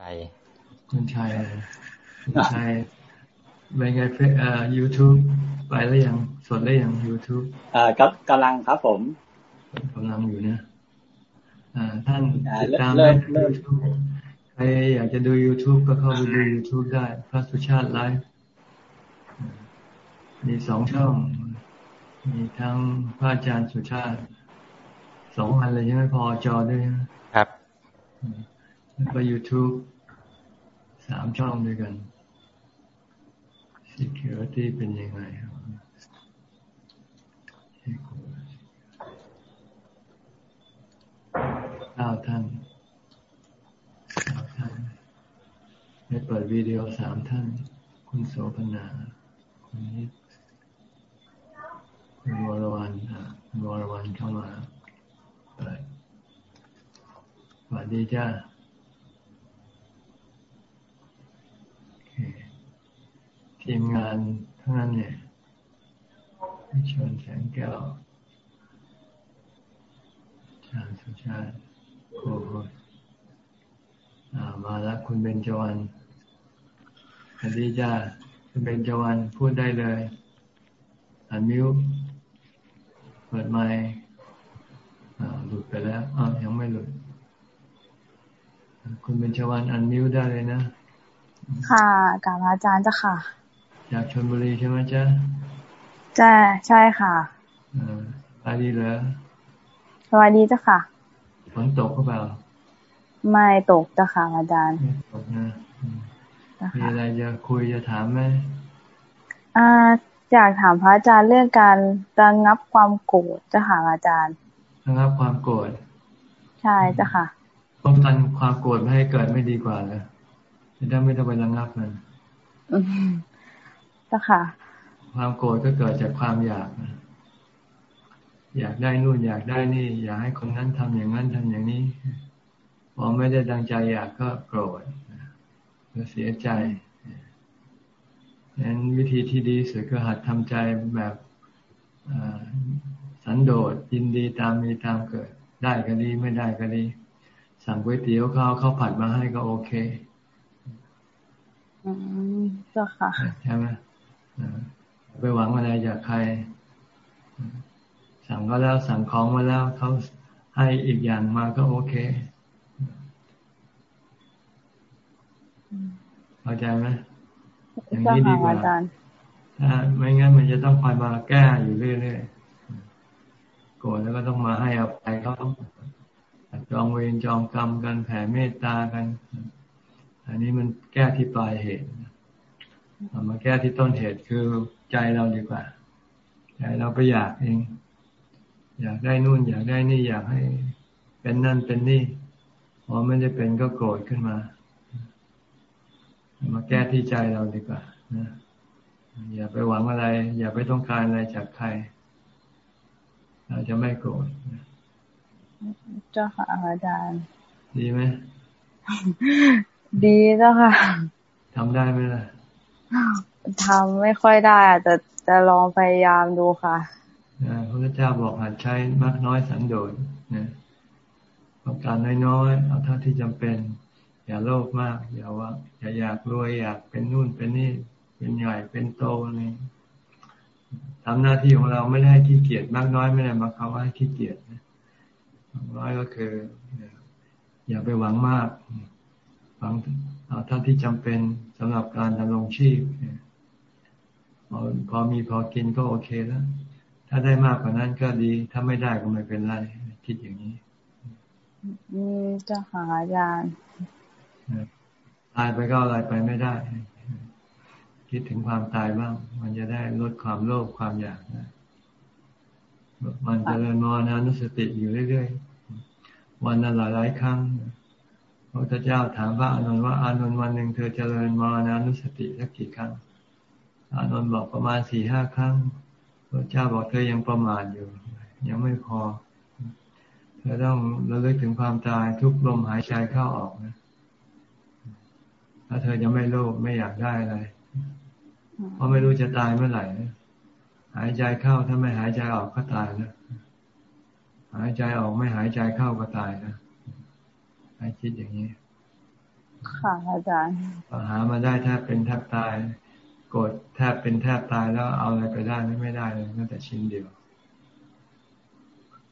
ไยคุณชัยคุณชัยเป็นไงเฟซอ่ายูทูบไปแล้วยังสดแล้วยังยูทูบอ่าครับกำลังครับผมกำลังอยู่นะอ่าท่านติดตามได้ยูทูบใครอยากจะดู YouTube ก็เข้าไปดู YouTube ได้ พระสุชาติไลฟ์มีสองช่อง มีทั้งพระอาจารย์สุชาติสองอันเลยใช่ไหมพอจอด้วยครับ แล้วก็ YouTube สามช่องด้วยกัน Security เป็นยังไงเก้าท่านเก้าท่านได้เปิดวิดีโอสามท่าน คุณโสพนา คุณนิดคุณวรวันคุณวรวันเข้ามาเปิดสวัสดีจ้า ทีมงานทั้งนั้นเนี่ยชนแสงแก้วชาสุชาติโคโคมาแล้วคุณเบญจวรรณสวัสดีจ้าคุณเบญจวรรณพูดได้เลยอันมิวเปิดไมค์หลุดไปแล้วอ๋อยังไม่หลุด คุณเบญจวรรณอันมิวได้เลยนะ ค่ะกาบอาจารย์จ้ะค่ะ จากชนบุรีใช่ไหมจ๊ะจ้าใช่ค่ะสวัสดีเหรอสวัสดีจ้ะค่ะฝนตกหรือเปล่า ไม่ตกจ้ะค่ะอาจารย์ตกนะมีอะไรจะคุยจะถามไหมอ่าอยากถามพระอาจารย์เรื่องการระงับความโกรธจ้ะค่ะอาจารย์ระงับความโกรธใช่จ้ะค่ะป้องกันความโกรธไม่ให้เกิดไม่ดีกว่าเลยจะได้ไม่ต้องไประงับมัน จ้ะค่ะ ความโกรธก็เกิดจากความอยากอยากได้นู่นอยากได้นี่ อยากให้คนนั้นทำอย่างนั้นทำอย่างนี้พอไม่ได้ดังใจอยากก็โกรธก็เสียใจนั้นวิธีที่ดีสุดก็หัดทำใจแบบสันโดษยินดีตามมีตามเกิด ได้ก็ดีไม่ได้ก็ดี สั่งก๋วยเตี๋ยวข้าวข้าวผัดมาให้ก็โอเคอืมเจ้าค่ะใช่ไหม ไปหวังอะไรจากใคร สั่งก็แล้วสั่งของมาแล้วเขาให้อีกอย่างมาก็โอเคเข้าใจไหมอย่างนี้ดีกว่าถ้าไม่งั้นมันจะต้องคอยมาแก้อยู่เรื่อยๆโกรธแล้วก็ต้องมาให้อภัยเขาจองเวรจองกรรมกันแผ่เมตตากัน อันนี้มันแก้ที่ปลายเหตุ เอามาแก้ที่ต้นเหตุคือใจเราดีกว่าใจเราไปอยากเอง อยากได้นู่น อยากได้นี่อยากให้ เป็นนั่นเป็นนี่พอไม่ได้เป็นก็โกรธขึ้นมา มาแก้ที่ใจเราดีกว่านะอย่าไปหวังอะไร อย่าไปต้องการอะไรจากใคร เราจะไม่โกรธเจ้าค่ะอาจารย์ ดีไหม ดีเจ้าค่ะทำได้ไหมล่ะ ทำไม่ค่อยได้อะแต่จะลองพยายามดูค่ะพระพุทธเจ้าบอกหัดใช้มากน้อยสันโดษนะต้องการน้อยๆเอาเท่าที่จำเป็น อย่าโลภมาก อย่าว่า อย่าอยากรวยอยากเป็นนู่นเป็นนี่ เป็นใหญ่เป็นโตนี่ทำหน้าที่ของเราไม่ได้ขี้เกียจมากน้อยไม่ได้มาเขาว่าให้ขี้เกียจนะน้อยก็คือ อย่าไปหวังมากหวังเอาเท่าที่จำเป็น สำหรับการดำรงชีพพอพอมีพอกินก็โอเคแล้ว ถ้าได้มากกว่านั้นก็ดี ถ้าไม่ได้ก็ไม่เป็นไร คิดอย่างนี้อืมจะหาอาจารย์ตายไปก็อะไรไปไม่ได้ คิดถึงความตายบ้าง มันจะได้ลดความโลภความอยากนะมันจะเริญมรณานุสติอยู่เรื่อยๆ วันละหลายๆครั้งพ ระพุทธเจ้าถามพระอานนท์ว่าอานนท์วันหนึ่งเธอเจริญมรณานุสติสักกี่ครั้ง อานนท์บอกประมาณสี่ห้าครั้ง พระเจ้าบอกเธอยังประมาทอยู่ ยังไม่พอ เธอต้องระลึกถึงความตายทุกลมหายใจเข้าออกนะถ้าเธอจะไม่โลภไม่อยากได้อะไร เพราะไม่รู้จะตายเมื่อไหร่หายใจเข้าถ้าไม่หายใจออกก็ตายนะ หายใจออกไม่หายใจเข้าก็ตายนะ ให้คิดอย่างนี้ ค่ะอาจารย์หามาได้แทบเป็นแทบตายโกรธแทบเป็นแทบตายแล้วเอาอะไรไปได้ไม่ได้เลยแม้แต่ชิ้นเดียว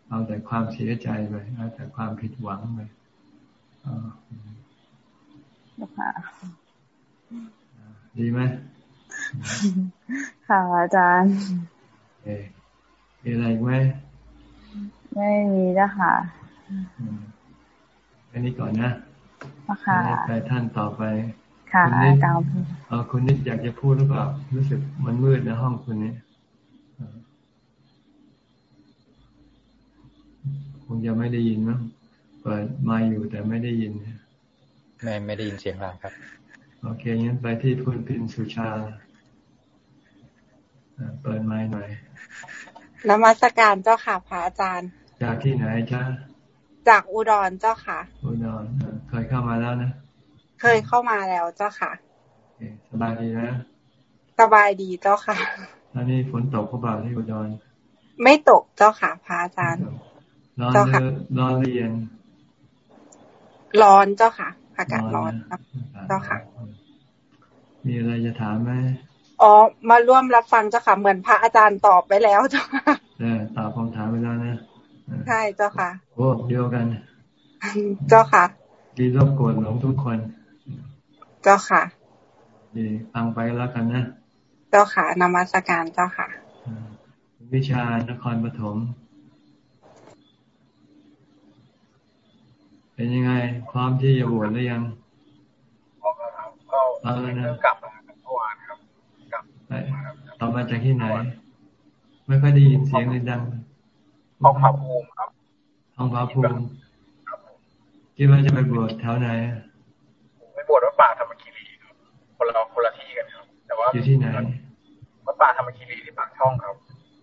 เอาแต่ความเสียใจไปเอาแต่ความผิดหวังไปดีไหมค่ะอาจารย์เอมีอะไรไหมไม่มีแล้วค่ะ อันนี้ก่อนนะค่ะไปท่านต่อไป ค่ะอาจารย์เออคุณนิดอยากจะพูดหรือเปล่า รู้สึกมันมืดในห้องคุณนี้คงจะไม่ได้ยินมั้งเปิดมาอยู่แต่ไม่ได้ยินไม่ไม่ได้ยินเสียงเราครับ โอเคงั้นไปที่คุณพินสุชาเปิดไม้หน่อยนมัสการเจ้าค่ะพระอาจารย์ จากที่ไหนจ้า จากอุดรเจ้าค่ะ อุดรเคยเข้ามาแล้วนะ เคยเข้ามาแล้วเจ้าค่ะ สบายดีนะ สบายดีเจ้าค่ะตอนนี้ฝนตกก็บ่าที่อุดร ไม่ตกเจ้าค่ะพระอาจารย์ ร้อนร้อนเรียน ร้อนเจ้าค่ะ อากาศร้อนครับ เจ้าค่ะ มีอะไรจะถามไหมอ๋อ มาร่วมรับฟังเจ้าค่ะ เหมือนพระอาจารย์ตอบไปแล้วเจ้าค่ะเออตอบคำถามไปแล้วนะ ใช่เจ้าค่ะโอ้เดียวกัน เจ้าค่ะ ดีรบกวนหลงทุกคน เจ้าค่ะ ดีฟังไปแล้วกันนะ เจ้าค่ะนมัสการเจ้าค่ะ วิชานครปฐมเป็นยังไง พร้อมที่จะบวชหรือยังพร้อมแล้วครับก็กลับเมื่อวานครับ กลับต่อมาจากที่ไหน ไม่ค่อยได้ยินเสียงเลยดัง ห้องพระภูมิครับห้องพระภูมิคิดว่าจะไปบวชแถวไหนไปบวชวัดป่าธรรมคีรีคนละคนละที่กันครับ แต่ว่าอยู่ที่ไหนวัดป่าธรรมคีรีที่ปากช่องครับ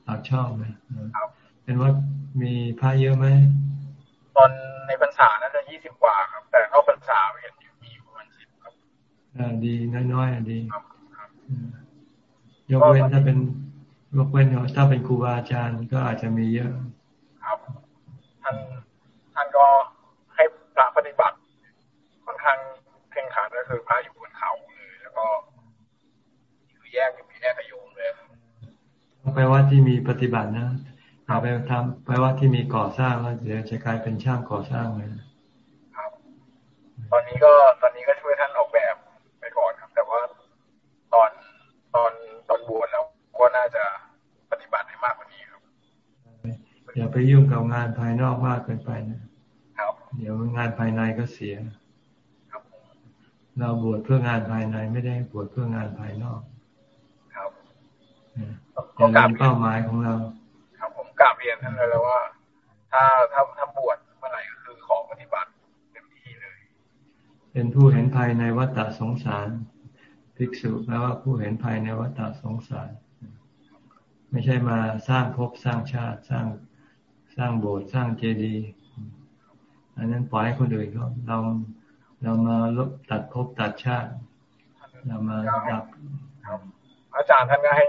ปากช่องนะครับ เป็นว่ามีพระเยอะไหมตอนในพรรษาน่าจะยี่สิบกว่าครับ แต่เข้าพรรษาเห็นมีประมาณสิบครับอ่าดีน้อยๆดียกเว้นถ้าเป็นยกเว้นถ้าเป็นครูบาอาจารย์ก็อาจจะมีเยอะครับท่านท่านก็ให้พระปฏิบัติค่อนข้างเพ่งขันก็คือพระอยู่บนเขาเลยแล้วก็คือแยกอยู่มีแยกกระยุงเลยไป ว่าที่มีปฏิบัตินะไปทำไปว่าที่มีก่อสร้างแล้วเดี๋ยวจะกลายเป็นช่างก่อสร้างเลยครับ ตอนนี้ก็ตอนนี้ก็ช่วยท่านออกแบบไปก่อนครับ แต่ว่าตอนตอนตอนบวชแล้วก็น่าจะปฏิบัติให้มากกว่านี้ครับอย่าไปยุ่งกับงานภายนอกมากเกินไปนะครับ เดี๋ยวงานภายในก็เสียครับเราบวชเพื่องานภายในไม่ได้บวชเพื่องานภายนอก ครับ อย่าลืมเป้าหมายของเรากราบเรียนท่านเลยแล้วว่า ถ้าถ้าถ้าบวชเมื่อไหร่ก็คือขอปฏิบัติเต็มที่เลย เป็นผู้เห็นภายในวัฏสงสาร ภิกษุแปลว่าผู้เห็นภายในวัฏสงสาร ไม่ใช่มาสร้างภพสร้างชาติสร้างสร้างโบสถ์สร้างเจดีย์อันนั้นปล่อยให้คนอื่นเขาเราเรามาลบตัดภพตัดชาติ เรามาดับอาจารย์ท่านก็ให้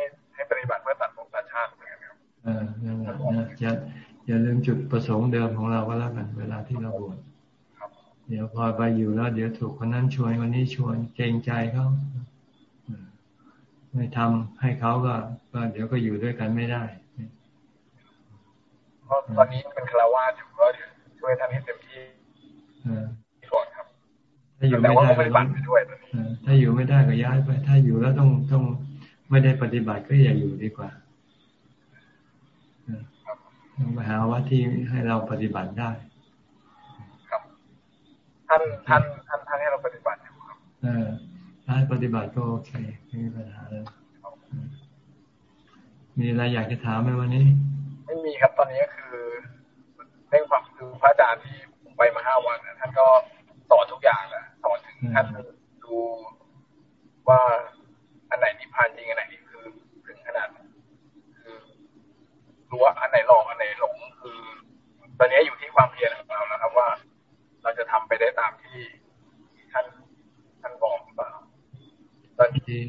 นั่นแหละนะจะอย่าลืมจุดประสงค์เดิมของเราก็แล้วกันเวลาที่เราบวชเดี๋ยวพอไปอยู่แล้ว เดี๋ยวถูกคนนั้นชวนคนนี้ชวนเกรงใจเขาไม่ทำให้เขาก็ก็เดี๋ยวก็อยู่ด้วยกันไม่ได้เพราะตอนนี้เป็นคารวาสอยู่ก็ช่วยท่านให้เต็มที่ก่อนครับ ถ้าอยู่ไม่ได้ก็ถ้าอยู่ไม่ได้ก็ย้ายไป ถ้าอยู่แล้วต้องต้องไม่ได้ปฏิบัติก็อย่าอยู่ดีกว่า มาหาว่าที่ให้เราปฏิบัติได้ ครับ ท่านท่านท่านท่านให้เราปฏิบัติอยู่ครับ เออถ้าปฏิบัติก็โอเคไม่มีปัญหาเลยมีอะไรอยากจะถามไหมวันนี้ ไม่มีครับตอนนี้ก็คือเรื่องความคือพระอาจารย์ที่ผมไปมาห้าวันท่านก็สอนทุกอย่างแหละสอนถึงท่านดูว่าอันไหนนิพพานจริงอันไหนคือถึงขนาด รู้ว่าอันไหนหลอกอันไหนหลงคือ ตอนนี้อยู่ที่ความเพียรของเราแล้วครับ ว่าเราจะทำไปได้ตามที่ท่านท่านบอกหรือเปล่าตอนนี้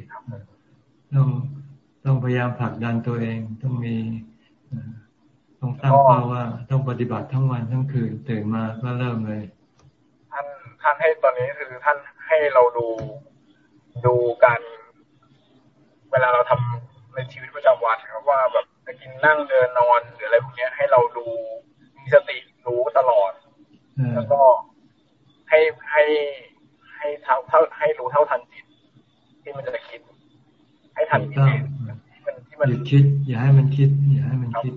ต้องต้องพยายามผลักดันตัวเองต้องมีต้องตั้งเป้าว่าต้องปฏิบัติทั้งวันทั้งคืนตื่นมาก็เริ่มเลยท่านท่านให้ตอนนี้คือท่านให้ให้เราดูดูการ เวลาเราทำ ในชีวิตประจำวันครับว่าแบบจะกินนั่งเดินนอนหรืออะไรพวกเนี้ยให้เราดูมีสติรู้ตลอดเออแล้วก็ให้ให้ให้เท่าเท่าให้รู้เท่าทันจิต ที่มันจะคิด ให้ทันกิเลสที่มันที่มันหยุดคิด อย่าให้มันคิด อย่าให้มันคิด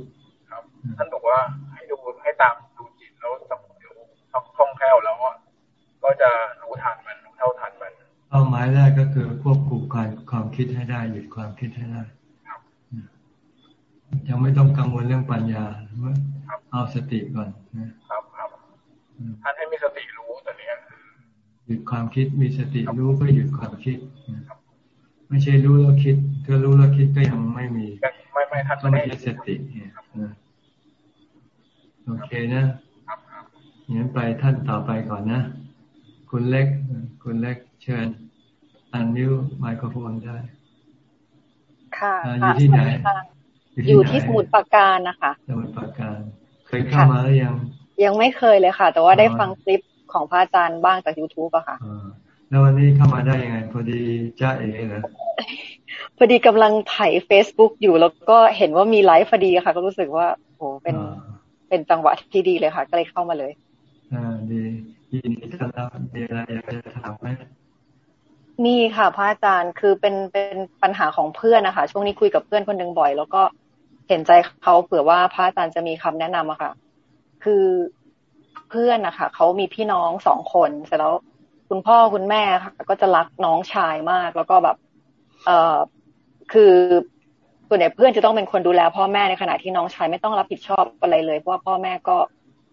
ครับท่านบอกว่าให้ดูให้ตามดูจิตแล้วสังเดี๋ยวคล่องแคล่วแล้วอะก็จะรู้ทันมันรู้เท่าทันมันเป้าหมายแรกก็คือควบคุมความความคิดให้ได้หยุดความคิดให้ได้ครับ ยังไม่ต้องกังวลเรื่องปัญญาครับเอาสติก่อนนะครับครับอืมท่านให้มีสติรู้ตัวเนี้ยหยุดความคิดมีสติรู้เพื่อหยุดความคิดนะไม่ใช่รู้แล้วคิดถ้ารู้แล้วคิดก็ยังไม่มียังไม่ไม่ท่านต้อไม่งได้ใช้สติเนี่ยนะโอเคนะครับครับงั้นไปท่านต่อไปก่อนนะ คุณเล็ก คุณเล็กเชิญอันนิ้วไมโครโฟนได้ค่ะอ่าอยู่ที่ไหนค่ะ อยู่ที่สมุทรปราการนะคะ สมุทรปราการ เคยเข้ามาหรือยัง ยังไม่เคยเลยค่ะ แต่ว่าได้อ๋อฟังคลิปของพระอาจารย์บ้างจาก youtube อะค่ะอ่าแล้ววันนี้เข้ามาได้ยังไง พอดีจ้าเอ๋เหรอพอดีกำลังไถ Facebook อยู่แล้วก็เห็นว่ามีไลฟ์พอดีค่ะ ก็รู้สึกว่าโหเป็นอ่าเป็นจังหวะที่ดีเลยค่ะ ก็เลยเข้ามาเลย อ่าดียินดีต้อนรับมีอะไรอยากจะถามไหมมีค่ะพระอาจารย์คือเป็นเป็นปัญหาของเพื่อนนะคะ ช่วงนี้คุยกับเพื่อนคนหนึ่งบ่อย แล้วก็ เห็นใจเขาเผื่อว่าพระอาจารย์จะมีคำแนะนำอะค่ะ คือเพื่อนนะคะเขามีพี่น้องสองคนเสร็จแล้วคุณพ่อคุณแม่ค่ะ ก็จะรักน้องชายมาก แล้วก็แบบ เออคือส่วนใหญ่เพื่อนจะต้องเป็นคนดูแลพ่อแม่ในขณะที่น้องชายไม่ต้องรับผิดชอบอะไรเลยเพราะว่าพ่อแม่ก็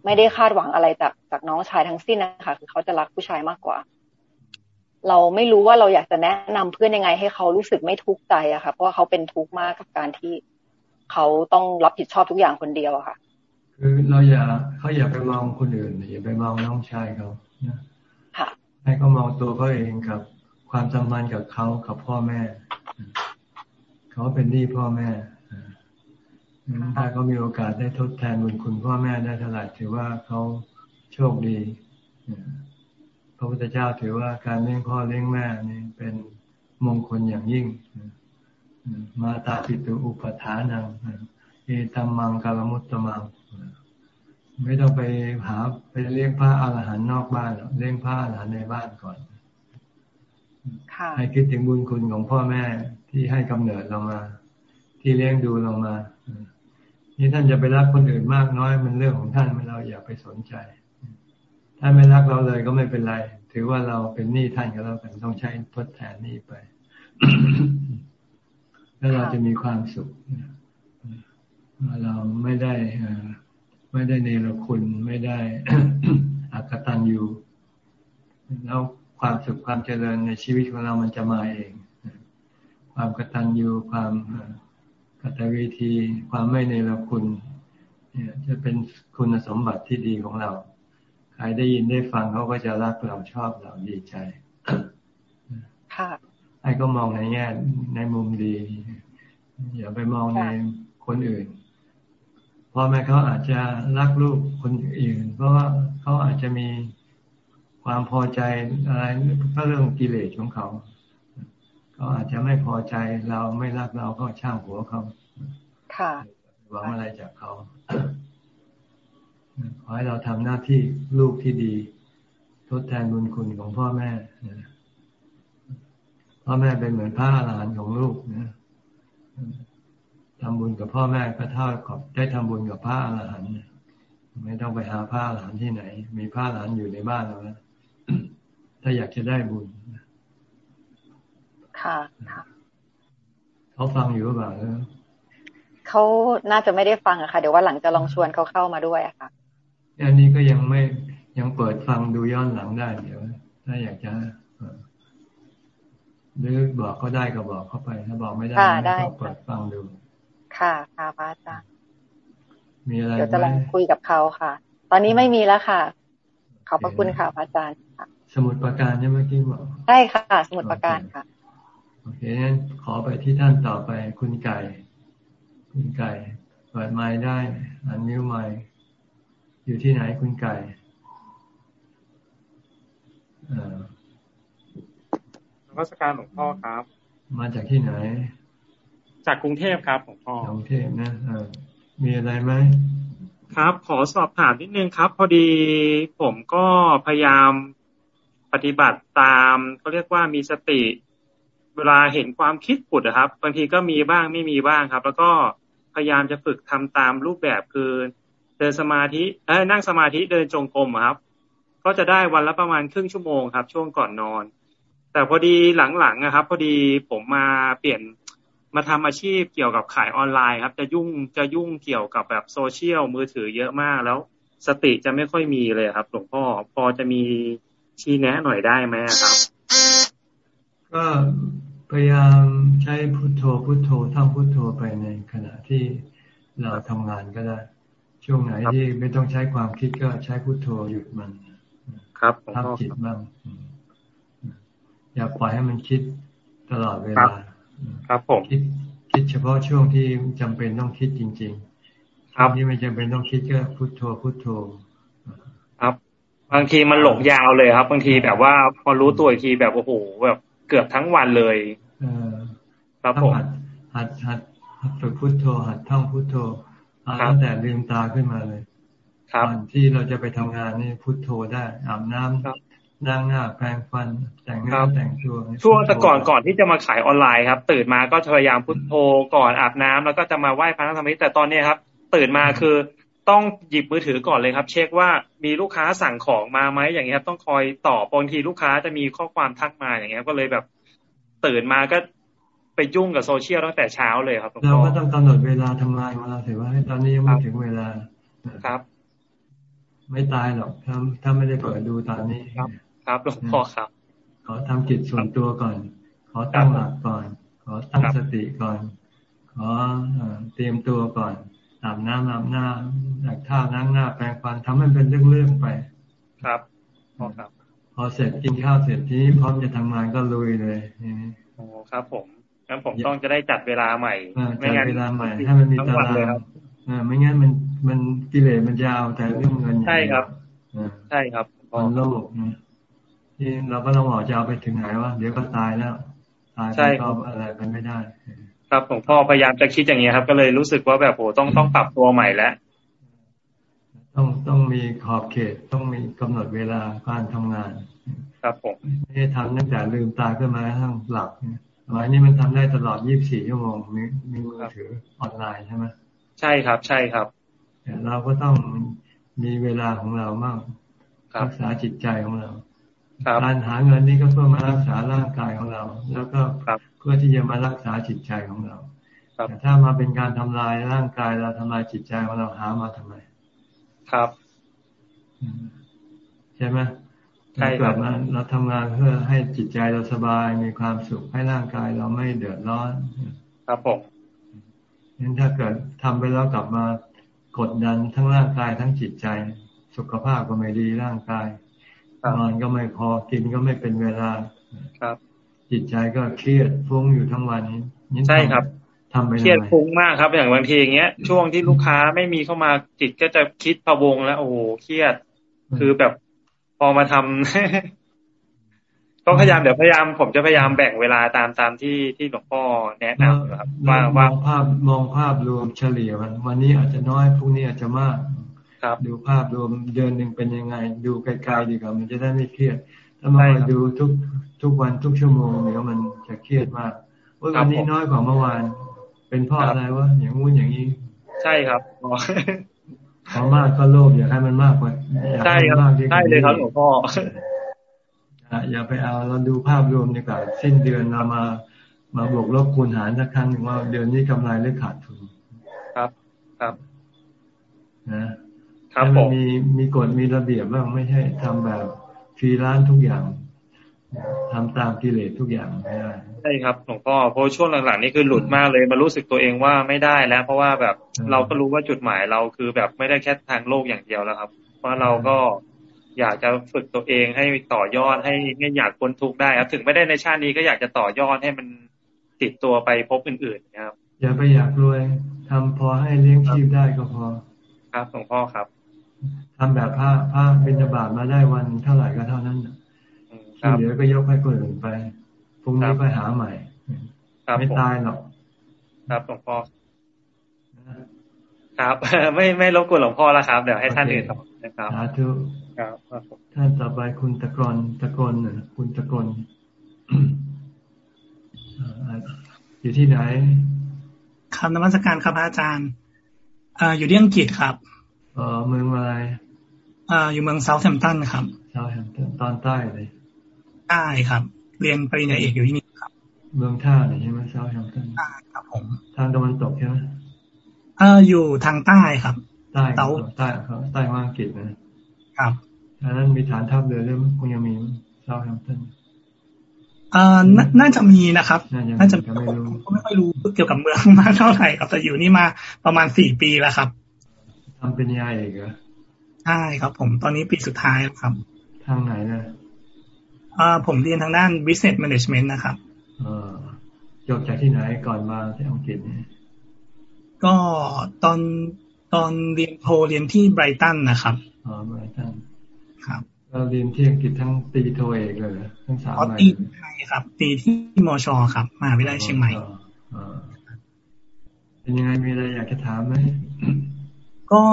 ไม่ได้คาดหวังอะไรจากจากน้องชายทั้งสิ้นนะคะคือเขาจะรักผู้ชายมากกว่า เราไม่รู้ว่าเราอยากจะแนะนำเพื่อนยังไงให้เขารู้สึกไม่ทุกข์ใจอะค่ะ เพราะว่าเขาเป็นทุกข์มากกับการที่ เขาต้องรับผิดชอบทุกอย่างคนเดียวอะค่ะ คือเราอย่าเขาอย่าไปมองคนอื่นอย่าไปมองน้องชายเขานะค่ะให้เขามองตัวเขาเองกับ ความสัมพันธ์กับเขากับพ่อแม่ เขาเป็นหนี้พ่อแม่อ่างั้นถ้าเขามีโอกาสได้ทดแทนบุญคุณพ่อแม่ได้เท่าไหร่ถือว่าเขาโชคดีอ่าพระพุทธเจ้าถือว่าการเลี้ยงพ่อเลี้ยงแม่นี่เป็นมงคลอย่างยิ่งอ่าอ่า มาตาปิตุอุปทานังอ่าเอตัมมังกาลมุตตมังอ่าไม่ต้องไปหาไปเลี้ยงพระอาหารหันต์นอกบ้านหรอกเลี้ยงพระอาหารหันต์ในบ้านก่อนค่ะให้คิดถึงบุญคุณของพ่อแม่ที่ให้กำเนิดเรามา ที่เลี้ยงดูเรามาอืมนี่ท่านจะไปรักคนอื่นมากน้อยมันเรื่องของท่านเราอย่าไปสนใจ ถ้าไม่รักเราเลยก็ไม่เป็นไร ถือว่าเราเป็นหนี้ท่านก็แล้วกันต้องใช้ทดแทนหนี้ไป แล้วเราจะมีความสุขว่าเราไม่ได้เอ่อไม่ได้เนรคุณไม่ได้อักตันยูแล้วความสุขความเจริญในชีวิตของเรามันจะมาเอง ความกตัญญูความเอ่อกตวิธีความไม่เนรคุณเนี่ยจะเป็นคุณสมบัติที่ดีของเรา ใครได้ยินได้ฟังเขาก็จะรักเราชอบเราดีใจ ค่ะให้ก็มองในแง่ในมุมดี อย่าไปมองในคนอื่นพ่อแม่เขาอาจจะรักลูกคนอื่น เพราะว่าเขาอาจจะมีความพอใจอะไรก็เรื่องกิเลสของเขาเขาอาจจะไม่พอใจเราไม่รักเราก็ช่างหัวเขาค่ะหวังอะไรจากเขาขอให้เราทำหน้าที่ลูกที่ดี ทดแทนบุญคุณของพ่อแม่นะพ่อแม่เป็นเหมือนพระอรหันต์ของลูกนะ ทำบุญกับพ่อแม่ก็เท่ากับได้ทำบุญกับพระอรหันต์นะไม่ต้องไปหาพระอรหันต์ที่ไหน มีพระอรหันต์อยู่ในบ้านเราแล้วถ้าอยากจะได้บุญค่ะค่ะเขาฟังอยู่หรือเปล่าเออเขาน่าจะไม่ได้ฟังอะค่ะ เดี๋ยวว่าหลังจะลองชวนเขาเข้ามาด้วยอะค่ะอันนี้ก็ยังไม่ยังเปิดฟังดูย้อนหลังได้เดี๋ยว ถ้าอยากจะเอ่อ หรือบอกก็ได้ก็บอกเข้าไป ถ้าบอกไม่ได้ค่ะได้ก็เปิดฟังดู ค่ะ ค่ะพระอาจารย์มีอะไรเดี๋ยวจะไหลมองคุยกับเขาค่ะ ตอนนี้ไม่มีแล้วค่ะ ขอบพระคุณค่ะพระอาจารย์ค่ะสมุดประการใช่ไหมเมื่อกี้บอกใช่ค่ะ สมุดประการค่ะโอเคงั้นขอไปที่ท่านต่อไปคุณไก่ คุณไก่เปิดไม้ได้อันนิ้วไม้อยู่ที่ไหนคุณไก่เอ่อ วัสการหลวงพ่อครับ มาจากที่ไหน จากกรุงเทพครับหลวงพ่อกรุงเทพนะเออมีอะไรไหมครับ ขอสอบถามนิดนึงครับ พอดีผมก็พยายามปฏิบัติตามเขาเรียกว่ามีสติ เวลาเห็นความคิดปุดนะครับ บางทีก็มีบ้างไม่มีบ้างครับ แล้วก็พยายามจะฝึกทำตามรูปแบบคือเดินสมาธิเอ้นั่งสมาธิเดินจงกรมครับ ก็จะได้วันละประมาณครึ่งชั่วโมงครับ ช่วงก่อนนอน แต่พอดีหลังๆนะครับ พอดีผมมาเปลี่ยนมาทำอาชีพเกี่ยวกับขายออนไลน์ครับ จะยุ่งจะยุ่งเกี่ยวกับแบบโซเชียลมือถือเยอะมากแล้ว สติจะไม่ค่อยมีเลยครับ หลวงพ่อพอจะมีชี้แนะหน่อยได้ไหมครับ ก็พยายามใช้พุทโธพุทโธท่องพุทโธไปในขณะที่เราทำงานก็ได้ ช่วงไหนที่ไม่ต้องใช้ความคิดก็ใช้พุทโธหยุดมัน ครับทำจิตบ้าง อย่าปล่อยให้มันคิดตลอดเวลา ครับผมคิดคิดเฉพาะช่วงที่จำเป็นต้องคิดจริง ๆ ครับที่ไม่จำเป็นต้องคิดก็พุทโธพุทโธครับ บางทีมันหลงยาวเลยครับ บางทีแบบว่าพอรู้ตัวอีกทีแบบโอ้โหแบบเกือบทั้งวันเลย เออครับผมหัดหัดหัดฝึกพุทโธ หัดท่องพุทโธตั้งแต่ลืมตาขึ้นมาเลยครับที่เราจะไปทำงานนี่พุทโธได้อาบน้ำ ล้างหน้าแปรงฟันแต่งหน้าแต่งตัวช่วงแต่ก่อนก่อนที่จะมาขายออนไลน์ครับ ตื่นมาก็พยายามพุทโธก่อนอาบน้ำแล้วก็จะมาไหว้พระธรรมนิแต่ตอนนี้ครับ ตื่นมาคือต้องหยิบมือถือก่อนเลยครับ เช็คว่ามีลูกค้าสั่งของมาไหมอย่างเงี้ยครับ ต้องคอยตอบบางทีลูกค้าจะมีข้อความทักมาอย่างเงี้ย ก็เลยแบบตื่นมาก็ไปยุ่งกับโซเชียลตั้งแต่เช้าเลยครับเราก็ต้องกำหนดเวลาทำงานของเราถือว่าตอนนี้ยังไม่ถึงเวลาครับ ไม่ตายหรอกถ้าถ้าไม่ได้เปิดดูตอนนี้ครับ ครับหลวงพ่อครับ ขอทำจิตส่วนตัวก่อน ขอตั้งหลักก่อน ขอตั้งสติก่อน ขอเตรียมตัวก่อนอาบน้ำอาบหน้าหลักท่านั่งหน้าแปรงฟันทำให้เป็นเรื่องๆไป ครับพ่อครับ พอเสร็จกินข้าวเสร็จทีนี้พร้อมจะทำงานก็ลุยเลยโอ้ครับ ผมงั้นผมต้องจะได้จัดเวลาใหม่ไม่งั้นเวลาใหม่ให้มันมีตารางไม่งั้นมันมันกิเลสมันยาวแต่เรื่องเงินใช่ครับใช่ครับมันโลก ที่เราก็ต้องบอกจะเอาไปถึงไหนวะเดี๋ยวก็ตายแล้วตายไปก็อะไรกันไม่ได้ ครับหลวงพ่อพยายามจะคิดอย่างนี้ครับ ก็เลยรู้สึกว่าแบบโหต้องต้องปรับตัวใหม่แล้วต้องต้องมีขอบเขตต้องมีกำหนดเวลาการทำงาน ครับผมไม่ได้ทำตั้งแต่ลืมตาขึ้นมาทั้งหลับสมัยนี้มันทำได้ตลอด 24 ชั่วโมงมีมีมือถือออนไลน์ใช่ไหมใช่ครับ ใช่ครับเราก็ต้องมีเวลาของเราบ้างรักษาจิตใจของเรา การหาเงินนี่ก็เพื่อมารักษาร่างกายของเรา แล้วก็เพื่อที่จะมารักษาจิตใจของเราแต่ถ้ามาเป็นการทำลายร่างกายเราทำลายจิตใจของเราหามาทำไม ครับใช่ไหมใช่ครับเราทำงานเพื่อให้จิตใจเราสบายมีความสุขให้ร่างกายเราไม่เดือดร้อน ครับผมงั้นถ้าเกิดทำไปแล้วกลับมากดดันทั้งร่างกายทั้งจิตใจ สุขภาพก็ไม่ดีร่างกาย นอนก็ไม่พอกินก็ไม่เป็นเวลาครับ จิตใจก็เครียดฟุ้งอยู่ทั้งวันนี้ใช่ครับทำไปเครียดฟุ้งมากครับอย่างบางทีอย่างเงี้ย ช่วงที่ลูกค้าไม่มีเข้ามาจิตก็จะคิดพะวงแล้วโอ้โหเครียด คือแบบพอมาทำก็พยายามเดี๋ยวพยายามผมจะพยายามแบ่งเวลาตามตามที่ที่หลวงพ่อแนะนำครับ ว่าว่ามองภาพมองภาพรวมเฉลี่ยวันวันนี้อาจจะน้อยพรุ่งนี้อาจจะมาก ดูภาพรวมเดือนหนึ่งเป็นยังไง ดูไกลๆดีกว่ามันจะได้ไม่เครียด ถ้ามาดูทุกทุกวันทุกชั่วโมงเดี๋ยวมันจะเครียดมากวันนี้น้อยกว่าเมื่อวาน เป็นเพราะอะไรวะอย่างงู้นอย่างนี้ใช่ครับขอมากก็โลภอยากให้มันมากกว่าใช่ครับใช่เลยครับหลวงพ่ออย่าไปเอาเราดูภาพรวมดีกว่าสิ้นเดือนเรามามาบวกลบคูณหารสักครั้งหนึ่งว่าเดือนนี้กำไรหรือขาดทุนครับครับนะ ครับผมมีมีกฎมีระเบียบบ้างไม่ใช่ทำแบบฟรีร้านทุกอย่างทำตามกิเลสทุกอย่างไม่ได้ใช่ครับหลวงพ่อเพราะช่วงหลังๆนี่คือหลุดมากเลยมารู้สึกตัวเองว่าไม่ได้แล้ว เพราะว่าแบบเราก็รู้ว่าจุดหมายเราคือแบบไม่ได้แค่ทางโลกอย่างเดียวแล้วครับเพราะเราก็อยากจะฝึกตัวเองให้ต่อยอดให้ให้อยากพ้นทุกข์ได้ครับ ถึงไม่ได้ในชาตินี้ก็อยากจะต่อยอดให้มันติดตัวไปพบอื่นๆนะครับ อย่าไปอยากรวยทำพอให้เลี้ยงชีพได้ก็พอ ครับหลวงพ่อครับ ทำแบบผ้าผ้าบินบาตมาได้วันเท่าไหร่ก็เท่านั้นที่เหลือก็ยกให้คนอื่นไปพพรุ่งนี้ไปหาใหม่ครับไม่ผมตายหรอกครับหลวงพ่อครับ ไม่ไม่รบกวนหลวงพ่อแล้วครับ เดี๋ยวให้ท่านอื่นต่อนะครับสาธุครับครับผมท่านต่อไปคุณตะกรตะกรน่ะคุณตะกรอ่าอยู่ที่ไหนครับนมัสการครับพระอาจารย์อ่าอยู่ที่อังกฤษครับ เออเมืองอะไร อ่าอยู่เมืองเซาท์แฮมป์ตันครับเซาท์แฮมป์ตันตอนใต้เลยใช่ครับ เรียนปริญญาเอกอยู่ที่นี่ครับ เมืองท่าเนี่ยใช่ไหมเซาท์แฮมป์ตันใช่ครับผมทางตะวันตกใช่ไหมเอ่าอยู่ทางใต้ครับใต้เซาใต้เขาใต้ของอังกฤษนะครับอันนั้นมีฐานทัพเรือเรื่องคงยังมีเซาแฮมป์ตันเอ่อนาน่าจะมีนะครับ น่าจะมีน่าจะแต่ไม่รู้ผมก็ไม่ค่อยรู้เกี่ยวกับเมืองมากเท่าไหร่ครับแต่อยู่นี่มาประมาณสี่ปีแล้วครับทำเป็นยาเอกเหรอ ใช่ครับ ผมตอนนี้ปีสุดท้ายแล้วครับ ทางไหนนะเอ่อผมเรียนทางด้าน business management นะครับเออจบจากที่ไหนก่อนมาที่อังกฤษเนี่ยก็ตอนตอนเรียนโทเรียนที่ไบรตันนะครับอ๋อมาท่านครับเราเรียนที่อังกฤษทั้งตีโทเอกเลยเหรอทั้งสามอ๋อใบตีใช่ครับ ตีที่มชครับมหาวิทยาลัยเชียงใหม่อ๋ออ๋อเป็นยังไงมีอะไรอยากจะถามไหมก็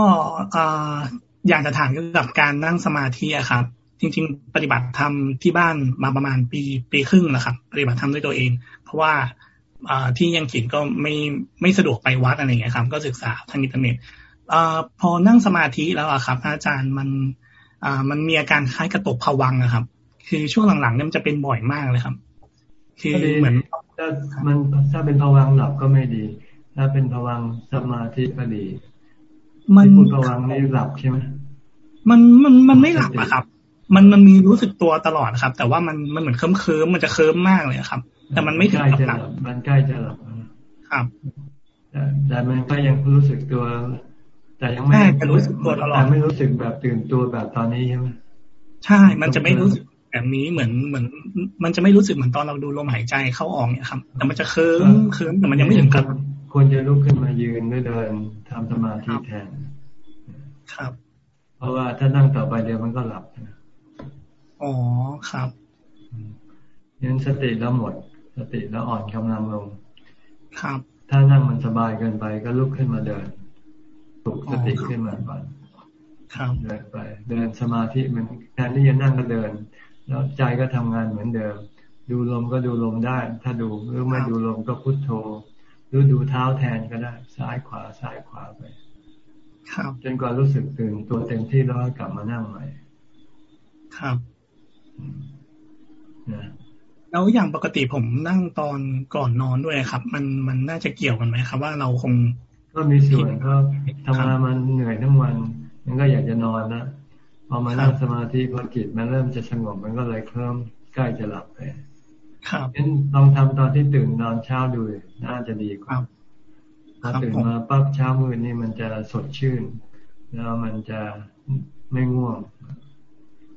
เอ่อ อยากจะถามเกี่ยวกับการนั่งสมาธิอะครับ จริง ๆ ปฏิบัติธรรมที่บ้านมาประมาณปีปีครึ่งแล้วครับ ปฏิบัติธรรมด้วยตัวเอง เพราะว่าที่ยังขินก็ไม่ไม่สะดวกไปวัดอะไรอย่างเงี้ยครับ ก็ศึกษาทางอินเทอร์เน็ตอพอนั่งสมาธิแล้วอะครับ อาจารย์มันมันมีอาการคล้ายกระตกผวังค์อะครับ คือช่วงหลังๆเนี่ยมันจะเป็นบ่อยมากเลยครับ คือเหมือนถ้ามันถ้าเป็นภวังหลับก็ไม่ดี ถ้าเป็นภวังสมาธิก็ดี มันที่พูดภวังค์นี่หลับใช่ไหมมันมันมันไม่หลับอะครับ มันมันมีรู้สึกตัวตลอดครับ แต่ว่ามันมันเหมือนเคลิ้มเคิมๆมันจะเคลิ้มมากเลยอะครับ แต่มันไม่ถึใกงล้กับจะหหลัลับบมันใกล้จะหลับครับแต่แต่มันก็ยังรู้สึกตัว แต่ยังไม่ใช่แต่รู้สึกตัวตลอดแต่ไม่รู้สึกแบบตื่นตัวแบบตอนนี้ใช่ไหมใช่ มันจะไม่รู้สึกแบบนี้เหมือนเหมือน มันจะไม่รู้สึกเหมือนตอนเราดูลมหายใจเข้าออกเนี่ยครับ แต่มันจะเคลิ้มเคลิ้มแต่มันยังไม่ถึงกับควรจะลุกขึ้นมายืนหรือเดิน ทำสมาธิแทน ครับ เพราะว่าถ้านั่งต่อไปเดี๋ยวมันก็หลับนะอ๋อครับงั้นสติแล้วหมด สติแล้วอ่อนกำลังลง ครับ ถ้านั่งมันสบายเกินไปก็ลุกขึ้นมาเดินปลุกสติขึ้นมาก่อนครับเดินไป เดินสมาธิมันแทนที่จะนั่งก็เดิน แล้วใจก็ทำงานเหมือนเดิม ดูลมก็ดูลมได้ ถ้าดูหรือไม่ดูลมก็พุทโธ หรือดูเท้าแทนก็ได้ ซ้ายขวาซ้ายขวาไปครับจนกว่ารู้สึกตื่นตัวเต็มที่แล้วก็กลับมานั่งใหม่ครับนะแล้วอย่างปกติผมนั่งตอนก่อนนอนด้วยครับ มันมันน่าจะเกี่ยวกันไหมครับ ว่าเราคงก็มีส่วนก็ทำงานมันเหนื่อยทั้งวันมันก็อยากจะนอนนะพอมานั่งสมาธิพอจิตมันเริ่มจะสงบมันก็เลยเคลิ้มใกล้จะหลับไป ครับงั้นลองทำตอนที่ตื่นนอนเช้าดูน่าจะดีกครัว่าบพอครับตื่นผมมาปั๊บเช้ามืดนี่มันจะสดชื่น แล้วมันจะไม่ง่วง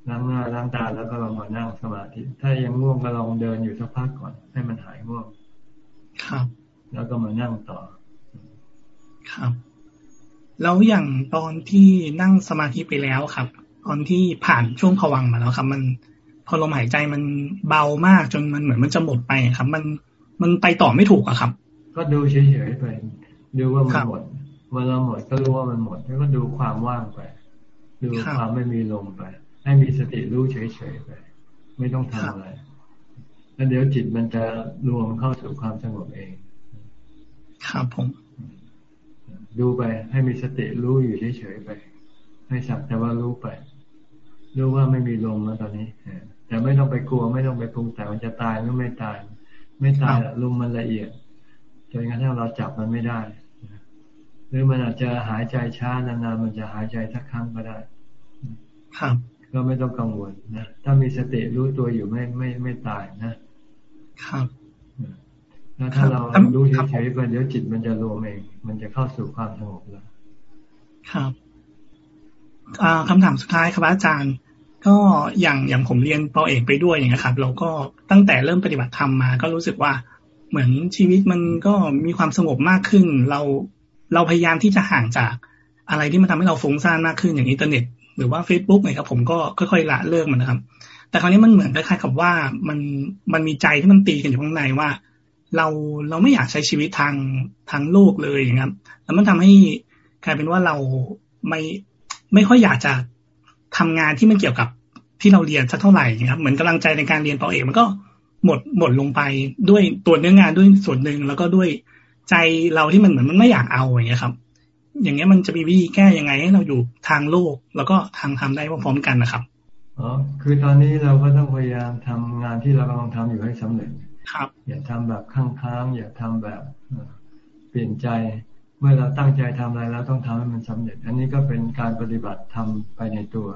ล้างหน้าล้างตาแล้วก็ลองมานั่งสมาธิ ถ้ายังง่วงก็ลองเดินอยู่สักพักก่อน ให้มันหายง่วง ครับ แล้วก็มานั่งต่อ ครับ แล้วอย่างตอนที่นั่งสมาธิไปแล้วครับ ตอนที่ผ่านช่วงผวังค์มาแล้วครับ มัน พอลมหายใจมันเบามากจนมันเหมือนมันจะหมดไปครับ มันมันไปต่อไม่ถูกอะครับ ก็ดูเฉยๆไปดูว่ามัครันบหมดเมื่อเราหมดก็รู้ว่ามันหมดแล้วก็ดูความว่างไป ดูครับความไม่มีลมไป ให้มีสติรู้เฉยๆไป ไม่ต้องครัทำบอะไรแล้วเดี๋ยวจิตมันจะรวมเข้าสู่ความสงบเอง ครับผม ดูไป ให้มีสติรู้อยู่เฉยๆไป ให้สักแต่ว่ารู้ไป รู้ว่าไม่มีลมแล้วตอนนี้เออ แต่ไม่ต้องไปกลัวไม่ต้องไปปรุงแต่งมันจะตายหรือไม่ตาย ไม่ตายหรอกลมมันละเอียดจนกระทั่งเราจับมันไม่ได้หรือมันอาจจะหายใจช้านานๆมันจะหายใจสักครั้งก็ได้ครับก็ไม่ต้องกังวลนะถ้ามีสติรู้ตัวอยู่ไม่ไม่ไม่ตายนะครับแล้วถ้าเราครับรู้ครับเฉยๆไปเดี๋ยวจิตมันจะรวมเองมันจะเข้าสู่ความสงบแล้ว ครับอ่าคำถามสุดท้ายครับอาจารย์ ก็อย่างอย่างผมเรียนปอเอกไปด้วยอย่างเงี้ครับ เราก็ตั้งแต่เริ่มปฏิบัติธรรมมา ก็รู้สึกว่าเหมือนชีวิตมันก็มีความสงบมากขึ้น เราเราพยายามที่จะห่างจากอะไรที่มันทำให้เราฟุ้งซ่านมากขึ้นอย่างอินเทอร์เน็ตหรือว่า Facebook เนี่ยครับผมก็ค่อยๆละเลิกมันนะครับ แต่คราวนี้มันเหมือนคล้ายๆกับว่ามันมันมีใจที่มันตีกันอยู่ข้างในว่า เราเราไม่อยากใช้ชีวิตทางทางโลกเลยอย่างนี้แล้วมันทำให้กลายเป็นว่าเราไม่ไม่ค่อยอยากจะ ทำงานที่มันเกี่ยวกับที่เราเรียนสักเท่าไหร่ครับ เหมือนกำลังใจในการเรียนต่อเอกมันก็หมดหมดลงไปด้วยตัวเนื้องานด้วยส่วนหนึ่งแล้วก็ด้วยใจเราที่มันเหมือนมันไม่อยากเอาอย่างเงี้ยครับ อย่างเงี้ยมันจะมีวิธีแก้ยังไงให้เราอยู่ทางโลก แล้วก็ทางทำได้พร้อมๆกันนะครับอ๋อคือตอนนี้เราก็ต้องพยายามทำงานที่เรากำลังทำอยู่ให้สำเร็จครับ อย่าทำแบบค้างๆอย่าทำแบบเปลี่ยนใจ เมื่อเราตั้งใจทำอะไรแล้วต้องทำให้มันสำเร็จ อันนี้ก็เป็นการปฏิบัติทำไปในตัว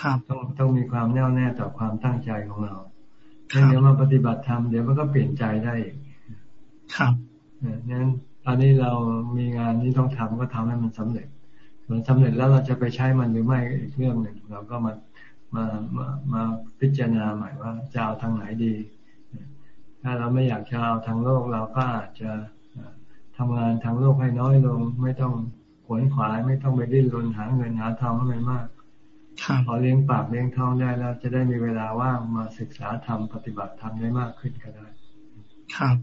ครับต้องต้องมีความแน่วแน่ต่อความตั้งใจของเราเดี๋ยวมาปฏิบัติธรรมเดี๋ยวมันก็เปลี่ยนใจได้ครับนั้นตอนนี้เรามีงานที่ต้องทำก็ทำให้มันสำเร็จส่วนสำเร็จแล้วเราจะไปใช้มันหรือไม่อีกเรื่องหนึ่งเราก็มามามามาพิจารณาใหม่ว่าจะเอาทางไหนดี ถ้าเราไม่อยากจะเอาทางโลกเราก็อาจจะ ทำงานทางโลกให้น้อยลง ไม่ต้องขวนขวายไม่ต้องไปดิ้นรนหาเงินหาทองให้มันมากพอเลี้ยงปากเลี้ยงท้องได้แล้วจะได้มีเวลาว่างมาศึกษาธรรมปฏิบัติธรรมได้มากขึ้นก็ได้ ครับ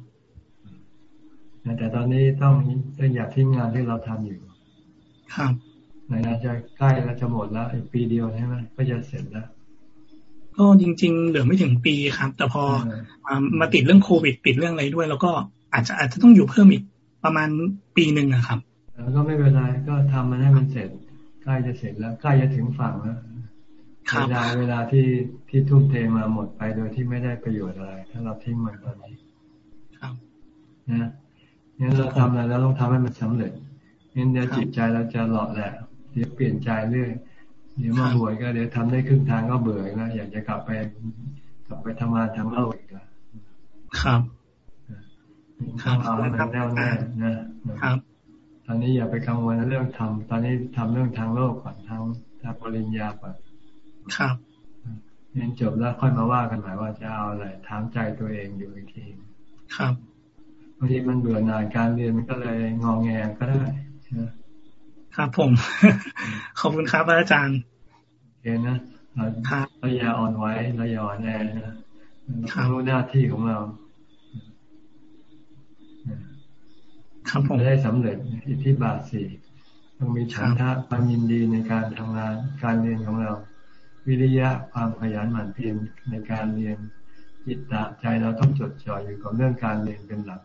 แต่ตอนนี้ต้องต้องอย่าทิ้งงานที่เราทำอยู่ ครับไหนจะใกล้แล้วจะหมดแล้วอีกปีเดียวใช่ไหมก็จะเสร็จแล้วก็จริง ๆ เหลือไม่ถึงปีครับ แต่พอมาติดเรื่องโควิดติดเรื่องอะไรด้วย แล้วก็อาจจะอาจจะต้องอยู่เพิ่มอีก ประมาณปีหนึ่งนะครับแล้วก็ไม่เป็นไรก็ทำมันให้มันเสร็จใกล้จะเสร็จแล้วใกล้จะถึงฝั่งแล้วเวลาเวลาที่ที่ทุ่มเทมาหมดไปโดยที่ไม่ได้ประโยชน์อะไร ถ้าเราทิ้งมันตอนนี้ครับนะงั้นเราทำอะไรแล้วต้องทำให้มันสำเร็จงั้นเดี๋ยวจิตใจเราจะหล่อแหละเดี๋ยวเปลี่ยนใจเรื่อยเดี๋ยวมาบวชก็เดี๋ยวทำได้ครึ่งทางก็เบื่อแล้วอยากจะกลับไปกลับไปทำงานทำเอาอีกแล้วครับ ครับเอาให้มันแน่วแน่นะครับ ตอนนี้อย่าไปกังวลเรื่องทำตอนนี้ทำเรื่องทางโลกก่อนทางทางปริญญาก่อนครับเรียนจบแล้วค่อยมาว่ากันหมายว่าจะเอาอะไรถามใจตัวเองอยู่อีกทีครับบางทีมันเบื่อหน่ายการเรียนมันก็เลยงองแงก็ได้ครับผม ขอบคุณครับอาจารย์โอเคนะเราอย่าอ่อนไหวเราอย่าอ่อนแอนะรู้หน้าที่ของเรา ครับผมได้สำเร็จอิทธิบาทสี่ต้องมีฉันทะความยินดีในการทำงานการเรียนของเรา วิริยะความขยันหมั่นเพียรในการเรียนจิตตะใจเราต้องจดจ่ออยู่กับเรื่องการเรียนเป็นหลัก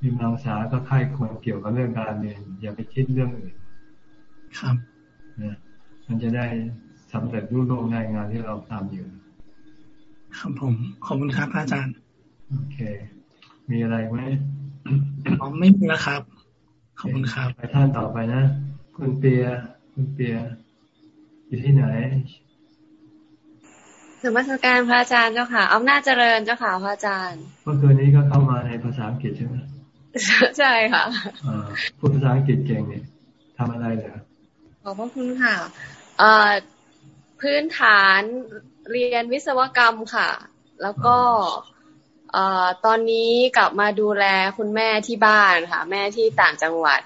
มีมังสาก็ค่ายควรเกี่ยวกับเรื่องการเรียน อย่าไปคิดเรื่องอื่น ครับนะมันจะได้สำเร็จรุ่งโรจน์ในงานที่เราทำอยู่ ครับผม ขอบคุณครับอาจารย์ โอเค มีอะไรไหม อ๋อไม่มีแล้วครับ ขอบคุณครับไปท่านต่อไปนะ คุณเปีย คุณเปีย อยู่ที่ไหนสมัสการพระอาจารย์เจ้าค่ะอำนาจเจริญเจ้าค่ะพระอาจารย์เมื่อคืนนี้ก็เข้ามาในภาษาอังกฤษใช่ไหมใช่ค่ะพูดภาษาอังกฤษเก่งเนี่ยทำอะไรเหรอขอบพระคุณค่ะพื้นฐานเรียนวิศวกรรมค่ะ แล้วก็ ตอนนี้กลับมาดูแลคุณแม่ที่บ้านค่ะ แม่ที่ต่างจังหวัด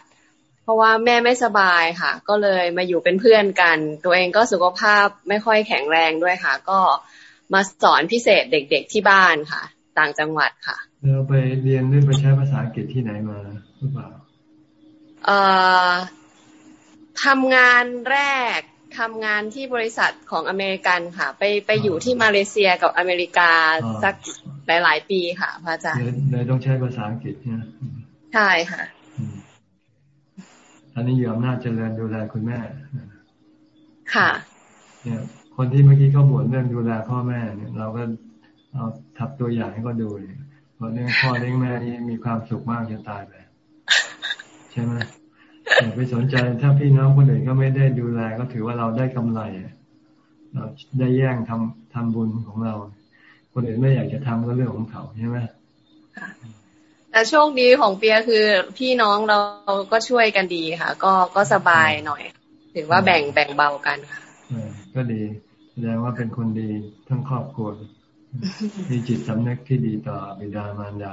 เพราะว่าแม่ไม่สบายค่ะ ก็เลยมาอยู่เป็นเพื่อนกัน ตัวเองก็สุขภาพไม่ค่อยแข็งแรงด้วยค่ะ ก็มาสอนพิเศษเด็กๆที่บ้านค่ะ ต่างจังหวัดค่ะเราไปเรียนหรือไปใช้ภาษาอังกฤษที่ไหนมาหรือเปล่าเอ่อทำงานแรก ทำงานที่บริษัทของอเมริกันค่ะ ไปไปอยู่ที่มาเลเซียกับอเมริกาสักหลายๆปีค่ะพระอาจารย์เลยต้องใช้ภาษาอังกฤษเนี่ยใช่ค่ะอันนี้อยู่อำนาจเจริญดูแลคุณแม่ ค่ะ เนี่ย คนที่เมื่อกี้เขาบ่นเรื่องดูแลพ่อแม่เนี่ย เราก็เอาทับตัวอย่างให้เขาดูเลยพราะเลี้ยงพ่อเลี้ยงแม่นี่มีความสุขมากจนตายไปใช่ไหม อย่าไปสนใจถ้าพี่น้องคนอื่นก็ไม่ได้ดูแลก็ถือว่าเราได้กำไรเราได้แย่งทำทำบุญของเรา คนอื่นไม่อยากจะทำก็เรื่องของเขาใช่ไหมแต่โชคดีของเปียคือพี่น้องเราก็ช่วยกันดีค่ะ ก็ก็สบายหน่อย ถือว่าแบ่งแบ่งเบากันค่ะก็ดีแสดงว่าเป็นคนดีทั้งครอบครัวมีจิตสำนึกที่ดีต่อบิดามารดา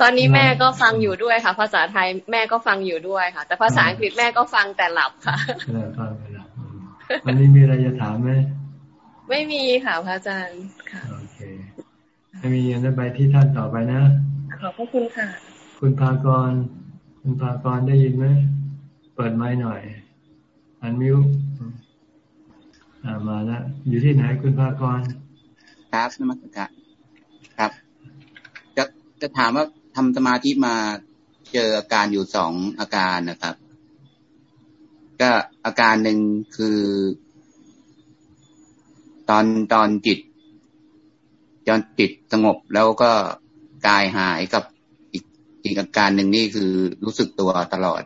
ตอนนี้แม่ก็ฟังอยู่ด้วยค่ะ ภาษาไทยแม่ก็ฟังอยู่ด้วยค่ะ แต่ภาษาอังกฤษแม่ก็ฟังแต่หลับค่ะฟังแต่หลับวันนี้มีอะไรจะถามไหมไม่มีค่ะพระอาจารย์ค่ะโอเคไม่มีอย่างนั้นไปที่ท่านต่อไปนะ ขอบพระคุณค่ะ คุณพากร คุณพากรได้ยินไหมเปิดไม้หน่อยอันมิวอ่ามาแล้วอยู่ที่ไหนคุณพากร ครับนมัสการครับ จะจะถามว่า ทำสมาธิมาเจออาการอยู่สองอาการนะครับ ก็อาการหนึ่งคือ ตอนตอนจิตตอนจิตสงบแล้วก็กายหายกับอีกอีกอาการหนึ่งนี่คือรู้สึกตัวตลอด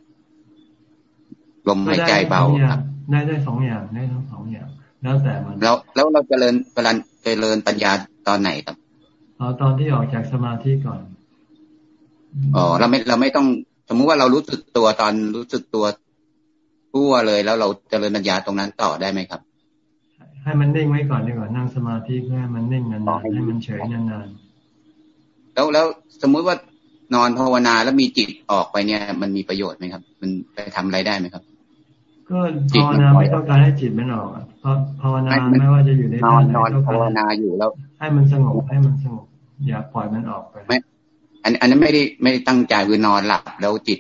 ลมหายใจเบาครับ ได้ได้สองอย่างได้ทั้งสองอย่างแล้วแต่มันแล้วแล้วเราจเจริญเจริญเจริญปัญญาตอนไหนครับเอาตอนที่ออกจากสมาธิก่อน อ๋อเราไม่เราไม่ต้อง สมมุติว่าเรารู้สึกตัวตอนรู้สึกตัวทั่วเลย แล้วเราเจริญปัญญาตรงนั้นต่อได้ไหมครับ ให้มันนิ่งไว้ก่อนดีกว่านั่งสมาธิเพื่อให้มันนิ่งนานๆให้มันเฉยนานแล้วแล้วสมมุติว่านอนภาวนาแล้วมีจิตออกไปเนี่ย มันมีประโยชน์ไหมครับ มันไปทำอะไรได้ไหมครับๆก็ภาวนาไม่ต้องการให้จิตมันออกอะเพราะภาวนาไม่ว่าจะอยู่ในนอนไหนอนก็ภาวนาอยู่แล้ว ให้มันสงบให้มันสงบอย่าปล่อยมันออกไปไม่ อันอันนั้นไม่ได้ไม่ได้ตั้งใจคือนอนหลับแล้วจิต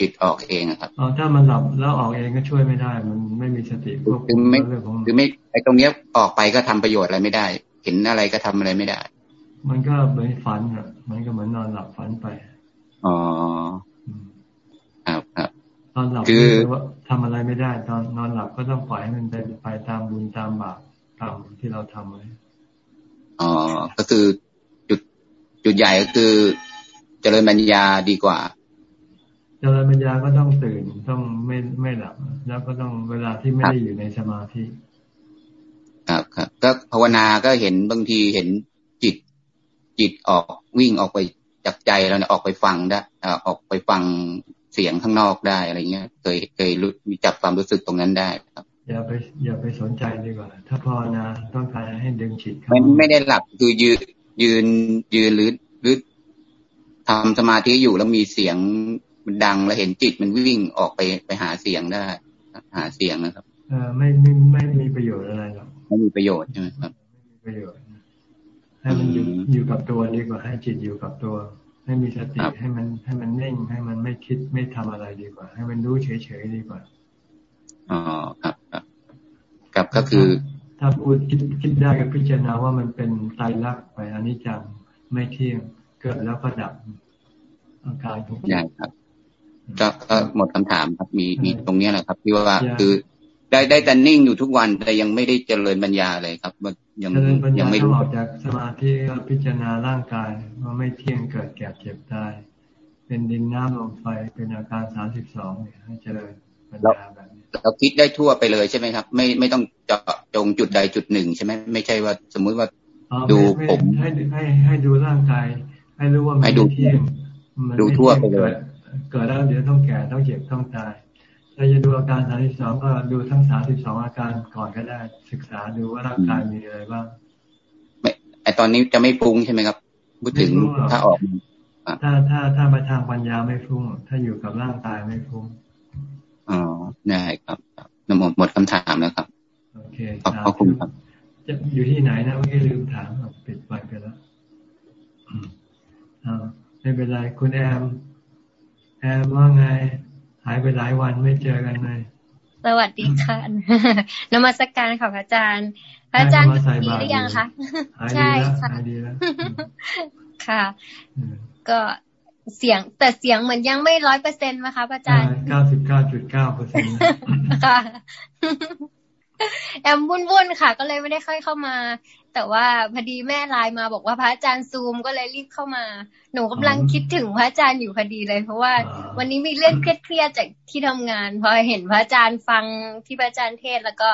จิตออกเองอะครับอ๋อถ้ามันหลับแล้วออกเองก็ช่วยไม่ได้ มันไม่มีสติควบคืคุอมไม่เรื่องของมันคือไม่ไอ้ตรงเนี้ยออกไปก็ทำประโยชน์อะไรไม่ได้ เห็นอะไรก็ทำอะไรไม่ได้ มันก็เหมือนฝันอะ มันก็เหมือนนอนหลับฝันไปอ๋อครับครับตอนหลับคือว่าทำอะไรไม่ได้ ตอนนอนหลับก็ต้องปล่อยให้มันเป็นไปตามบุญตามบาปตามที่เราทำไว้อ๋อก็คือจุดจุดใหญ่ก็คือ เจริญปัญญาดีกว่า เจริญปัญญาก็ต้องตื่นต้องไม่ไม่หลับ แล้วก็ต้องเวลาที่ไม่ได้อยู่ในสมาธิครับครับก็ภาวนาก็เห็นบางทีเห็นจิต จิตออกวิ่งออกไปจากใจเราเนี่ยออกไปฟังได้อ่าออกไปฟังเสียงข้างนอกได้อะไรเงี้ย เคยเคยรู้มีจับความรู้สึกตรงนั้นได้ครับอย่าไปอย่าไปสนใจดีกว่า ถ้าภาวนาต้องการให้ดึงจิตเข้าไม่มาไม่ได้หลับคือยืนยืนยืนหรือหรือ ทำสมาธิอยู่แล้วมีเสียงมันดังแล้วเห็นจิตมันวิ่งออกไปไปหาเสียงได้ หาเสียงนะครับเออไม่ไม่ไม่มีประโยชน์อะไรหรอกไม่มีประโยชน์ใช่ไหมครับไม่มีประโยชน์ให้มันอยู่อยู่กับตัวดีกว่าให้จิตอยู่กับตัว ให้มีสติให้มันให้มันนิ่งให้มันไม่คิดไม่ทำอะไรดีกว่า ให้มันรู้เฉยๆดีกว่าอ๋อครับครับครับก็คือ ถ้าพูดคิดคิดได้ก็พิจารณาว่ามันเป็นไตรลักษณ์ไปอนิจจังไม่เที่ยง เกิดแล้วก็ดับอาการของจิตใช่ครับก็ก็หมดคำถามครับมีมีตรงเนี้ยแหละครับ ที่ว่าอย่าคือได้ได้แต่นิ่งอยู่ทุกวันแต่ยังไม่ได้เจริญปัญญาเลยครับมันยังเจริญปัญยัญางไม่ต้อรู้งออกจากสมาธิก็พิจารณาร่างกายว่าไม่เที่ยงเกิดแก่เจ็บตายเป็นดินน้ำลมไฟเป็นอาการสามสิบสองเนี่ยให้เจริญปัญญาแบบนี้เราคิดได้ทั่วไปเลยใช่ไหมครับ ไม่ไม่ต้องเจาะจงจุดใดจุดหนึ่งใช่ไหมไม่ใช่ว่าสมมุติว่าอ๋อดูไม่ผมให้ให้ให้ดูร่างกาย ให้รู้ว่ามันให้ดูไม่เที่ยงมันดูไม่ทั่วเที่ยงไปเลยกิดเกิดแล้วเดี๋ยวต้องแก่ต้องเจ็บต้องตายถ้าจะดูอาการสามสิบสองก็ดูทั้งสามสิบสองอาการก่อนก็ได้ ศึกษาดูว่าร่างกายมีอะไรบ้างไม่ไอตอนนี้จะไม่ปรุงใช่ไหมครับพูดถึงไม่ปรุงหรอกถ้าออก ถ้าถ้าถ้ามาทางปัญญาไม่ฟุ้งถ้าอยู่กับร่างกายไม่ฟุ้งอ๋อได้ครับครับหมดหมดคำถามแล้วครับโอเคขอบขอบคุณครับ จะอยู่ที่ไหนนะเมื่อกี้ลืมถามอะปิดไปไปแล้วอืมอ่า ไม่เป็นไร คุณแอม แอมว่าไง หายไปหลายวันไม่เจอกันเลย สวัสดีค่ะนมัสการค่ะพระอาจารย์ พระอาจารย์ให้มาใส่ดีบาตรหรือยังคะหายดีใช่แล้วค่ะหายดีแล้วค่ะ ก็เสียงแต่เสียงเหมือนยังไม่ร้อยเปอร์เซ็นต์นะคะพระอาจารย์เก้าสิบเก้าจุดเก้าเปอร์เซ็นต์ค่ะแอมวุ่นๆค่ะ ก็เลยไม่ได้ค่อยเข้ามา แต่ว่าพอดีแม่ไลน์มาบอกว่าพระอาจารย์ซูมก็เลยรีบเข้ามา หนูกำลังคิดถึงพระอาจารย์อยู่พอดีเลย เพราะว่าวันนี้มีเรื่องเครียดๆจากที่ทำงาน พอเห็นพระอาจารย์ฟังที่พระอาจารย์เทศน์แล้วก็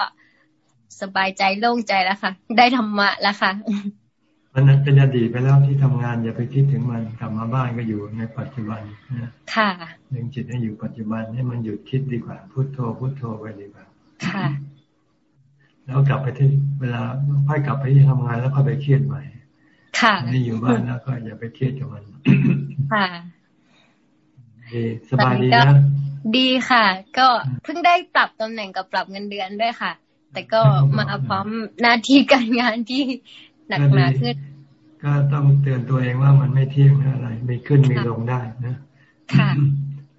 สบายใจโล่งใจแล้วค่ะ ได้ธรรมะแล้วค่ะมันนั้นเป็นอดีตไปแล้วที่ทำงานอย่าไปคิดถึงมันกลับมาบ้านก็อยู่ในปัจจุบันนะค่ะดึงจิตให้อยู่ปัจจุบันให้มันหยุดคิดดีกว่าพุโทโธพุโทโธไปดีกว่าค่ะ แล้วกลับไปที่เวลาค่อยกลับไปที่ทำงานแล้วค่อยไปเครียดใหม่ ค่ะนี่อยู่บ้านแล้วก็อย่าไปเครียดกับมัน ค่ะดีสบายดีก็นะ ดีค่ะ ก็เพิ่งได้ปรับตำแหน่งกับปรับเงินเดือนด้วยค่ะ แต่ก็มาพร้อมหน้าที่การงานที่หนักหนาขึ้น ก็ต้องเตือนตัวเองว่ามันไม่เที่ยงอะไร มีขึ้นมีลงได้นะ ค่ะ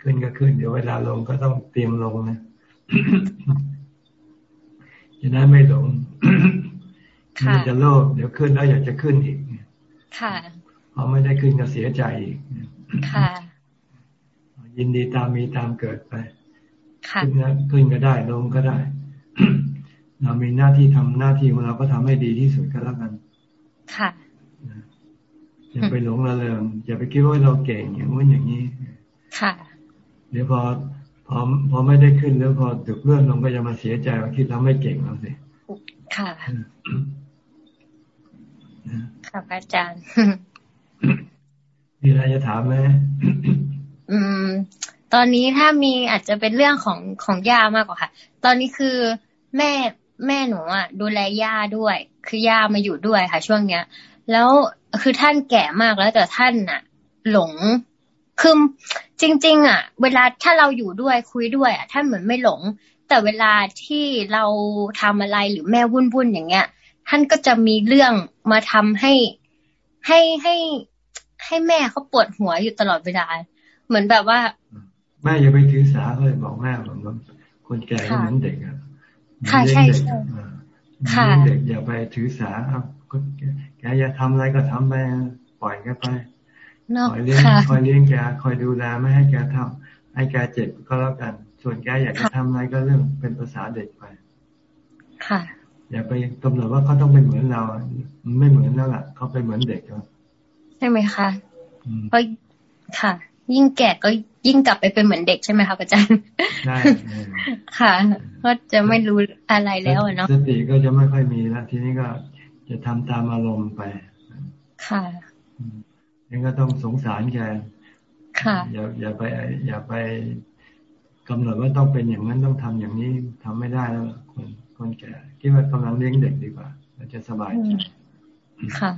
ขึ้นก็ขึ้น เดี๋ยวเวลาลงก็ต้องเตรียมลงนะ จะได้ไม่หลงมันจะโลภเดี๋ยวขึ้นแล้วอยากจะขึ้นอีกค่ะพอไม่ได้ขึ้นก็เสียใจอีกค่ะยินดีตามมีตามเกิดไปค่ะขึ้นนะขึ้นก็ได้ลงก็ได้ เรามีหน้าที่ทำหน้าที่ของเราก็ทำให้ดีที่สุดก็แล้วกัน ค่ะอย่าไปหลงระเริงอย่าไปคิดว่าเราเก่งอย่างนู้นอย่างนี้ ค่ะ เดี๋ยวพอ พอพอไม่ได้ขึ้นแล้วพอถึกเลื่อนลงก็จะมาเสียใจว่าคิดเราไม่เก่งเราสิค่ะค่ะพระอาจารย์ มีอะไรจะถามไหมอืม ตอนนี้ถ้ามีอาจจะเป็นเรื่องของของย่ามากกว่าค่ะ ตอนนี้คือแม่แม่หนูอะ ดูแลย่าด้วย คือย่ามาอยู่ด้วยค่ะ ช่วงเนี้ย แล้วคือท่านแก่มากแล้วแต่ท่านอะ หลง คือจริง ๆ อะ เวลาถ้าเราอยู่ด้วยคุยด้วยอะท่านเหมือนไม่หลง แต่เวลาที่เราทำอะไรหรือแม่วุ่นๆอย่างเงี้ย ท่านก็จะมีเรื่องมาทำให้ให้ให้ให้แม่เขาปวดหัวอยู่ตลอดเวลา เหมือนแบบว่าแม่อย่าไปถือสาเลยบอกแม่ผมว่าคนแก่ก็เหมือนเด็กอะค่ะใช่ใช่ค่ะเด็กอย่าไปถือสาเอาแกอย่าทำอะไรก็ทำไปปล่อยแกไปเนาะคอยเลี้ยงค่ะคอยเลี้ยงแกคอยดูแลไม่ให้แกทำให้แกเจ็บก็แล้วกัน ส่วนแกอยากจะทำอะไรก็เรื่องเป็นภาษาเด็กไป ค่ะ อย่าไปกำหนดว่าเขาต้องเป็นเหมือนเรามันไม่เหมือนแล้วล่ะเขาเป็นเหมือนเด็กแล้วใช่ไหมคะเพราะค่ะ ยิ่งแก่ก็ยิ่งกลับไปเป็นเหมือนเด็กใช่ไหมคะอาจารย์ใช่ค่ะ ก็จะไม่รู้อะไรแล้วอะเนาะสติก็จะไม่ค่อยมีแล้วทีนี้ก็จะทำตามอารมณ์ไป ค่ะ นี่ก็ต้องสงสารแกค่ะอย่าอย่าไป อย่าไปกำหนดว่าต้องเป็นอย่างนั้นต้องทำอย่างนี้ทำไม่ได้แล้วล่ะคนคนแก่คิดว่ากำลังเลี้ยงเด็กดีกว่าเราจะสบายใจค่ะ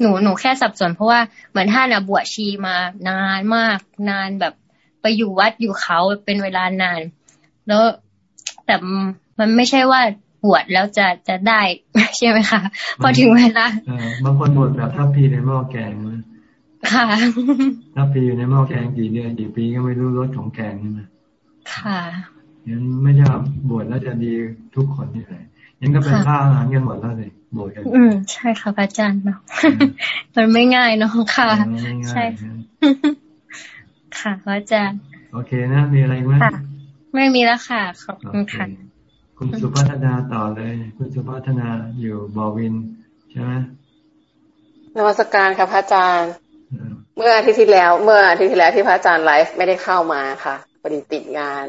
หนูหนูแค่สับสนเพราะว่าเหมือนท่านอะบวชชีมานานมาก นานแบบไปอยู่วัดอยู่เขาเป็นเวลานาน แล้วแต่มันไม่ใช่ว่า บวชแล้วจะจะได้ใช่ไหมคะพอถึงเวลาเออบางคนบวชแบบทัพพีในหม้อแกงนะค่ะทัพพีอยู่ในหม้อแกงกี่เดือนกี่ปีก็ไม่รู้รสของแกงใช่ไหมค่ะงั้นไม่ใช่ว่าบวชแล้วจะดีทุกคนที่ไหนยังก็เป็นค่ะข้าอาหารกันหมดแล้วสิบวชกันอืมใช่ค่ะพระอาจารย์เนาะมันไม่ง่ายเนาะค่ะเออไม่ง่ายใช่นะค่ะพระอาจารย์โอเคนะมีอะไรไหมค่ะไม่มีแล้วค่ะ ขอบคุณค่ะ คุณสุพัฒนาต่อเลย คุณสุพัฒนาอยู่บอวินใช่ไหมนมัสการค่ะพระอาจารย์ เมื่ออาทิตย์ที่แล้ว เมื่ออาทิตย์ที่แล้วที่พระอาจารย์ไลฟ์ไม่ได้เข้ามาค่ะพอดีติดงาน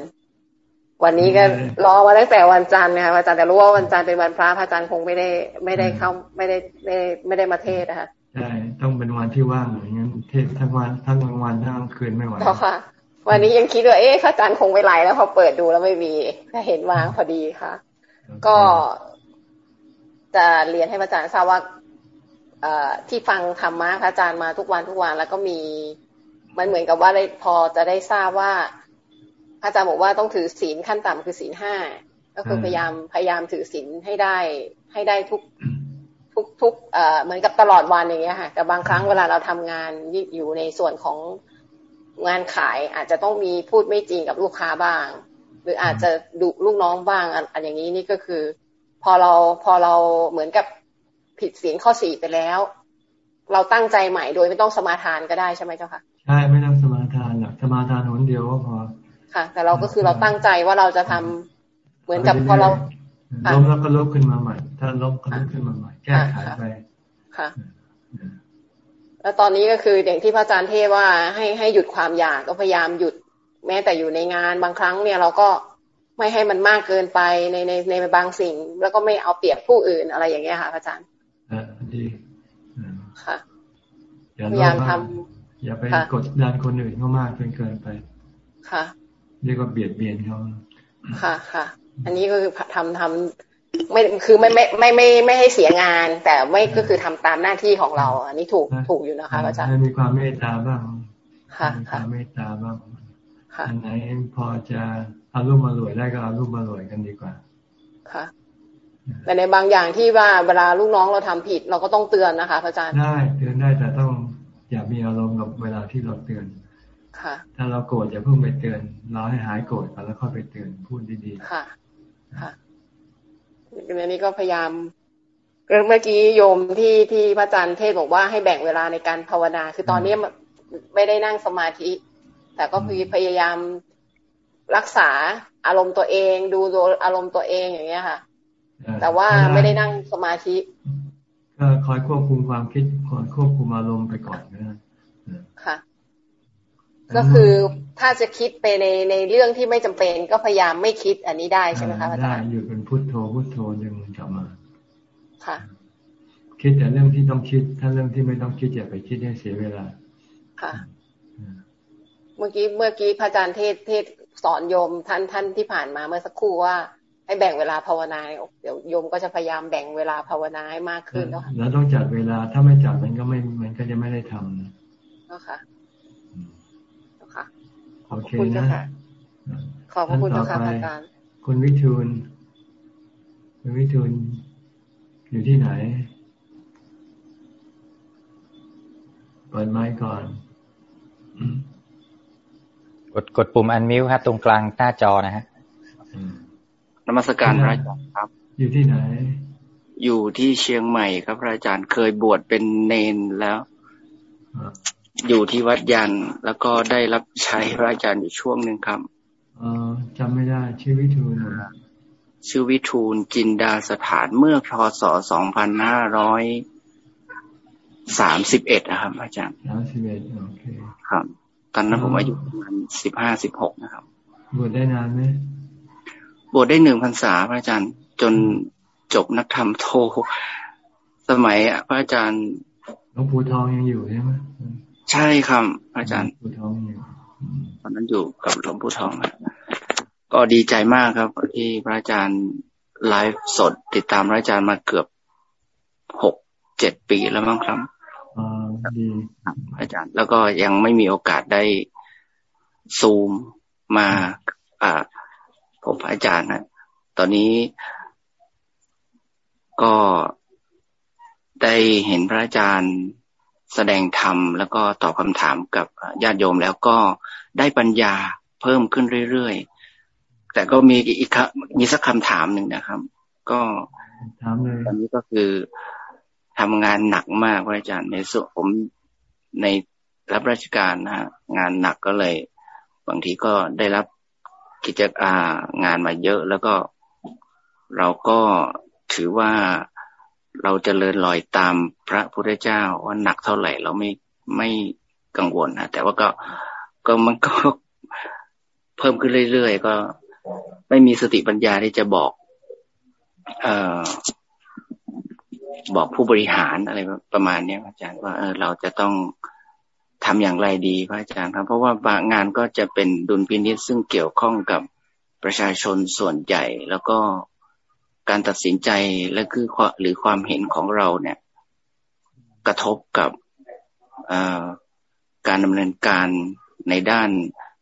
วันนี้ก็รอมาตั้งแต่วันจันทร์นะคะพระอาจารย์แต่รู้ว่าวันจันทร์เป็นวันพระพระอาจารย์คงไม่ได้ไม่ได้เข้าไม่ได้ไม่ได้ไม่ได้มาเทศนะคะใช่ต้องเป็นวันที่ว่างอย่างนั้นเทศทั้งวันทั้งกลางวันทั้งกลางคืนไม่ไหวเพราะค่ะ วันนี้ยังคิดว่าเอ๊ะพระอาจารย์คงไม่ไลฟ์แล้วพอเปิดดูแล้วไม่มีก็เห็นว่างพอดีค่ะ ก็จะเรียนให้พระอาจารย์ทราบว่าเอ่อที่ฟังธรรมะพระอาจารย์มาทุกวันทุกวันแล้วก็มี มันเหมือนกับว่าได้พอจะได้ทราบว่าพระอาจารย์บอกว่าต้องถือศีลขั้นต่ำคือศีลห้าก็คือพยายามพยายามถือศีลให้ได้ให้ได้ทุกทุกทุกเอ่อเหมือนกับตลอดวันอย่างเงี้ยค่ะแต่บางครั้งเวลาเราทำงานอยู่ในส่วนของ งานขายอาจจะต้องมีพูดไม่จริงกับลูกค้าบ้าง หรืออาจจะดุลูกน้องบ้างอันอันอย่างนี้นี่ก็คือ พอเราพอเราเหมือนกับผิดศีลข้อสี่ไปแล้ว เราตั้งใจใหม่โดยไม่ต้องสมาทานก็ได้ใช่ไหมเจ้าค่ะใช่ไม่ต้องสมาทานหรอกสมาทานหนเดียวก็พอค่ะ แต่เราก็คือเราตั้งใจว่าเราจะทำเหมือนกับพอเราล้มแล้วก็ลุกขึ้นมาใหม่ ถ้าล้มก็ลุกขึ้นมาใหม่แก้ไขไปค่ะ แล้วตอนนี้ก็คืออย่างที่พระอาจารย์เทศว่าให้ให้หยุดความอยากก็พยายามหยุดแม้แต่อยู่ในงานบางครั้งเนี่ยเราก็ไม่ให้มันมากเกินไปในในในบางสิ่ง แล้วก็ไม่เอาเปรียบผู้อื่นอะไรอย่างเงี้ยค่ะพระอาจารย์อ่าดีค่ะอย่าพยายามโลภทมากอย่าไปค่ะกดดันคนอื่นเขามากจนเกินไป ค่ะเรียกว่าเบียดเบียนเขาค่ะค่ะ อันนี้ก็คือทำทำ ไม่คือไม่ไม่ไม่ไม่ไม่ให้เสียงาน แต่ไม่ก็คือทำตามหน้าที่ของเรา อันนี้ถูกถูกอยู่นะคะพระอาจารย์ให้มีความเมตตาบ้างค่ะมีคค่ะวามเมตตาบ้างค่ะอันไหนพอจะเอารูปมารวยได้ก็เอารูปมารวยกันดีกว่า ค่ะ แต่ในบางอย่างที่ว่าเวลาลูกน้องเราทำผิด เราก็ต้องเตือนนะคะพระอาจารย์ได้เตือนได้แต่ต้องอย่ามีอารมณ์กับเวลาที่เราเตือนค่ะ ถ้าเราโกรธอย่าเพิ่งไปเตือนรอให้หายโกรธก่อนแล้วค่อยไปเตือนพูดดีค่ะ ค่ะ ในนี้ก็พยายามเมื่อกี้โยมที่ที่พระอาจารย์เทศบอกว่าให้แบ่งเวลาในการภาวนา คือตอนนี้ไม่ได้นั่งสมาธิ แต่ก็คือพยายามรักษาอารมณ์ตัวเอง ดูอารมณ์ตัวเองอย่างเงี้ยค่ะๆแต่ว่าไม่ได้นั่งสมาธิก็คอยควบคุมความคิดคอยควบคุมอารมณ์ไปก่อนนะค่ะ ก็คือ ถ้าจะคิดไปในในเรื่องที่ไม่จำเป็นก็พยายามไม่คิดอันนี้ได้ใช่ไหมคะอาจาได้รย์อยู่เป็นพุทโธพุทโธดึงกลับมา ค่ะ คิดแต่เรื่องที่ต้องคิด ถ้าเรื่องที่ไม่ต้องคิดอย่าไปคิดให้เสียเวลา ค่ะ เมื่อกี้เมื่อกี้พระอาจารย์เทศเทศสอนโยมท่านท่านที่ผ่านมาเมื่อสักครู่ว่าให้แบ่งเวลาภาวนาเดี๋ยวโยมก็จะพยายามแบ่งเวลาภาวนาให้มากขึ้นเนาะค่ะแล้วต้องจัดเวลาถ้าไม่จัดมันก็ไม่มันก็จะไม่ได้ทำนะเนาะค่ะเนาะค่ะ โอเค ขอบคุณนะเจ้าค่ะ ขอบพระคุณเจ้าค่ะท่นพต่ระออาไปจารย์ คุณวิทูล คุณวิทูล อยู่ที่ไหน เปิดไมค์ก่อน กดกดปุ่มอันมิวครับตรงกลางหน้าจอนะฮะนมัสการพระอาจารย์ครับ อยู่ที่ไหน อยู่ที่เชียงใหม่ครับพระอาจารย์เคยบวชเป็นเนนแล้ว อยู่ที่วัดยัน แล้วก็ได้รับใช้พระอาจารย์อยู่ช่วงหนึ่งครับเออจำไม่ได้ ชื่อวิทูลเหรอชื่อวิทูลจินดาสถานเมื่อพศสองพันห้าร้อยสามสิบเอ็ดนะครับ อาจารย์สามสิบเอ็ดโอเคครับ ตอนนั้นผมอายุประมาณสิบห้าสิบหกนะครับ บวชได้นานไหมบวชได้หนึ่งพรรษาพระอาจารย์ จนจบนักธรรมโท สมัยพระอาจารย์หลวงปู่ทองยังอยู่ใช่ไหม ใช่ครับพระอาจารย์หลวงปู่ทองอยู่ตอนนั้นอยู่กับหลวงปู่ทองนะก็ดีใจมากครับ ที่พระอาจารย์ไลฟ์สดติดตามพระอาจารย์มาเกือบหกเจ็ดปีแล้วมั้งครับอ่าดีครับอาจารย์ แล้วก็ยังไม่มีโอกาสได้ซูมมาอ่าผมพระอาจารย์นะตอนนี้ก็ได้เห็นพระอาจารย์ แสดงธรรมแล้วก็ตอบคำถามกับญาติโยมแล้วก็ได้ปัญญาเพิ่มขึ้นเรื่อยๆ แต่ก็มีอีกคมีสักคำถามหนึ่งนะครับ ก็ถามเลยตอนนี้ก็คือทำงานหนักมากพระอาจารย์ในส่วนผมในรับราชการนะฮะงานหนักก็เลย บางทีก็ได้รับกิจอางานมาเยอะ แล้วก็เราก็ถือว่า เราจเจริญรอยตามพระพุทธเจ้าว่าหนักเท่าไหร่ เราไม่ไม่กังวลนะแต่ว่าก็ก็มันก็เพิ่มขึ้นเรื่อยๆก็ไม่มีสติปัญญาที่จะบอก เอ่อบอกผู้บริหารอะไรประมาณเนี้ยอาจารย์ว่าเออเราจะต้องทำอย่างไรดีพระอาจารย์ครับ เพราะว่าบางงานก็จะเป็นดุลพินิษซึ่งเกี่ยวข้องกับประชาชนส่วนใหญ่ แล้วก็ การตัดสินใจและคือหรือความเห็นของเราเนี่ย กระทบกับการดำเนินการในด้าน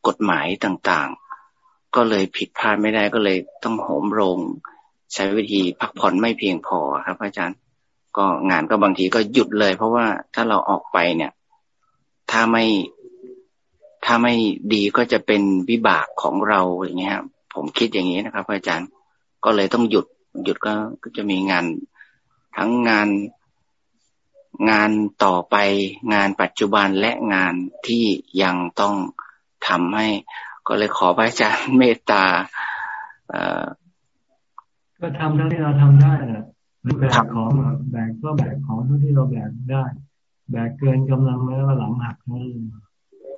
กฎหมายต่างๆ ก็เลยผิดพลาดไม่ได้ก็เลยต้องโหมโรง ใช้วิธีพักผ่อนไม่เพียงพอครับอาจารย์ ก็งานก็บางทีก็หยุดเลย เพราะว่าถ้าเราออกไปเนี่ย ถ้าไม่ถ้าไม่ดีก็จะเป็นวิบากของเราอย่างเงี้ยผมคิดอย่างนี้นะครับอาจารย์ก็เลยต้องหยุด หยุดก็ก็จะมีงานทั้งงานงานต่อไปงานปัจจุบันและงานที่ยังต้องทำให้ ก็เลยขอพระอาจารย์เมตตาเอ่อก็ทำเท่าที่เราทำได้นะแบกของแบกก็แบกของเท่าที่เราแบกได้ แบกเกินกำลังแล้วหลังหักนั่น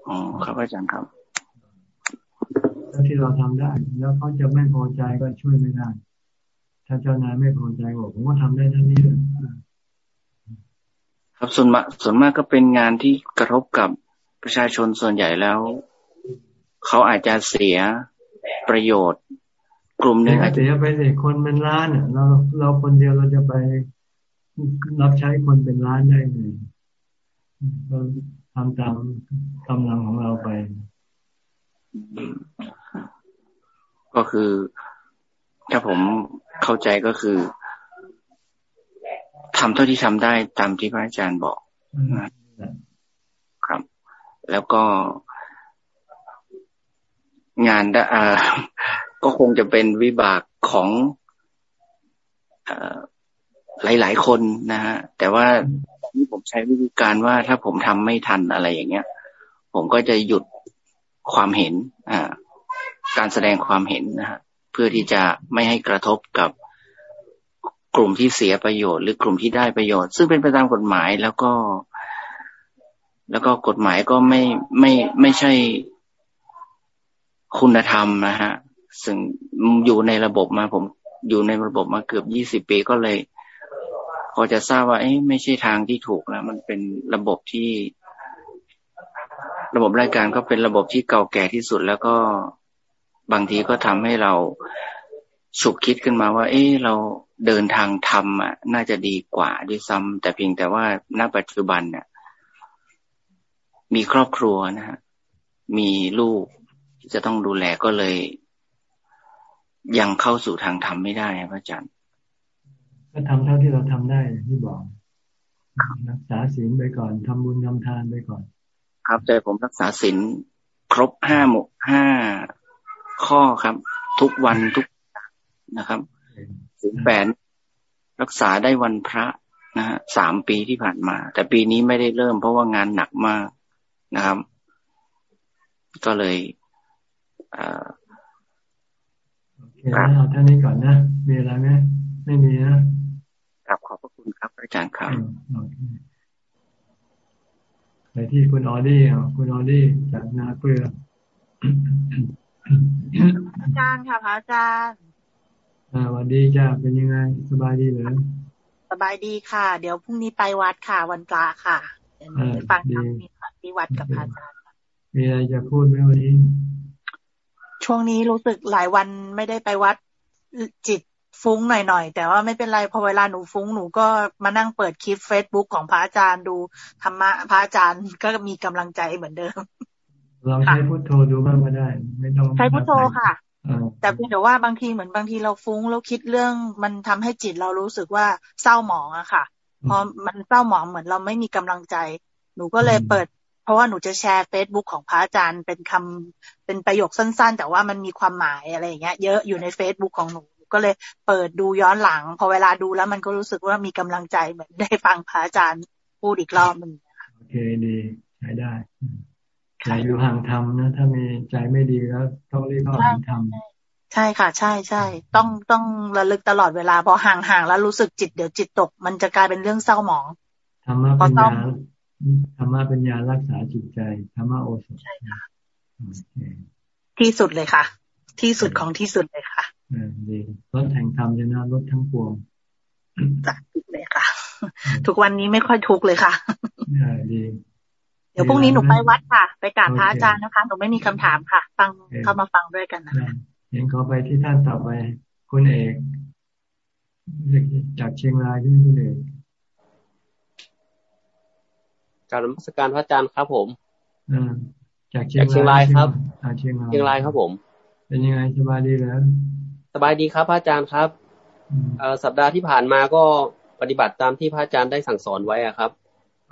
อ๋อครับอาจารย์ครับเท่าที่เราทำได้ แล้วเขาจะไม่พอใจก็ช่วยไม่ได้ ถ้าเจ้านายไม่พอใจบอกผมก็ทำได้เท่านี้เลยครับส่วนมากส่วนมากก็เป็นงานที่กระทบกับประชาชนส่วนใหญ่แล้ว เขาอาจจะเสียประโยชน์ กลุ่มหนึ่งอาจจะเสียไปเลยคนเป็นล้านเราเราคนเดียวเราจะไปรับใช้คนเป็นล้านได้ไงเราทำตามกำลังของเราไป ก็คือถ้าผม เข้าใจก็คือทำเท่าที่ทำได้ตามที่พระอาจารย์บอกครับ แล้วก็งานก็คงจะเป็นวิบากของหลาย ๆ คนนะฮะ แต่ว่าที่ผมใช้วิธีการว่าถ้าผมทำไม่ทันอะไรอย่างเงี้ย ผมก็จะหยุดความเห็น อ่า การแสดงความเห็นนะฮะ พื่อที่จะไม่ให้กระทบกับกลุ่มที่เสียประโยชน์ หรือกลุ่มที่ได้ประโยชน์ ซึ่งเป็นไปตามกฎหมายแล้วก็ แล้วก็กฎหมายก็ไม่ไม่ไม่ใช่คุณธรรมนะฮะซึ่งอยู่ในระบบมาผมอยู่ในระบบมาเกือบยี่สิบปีก็เลยพอจะทราบว่าเอ้ไม่ใช่ทางที่ถูกแล้วมันเป็นระบบที่ ระบบรายการก็เป็นระบบที่เก่าแก่ที่สุด แล้วก็ บางทีก็ทำให้เราฉุกคิดขึ้นมาว่า เอ้เราเดินทางธรรมอะ น่าจะดีกว่าด้วยซ้ำแต่เพียงแต่ว่าณปัจจุบันเนี่ยมีครอบครัวนะฮะมีลูกที่จะต้องดูแลก็เลย ยังเข้าสู่ทางธรรมไม่ได้พระอาจารย์ก็ทำเท่าที่เราทำได้ที่บอกรักษาศีลไปก่อนทำบุญทำทานไปก่อน ครับแต่ผมรักษาศีลครบห้าหมกห้า ข้อครับ ทุกวันทุกนะครับศีลแปดรักษาได้วันพระนะฮะสามปีที่ผ่านมา แต่ปีนี้ไม่ได้เริ่มเพราะว่างานหนักมากนะครับ ก็เลยโอเคเอาท่านี้ก่อนนะ มีอะไรไหมไม่มีนะครับขอบพระคุณครับอาจารย์ครับไปที่คุณออดี้คุณออดี้จากนาเกลือ อาจารย์ค่ะพระอาจารย์อ่าวันดีจ้าเป็นยังไง สบายดีหรือสบายดีค่ะ เดี๋ยวพรุ่งนี้ไปวัดค่ะ วันปลาค่ะฟังธรรมที่วัดกับพระอาจารย์ มีอะไรจะพูดไหมวันนี้ ช่วงนี้รู้สึกหลายวันไม่ได้ไปวัดจิตฟุ้งหน่อยๆ แต่ว่าไม่เป็นไรพอเวลาหนูฟุ้งหนูก็มานั่งเปิดคลิปเฟซบุ๊กของพระอาจารย์ดูธรรมะพระอาจารย์ก็มีกำลังใจเหมือนเดิม ลองใช้พุทโธดูบ้างก็ได้ ไม่ต้องใช้พุทโธค่ะแต่เพียงแต่ว่าบางทีเหมือนบางทีเราฟุ้งแล้วคิดเรื่อง มันทำให้จิตเรารู้สึกว่าเศร้าหมองอะค่ะ พอมันเศร้าหมองเหมือนเราไม่มีกำลังใจ หนูก็เลยเปิด เพราะว่าหนูจะแชร์เฟซบุ๊กของพระอาจารย์เป็นคำเป็นประโยคสั้นๆ แต่ว่ามันมีความหมายอะไรอย่างเงี้ยเยอะอยู่ในเฟซบุ๊กของหนูก็เลยเปิดดูย้อนหลัง พอเวลาดูแล้วมันก็รู้สึกว่ามีกำลังใจเหมือนได้ฟังพระอาจารย์พูดอีกรอบหนึ่งโอเคดีใช้ได้ ใจอยู่ห่างธรรมนะ ถ้ามีใจไม่ดีแล้วต้องรีบเข้าห่างธรรมใช่ค่ะ ใช่ใช่ต้องต้องระลึกตลอดเวลาพอห่างๆแล้วรู้สึกจิตเดี๋ยวจิตตก มันจะกลายเป็นเรื่องเศร้าหมองธรรมะเป็นยาธรรมะเป็นยารักษาจิตใจธรรมะโอสถใช่ค่ะที่สุดเลยค่ะ ที่สุดของที่สุดเลยค่ะดีรถแห่งธรรมจะนะรถทั้งปวงจักเลยค่ะ ทุกวันนี้ไม่ค่อยทุกเลยค่ะดีเดี๋ยวพรุ่งนี้หนูไปวัดค่ะ ไปกราบพระอาจารย์นะคะ หนูไม่มีคำถามค่ะ ฟังเข้ามาฟังด้วยกันนะคะเห็นเขาไปที่ท่านต่อไป คุณเอกจากเชียงรายที่คุณเอกการนมัสการพระอาจารย์ครับผมจากเชียงรายครับเชียงรายเชียงรายครับผม เป็นยังไงสบายดีแล้วสบายดีครับพระอาจารย์ครับสัปดาห์ที่ผ่านมาก็ปฏิบัติตามที่พระอาจารย์ได้สั่งสอนไว้อะครับ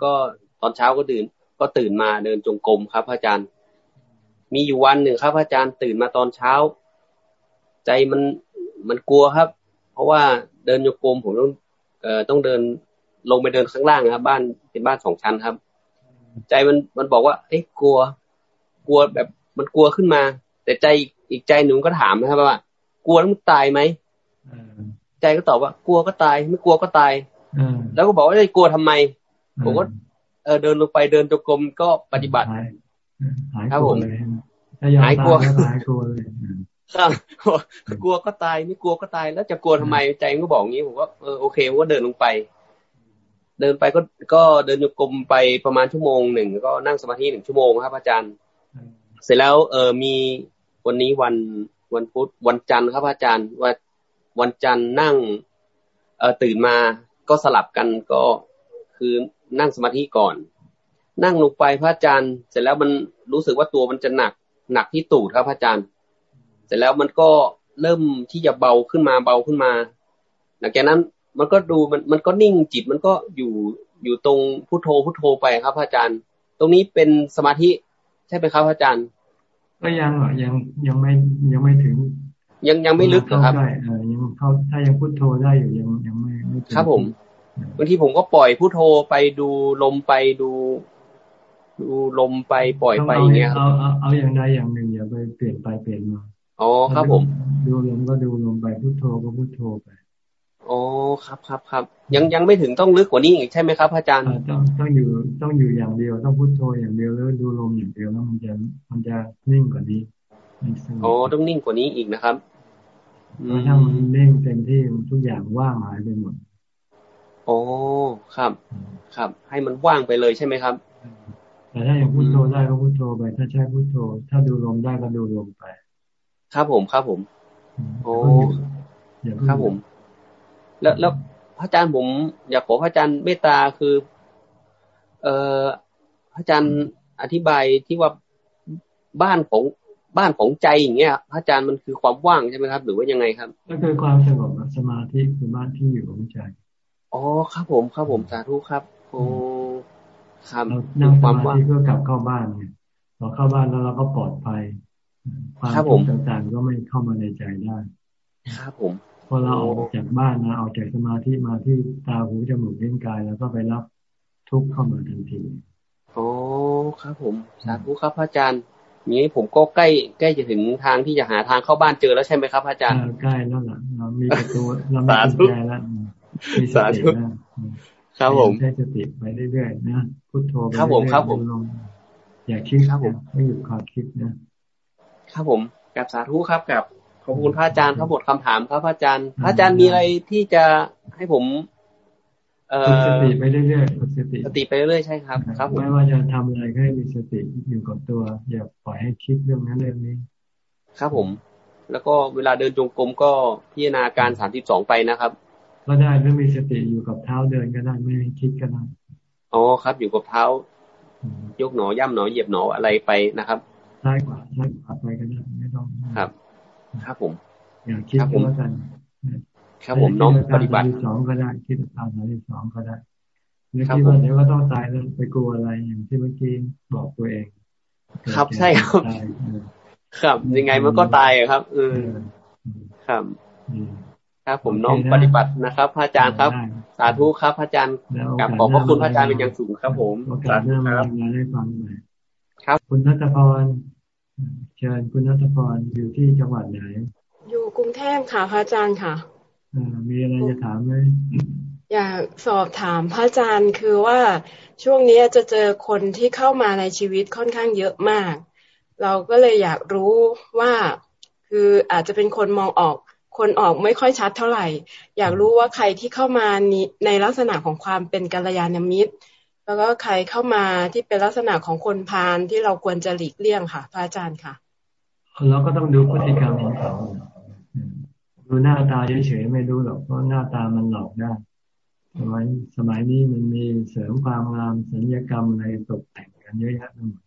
ก็ตอนเช้าก็ตื่น ก็ตื่นมาเดินจงกรมครับพระอาจารย์ มีอยู่วันหนึ่งครับพระอาจารย์ตื่นมาตอนเช้า ใจมันมันกลัวครับ เพราะว่าเดินโยกมผมต้องเอ่อต้องเดินลงไปเดินข้างล่างครับ บ้านเป็นบ้านสองชั้นครับ ใจมันมันบอกว่าเอ้กลัว กลัวแบบมันกลัวขึ้นมา แต่ใจอีกใจหนึ่งก็ถามนะครับว่า กลัวแล้วมันตายไหมใจก็ตอบว่ากลัวก็ตาย ไม่กลัวก็ตายแล้วก็บอกว่าไอ้กลัวทำไมผมก็ เออเดินลงไปเดินจงกรมก็ปฏิบัติครับผมหายกลัวหายกลัวเลยครับกลัวก็ตายไม่กลัวก็ตายแล้วจะกลัวทำไมใจก็บอกงี้ผมก็เออโอเคผมก็เดินลงไป เดินไปก็ก็เดินโยกลมไปประมาณชั่วโมงหนึ่งก็นั่งสมาธิหนึ่งชั่วโมงครับ อาจารย์ เสร็จแล้วเออมีวันนี้วันวันพุธวันจันทร์ครับอาจารย์ว่าวันจันทร์นั่ง เออตื่นมาก็สลับกันก็คือ นั่งสมาธิก่อน นั่งลงไปพระอาจารย์ เสร็จแล้วมันรู้สึกว่าตัวมันจะหนัก หนักที่ตูดครับพระอาจารย์ เสร็จแล้วมันก็เริ่มที่จะเบาขึ้นมาเบาขึ้นมาลังจากนั้นมันก็ดูมันมันก็นิ่งจิตมันก็อยู่อยู่ตรงพุทโธพุทโธไปครับพระอาจารย์ ตรงนี้เป็นสมาธิใช่ไหมครับพระอาจารย์ ก็ยังอะยังยังไม่ยังไม่ถึง ยังยังไม่ลึกครับใช่เออยังเข้าถ้ายังพุทโธได้อยู่ยังยังไม่ไม่ถึงครับผม บางทีผมก็ปล่อยพุทโธไปดูลมไปดู ดูลมไปปล่อยไปอย่างเงี้ยครัเอาบเอาเอาอย่างใดอย่างหนึ่งอย่าไปเปลี่ยนไปเปลี่ยนมาอ๋อครับผม ดูลมก็ดูลมไปพุทโธก็พุทโธไปอ๋อครับครับครับยังยังไม่ถึงต้องลึกกว่านี้อีกใช่ไหมครับพระอาจารย์เอ่อต้องต้องอยู่ต้องอยู่อย่างเดียวต้องพุทโธอย่างเดียวแล้วดูลมอย่างเดียวแล้วมันจะมันจะนิ่งกว่านี้มันสงบอ๋อต้องนิ่งกว่านี้อีกนะครับอืเพราะถ้ามันนิ่งเต็มที่ทุกอย่างว่างหายไปหมด อ๋อครับ ครับ ให้มันว่างไปเลยใช่ไหมครับ แต่ถ้ายังพุทโธได้ก็พุทโธไป ถ้าใช้พุทโธ ถ้าดูลมได้ก็ดูลมไป ครับผมครับผม โอ้อย่าเพิ่งครับผม แล้วแล้วพระอาจารย์ผมอยากขอพระอาจารย์เมตตาคือ เอ่อพระอาจารย์อธิบายที่ว่าบ้านของบ้านของใจอย่างเงี้ยพระอาจารย์มันคือความว่างใช่ไหมครับ หรือว่ายังไงครับ ก็คือความสงบอะสมาธิคือบ้านที่อยู่ของใจ อ๋อครับผมครับผมสาธุครับโอ้ครับเราคืนั่องสความมาว่าธิงเพื่อกลับเข้าบ้านไงพอเข้าบ้านแล้วเราก็ปลอดภัยความครับผทุมกข์ต่างๆก็ไม่เข้ามาในใจได้ครับผมพอเราออกจากบ้านนะออกจากสมาธิมาที่ตาหูจมูกลิ้นกาย แล้วก็ไปรับทุกข์เข้ามาทันทีอ๋อครับ ผมสาธุครับพระอาจารย์นี้ผมก็ใกล้ใกล้จะถึงทางที่จะหาทางเข้าบ้านเจอแล้วใช่ไหมครับพระอาจารย์เออใกล้แล้วล่ะเรามีประตูเรามีสากุธุญแจแล้วมี สสาติธุแล้วครับผมใช้สติไปเรื่อยๆนะพุทโธไปครับผมเอยๆครับผมดูลอย่าคิดครับผมไม่หยุดความคิดนะครับผมกับสาธุครับกับขอบคุณพระอาจารย์ครับหมดคำถามครับพระอาจารย์ พระอาจารย์มีอะไรที่จะให้ผม เอ่ฝึกอสติไปเรื่อยๆฝึกสติสติไปเรื่อยๆใช่ครับ ครับผมไม่ว่าจะทำอะไรก็ให้มีสติอยู่กับตัว อย่าปล่อยให้คิดเรื่องนั้นเรื่องนี้ ครับผม แล้วก็เวลาเดินจงกรมก็พิจารณาการสามสิบสองไปนะครับ ก็ได้หรือมีสติอยู่กับเท้าเดินก็ได้ไม่ให้คิดก็ได้อ๋อครับ อยู่กับเท้า ยกหนอย่ำหนอเหยียบหนออะไรไปนะครับซ้ายขวาซ้ายขวาไปก็ได้ไม่ต้องครับ ครับผมอย่าคิดครับผก็มแล้วกันครับผมน้อมปฏิบัติคิดสองก็ได้คิดตามสามสิบสองก็ได้หรือครับคิดผมว่าเดี๋ยวก็ต้องตายแล้วไปกลัวอะไรอย่างที่เมื่อกี้บอกตัวเอง ครับเกิดแก่ใช่ครับตายเออครับยังไงมันก็ตายอะครับเออครับ ครับ ผมน้อมปฏิบัตินะครับพระอาจารย์ครับ สาธุครับพระอาจารย์แล้วกับขอบพระคุณพระอาจารย์เป็นอย่างสูงครับ ผมโอกาสาสหธุน้าคมารับรายงานให้ฟังหน่อยครับ คุณนัทพรเชิญคุณนัทพรอยู่ที่จังหวัดไหน อยู่กรุงเทพค่ะพระอาจารย์ค่ะอ่ามีอะไรจะถามไหมอยากสอบถามพระอาจารย์คือว่าช่วงนี้จะเจอคนที่เข้ามาในชีวิตค่อนข้างเยอะมาก เราก็เลยอยากรู้ว่าคืออาจจะเป็นคนมองออก คนออกไม่ค่อยชัดเท่าไหร่ อยากรู้ว่าใครที่เข้ามาในลักษณะของความเป็นกัลยาณมิตร แล้วก็ใครเข้ามาที่เป็นลักษณะของคนพาลที่เราควรจะหลีกเลี่ยงค่ะ พระอาจารย์ค่ะ เราก็ต้องดูพฤติกรรมของเขาดูหน้าตาเฉยๆไม่รู้หรอกเพราะหน้าตามันหลอกได้สมัยสมัยนี้มันมีเสริมความงามสัญญกรรมอะไรตกแต่งกันเยอะแยะไปหมด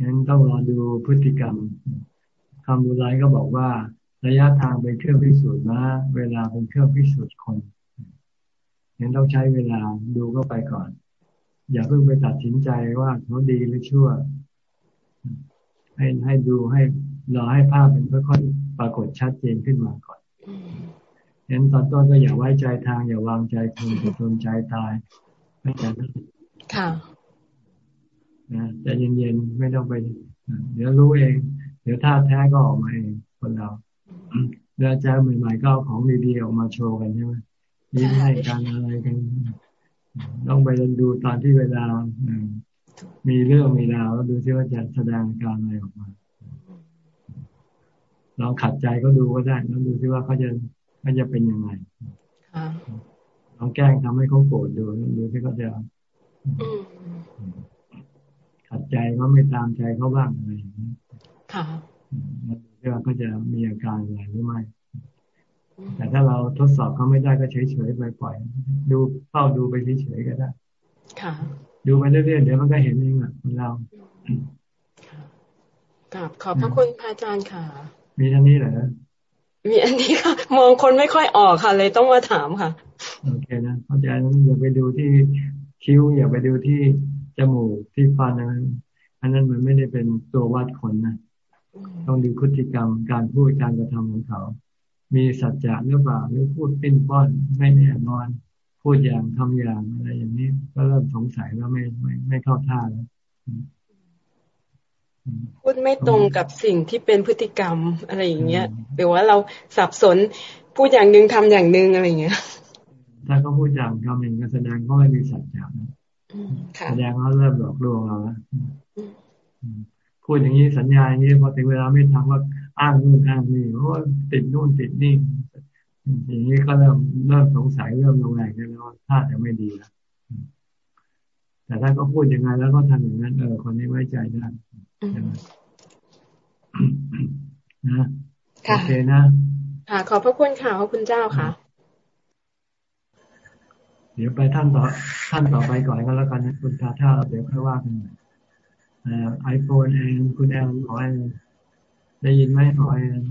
งั้นต้องรอดูพฤติกรรมคำโบราณก็บอกว่า ระยะทางเป็นเครื่องพิสูจน์ม้าเวลาเป็นเครื่องพิสูจน์คนงั้นต้องใช้เวลาดูก็ไปก่อน อย่าเพิ่งไปตัดสินใจว่าเขาดีหรือชั่ว ให้ให้ดูให้รอให้ภาพมันค่อยๆปรากฏชัดเจนขึ้นมาก่อนฉะนั้นตอนต้นก็อย่าไว้ใจทาง อย่าวางใจคนอย่าทนใจตายไม่แต่นั้นค่ะนะใจเย็นๆไม่ต้องไป เดี๋ยวรู้เอง เดี๋ยวท่าแท้ก็ออกมาเองคนเรา เวลาเจอใหม่ๆก็เอาของดีๆออกมาโชว์กันใช่ไหมยิ้มให้กันอะไรกันต้องไปดูตอนที่เวลาอืมมีเรื่องมีราวแล้วดูที่ว่าจะแสดงการอะไรออกมาลองขัดใจก็ดูก็ได้แล้วดูที่ว่าเขาจะเขาจะเป็นยังไงค่ะลองแกล้งทำให้เขาโกรธดูแล้วดูที่เขาจะขัดใจเขาไม่ตามใจเขาบ้างอะไรอย่างนี้ค่ะ แล้วดูที่ว่าเขาจะมีอาการอะไรหรือไม่ แต่ถ้าเราทดสอบเขาไม่ได้ก็เฉยๆไปปล่อย ดูเฝ้าดูไปเฉยๆก็ได้ค่ะ ดูไปเรื่อยๆเดี๋ยวมันก็เห็นเองอะของเรากราบขอบพระคุณพระอาจารย์ค่ะ มีเท่านี้เหรอมีอันนี้ค่ะ มองคนไม่ค่อยออกค่ะ เลยต้องมาถามค่ะ โอเคนะเข้าใจนั้นอย่าไปดูที่คิ้ว อย่าไปดูที่จมูกที่ฟันนะอันนั้นมันไม่ได้เป็นตัววัดคนนะ ต้องดูพฤติกรรมการพูดการกระทำของเขา มีสัจจะหรือเปล่าหรือพูดปิ้นป้อนไม่แน่นอน พูดอย่างทำอย่างอะไรอย่างนี้ ก็เริ่มสงสัยแล้วไม่ไม่ไม่เข้าท่าแล้วพูดไม่ตรงกับสิ่งที่เป็นพฤติกรรมอะไรอย่างเงี้ยหรือว่าเราสับสนพูดอย่างหนึ่งทำอย่างหนึ่งอะไรอย่างเงี้ย ถ้าเขาพูดอย่างทำเองก็แสดงเขาไม่มีสัจจะแสดงเขาเริ่มหลอกลวงเราแล้ว พูดอย่างนี้สัญญาอย่างนี้พอถึงเวลาไม่ทำว่าอ้างนู่นอ้างนี่เพราะว่าติดนู่นติดนี่อย่างนี้ก็เริ่มเริ่มสงสัยเริ่มระแวงกันแล้วท่าจะไม่ดีแล้วแต่ถ้าเขาพูดยังไงแล้วก็ทำอย่างนั้น เออ คนนี้ไว้ใจได้นะโอเคนะค่ะขอบพระคุณค่ะขอบคุณเจ้าค่ะ เดี๋ยวไปท่านต่อท่านต่อไปก่อนก็แล้วกันนะคุณทาท่าเดี๋ยวค่อยว่ากัน ไอโฟนเองคุณแอลขอแอนได้ยินไหมขอแอน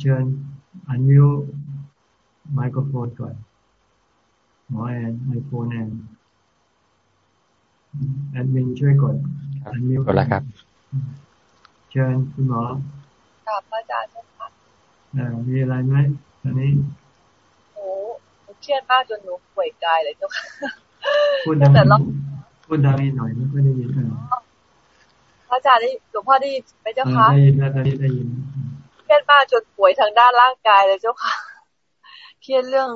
เชิญอันวิวไมโครโฟนก่อนหมอแอนไอโฟนแอนแอดมินช่วยกดอันวิวกดแล้วครับ เชิญคุณหมอครับอาจารย์ค่ะมีอะไรไหมตอนนี้โอ้เครียดมากจนหนูป่วยกายเลยเจ้าค่ะ พูดดังพูดดังหน่อยไม่ค่อยได้ยินเอพระอาจารย์ได้หลวงพ่อได้ยินไหมเจ้าคะได้ยินแล้วตอนนี้ได้ยินเครียดมากจนป่วยทางด้านร่างกายเลยเจ้าค่ะเครียดเรื่อง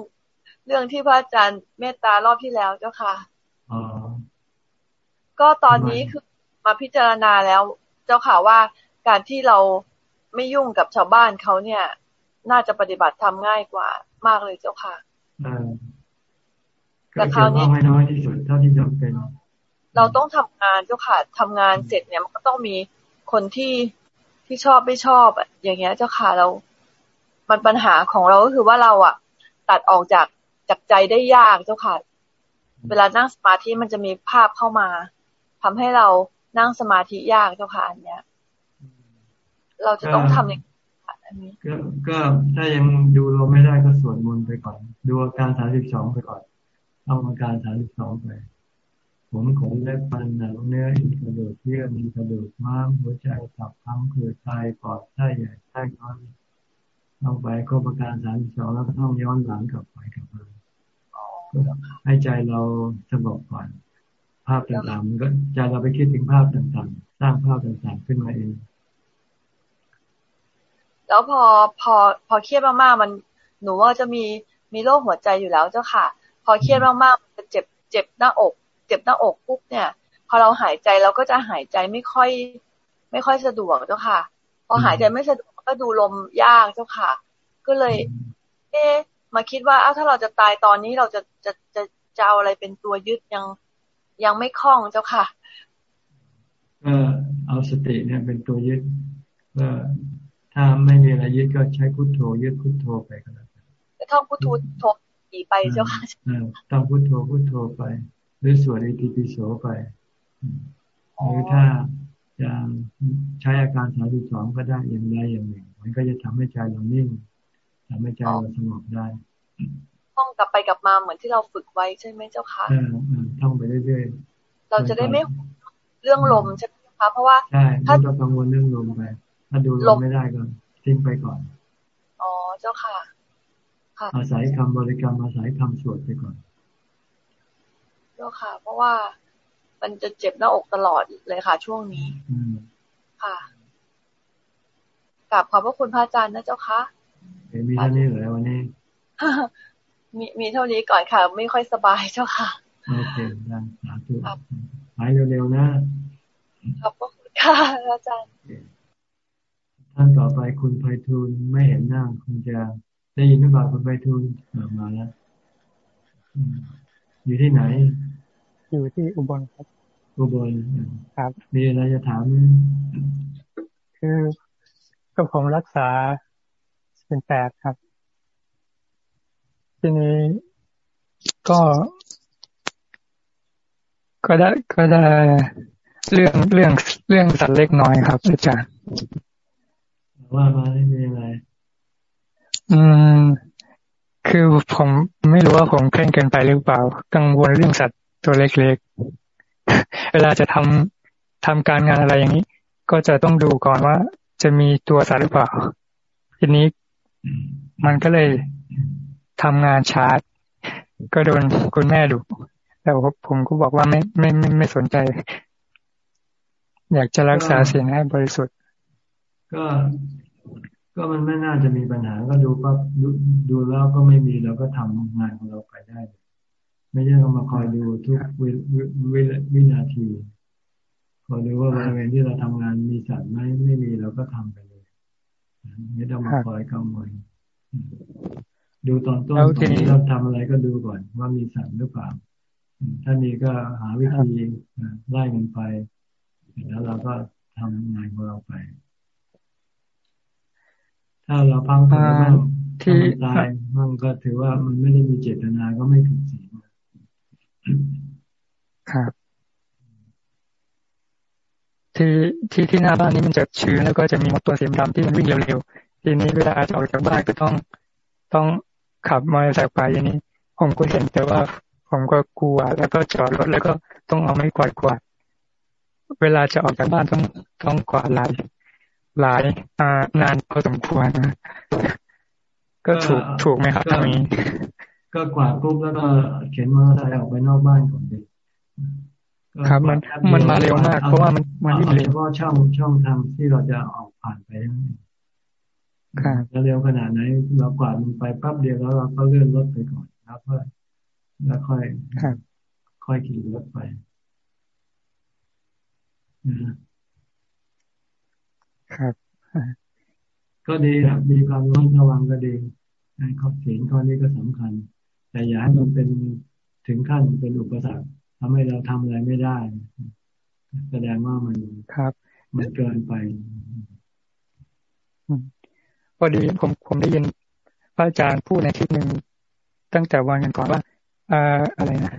เรื่องที่พระอาจารย์เมตตารอบที่แล้วเจ้าค่ะก็ตอนนี้คือมาพิจารณาแล้วเจ้าค่ะว่าการที่เราไม่ยุ่งกับชาวบ้านเขาเนี่ย น่าจะปฏิบัติทำง่ายกว่ามากเลยเจ้าค่ะ แต่คราวนี้ไม่น้อยที่สุดเท่าที่จำเป็น เราต้องทำงานเจ้าค่ะทำงานเสร็จเนี่ยมันก็ต้องมีคนที่ที่ชอบไม่ชอบอะอย่างเงี้ย เจ้าค่ะเรา มันปัญหาของเราก็คือว่าเราอะ ตัดออกจากจากใจได้ยากเจ้าค่ะ เวลานั่งสมาธิมันจะมีภาพเข้ามาทำให้เรานั่งสมาธิยากเจ้าค่ะอันเนี้ย เราจะต้องทำอย่างนี้ก็ก็ถ้ายังดูเราไม่ได้ก็สวดมนต์ไปก่อน ดูอาการสามสิบสองไปก่อน เอาอาการสามสิบสองไปผมขนและฟันหนังเนื้ออินกระดูกเยื่อมีกระดูกม้ามหัวใจตับพังผืดไตปอดไส้ใหญ่ไส้น้อยต้องไปก็ประการสามสิบสองแล้วก็ต้องย้อนหลังกลับไปกลับมาให้ใจเราสงบก่อน ภาพต่างๆมันก็ใจเราไปคิดถึงภาพต่างๆ สร้างภาพต่างๆขึ้นมาเอง แล้วพอพอพอเครียดมากๆมันหนูว่าจะมีมีโรคหัวใจอยู่แล้วเจ้าค่ะ อเครียดมากๆมันจะเจ็บเจ็บหน้าอก เจ็บหน้าอกปุ๊บเนี่ย พอเราหายใจเราก็จะหายใจไม่ค่อย ไม่ค่อยสะดวกเจ้าค่ะ พอหายใจไม่สะดวกก็ดูลมยากเจ้าค่ะ ก็เลย เอ๊มาคิดว่าเอ้าถ้าเราจะตายตอนนี้เราจะจะจะจะเอาอะไรเป็นตัวยึดยังยังไม่คล่องเจ้าค่ะก็เอาสติเนี่ยเป็นตัวยึดก็ถ้าไม่มีอะไรยึดก็ใช้พุทโธยึดพุทโธไปก็แล้วกันท่องพุทโธ โธีไปเจ้าค่ะต้องพุทโธพุทโธไป หรือสวดอิติปิโสไปหรือถ้าจะใช้อาการสามสิบสองก็ได้อย่างใดอย่างหนึ่ง มันก็จะทำให้ใจเรานิ่งทำให้ใจเราสงบได้ต้องกลับไปกลับมาเหมือนที่เราฝึกไว้ใช่ไหมเจ้าค่ะท่องไปเรื่อยๆ เราจะได้ไม่เรื่องลมใช่ไหมคะเพราะว่าถ้าจะกังวลเรื่องลมไป ถ้าดูลมไม่ได้ก็ทิ้งไปก่อน อ๋อเจ้าค่ะ อาศัยคำบริกรรมอาศัยคำสวดไปก่อนเจ้าค่ะ เพราะว่ามันจะเจ็บหน้าอกตลอดเลยค่ะ ช่วงนี้ค่ะกลับขอบพระคุณพระอาจารย์นะเจ้าค่ะมีเท่านี้เหรอวันนี้มีมีเท่านี้ก่อนค่ะ ไม่ค่อยสบายเจ้าค่ะโอเคได้สาธุหายเร็วๆนะขอบพระคุณค่ะอาจารย์ท่านต่อไปคุณไพฑูรย์ไม่เห็นหน้าคงจะ ได้ยินหรือเปล่าคุณไปทูลมาแล้วอยู่ที่ไหน อยู่ที่อุบลครับ อุบลครับ มีอะไรจะถามไหมคือก็ผมรักษาเป็นแปดครับ ทีนี้ก็ก็ได้ก็ได้เรื่องเรื่องเรื่องสัตว์เล็กน้อยครับอาจารย์ว่ามาไม่มีอะไร อืม คือผมไม่รู้ว่าผมเคร่งเกินไปหรือเปล่า กังวลเรื่องสัตว์ตัวเล็กๆ เวลาจะทำทำการงานอะไรอย่างนี้ ก็จะต้องดูก่อนว่า จะมีตัวสัตว์หรือเปล่า ทีนี้มันก็เลยทำงานช้าก็โดนคุณแม่ดุแต่ผมก็บอกว่าไม่ไม่ไม่ไม่สนใจ อยากจะรักษาสียงให้บริสุทธิ์ ก็ ก็มันไม่น่าจะมีปัญหาก็ดูปั๊บดูดูแล้วก็ไม่มีเราก็ทำงานของเราไปได้ ไม่ใช่ต้องมาคอยดูทุกวิววิวินาทีคอยดูว่าบริเวณที่เราทำงานมีสัตว์ไหมไม่มีเราก็ทำไปเลยไม่ต้องมาคอยกังวลดูตอนต้นตอนที่เราทำอะไรก็ดูก่อน ว่ามีสัตว์หรือเปล่าถ้ามีก็หาวิธีไล่มันไปแล้วเราก็ทำงานของเราไป ถ้าเราพังไปบ้างถ้ามันตายมันก็ถือว่ามันไม่ได้มีเจตนาก็ไม่ผิดศีลครับที่ที่ที่หน้าบ้านนี้มันจะชื้นแล้วก็จะมีมดตัวสีดำที่มันวิ่งเร็วๆทีนี้เวลาจะออกจากบ้านก็ต้องต้องขับมอเตอร์ไซค์ไปอย่างนี้ ผมก็เห็นแต่ว่าผมก็กลัวแล้วก็จอดรถแล้วก็ต้องเอาไม้กวาดกวาดเวลาจะออกจากบ้านต้องต้องกวาดหลาย หลายอ่านานพอสมควรนะก็ถูกถูกไหมครับตรงนี้ ก็กวาดปุ๊บแล้วก็เข็นมอเตอร์ไซค์ออกไปนอกบ้านก่อนดิครับมันมันมาเร็วมาก เพราะว่ามันมันวิ่งเร็วเฉพาะช่องช่องทางที่เราจะออกผ่านไปนั่นเองจะเร็วขนาดไหนเรากวาดมันไปปั๊บเดียวแล้วเราก็เลื่อนรถไปก่อนแล้วก็แล้วค่อยค่อยขี่รถไป ครับ ก็ดีครับมีความร้อนระวังก็ดีข้อเสียงข้อนี้ก็สำคัญ แต่อย่าให้มันเป็นถึงขั้นเป็นอุปสรรคทำให้เราทำอะไรไม่ได้ แสดงว่ามันครับ มันเกินไปพอดีผมผมได้ยินพระอาจารย์พูดในคลิปหนึ่งตั้งแต่วันกันก่อนว่าอ่าอะไรนะ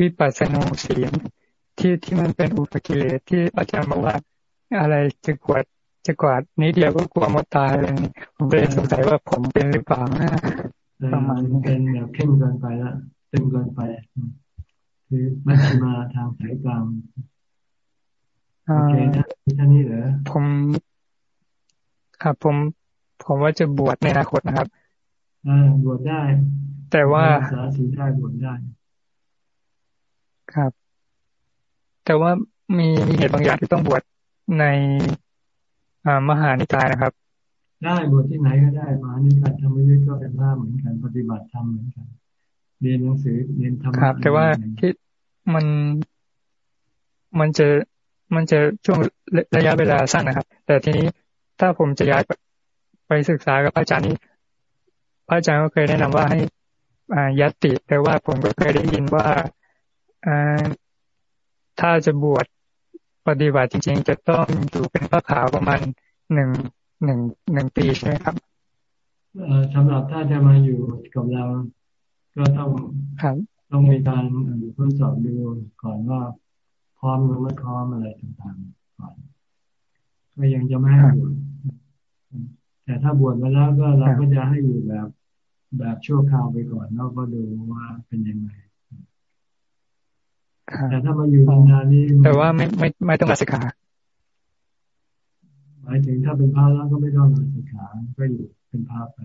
วิปัสสนูเสียงที่ที่มันเป็นอุปกิเลสที่อาจารย์บอกว่าอะไรจะกวาด จะกวาดนี้เดียวก็กลัวมดตายอะไรนี้ผมเลยสงสัยว่าผมเป็นหรือเปล่านะประมาณเป็นแบบเข้มเกินไปแล้วตึงเกินไป คือมัชฌิมาทางสายกลางโอเคนะท่านี้เหรอผมครับผมผมว่าจะบวชในอนาคตนะครับอ่าบวชได้ แต่ว่าสาสีได้บวชได้ ครับ แต่ว่ามีมีเหตุบางอย่างที่ต้องบวชใน อ่ามหานิกายนะครับ ได้บวชที่ไหนก็ได้มหานิกายทำไม่ได้ก็เป็นว่าเหมือนกัน ปฏิบัติธรรมเหมือนกันเรียนหนังสือเรียนธรรมครับ แต่ว่าที่มันมันจะมันจะช่วงระยะเวลาสั้นนะครับ แต่ทีนี้ถ้าผมจะย้ายไปศึกษากับอาจารย์นี้พระอาจารย์ก็เคยแนะนำว่าให้อ่ายัตติแต่ว่าผมก็เคยได้ยินว่าอ่าถ้าจะบวช ปฏิบัติจริงๆจะต้องอยู่เป็นพระขาวประมาณหนึ่งหนึ่งหนึ่งปีใช่ไหมครับสำหรับถ้าจะมาอยู่กับเรา ก็ต้องครับต้องมีการทดสอบดูก่อนว่าพร้อมหรือไม่พร้อมอะไรต่างๆก่อนก็ยังจะไม่ให้บวชแต่ถ้าบวชมาแล้วก็เราก็จะให้อยู่แบบแบบชั่วคราวไปก่อนแล้วก็ดูว่าเป็นยังไง แต่ถ้ามาอยู่นานนี้แต่ว่าไม่ไม่ไม่ต้องลาสิกขาหมายถึงถ้าเป็นพระแล้วก็ไม่ต้องลาสิกขาก็อยู่เป็นพระไป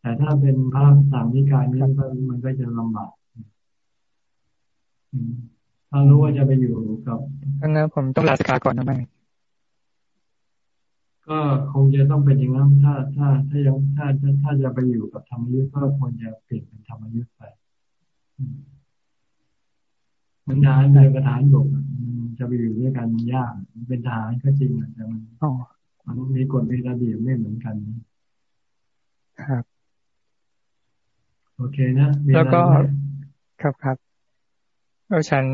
แต่ถ้าเป็นพระต่างนิกายนี้มันก็จะลำบากถ้ารู้ว่าจะไปอยู่กับงั้นผมต้องลาสิกขาก่อนนะไหมก็คงจะต้องเป็นอย่างนั้นถ้าถ้าถ้ายังถ้าถ้าจะไปอยู่กับธรรมยุทธ์ก็ควรจะเปลี่ยนเป็นธรรมยุทธ์ไป มันทหารเรือกับทหารบกจะไปอยู่ด้วยกันมันยากมันเป็นทหารก็จริงแต่มันมันมีกฎมีระเบียบไม่เหมือนกันครับ โอเคนะแล้วก็ครับครับแล้วฉัน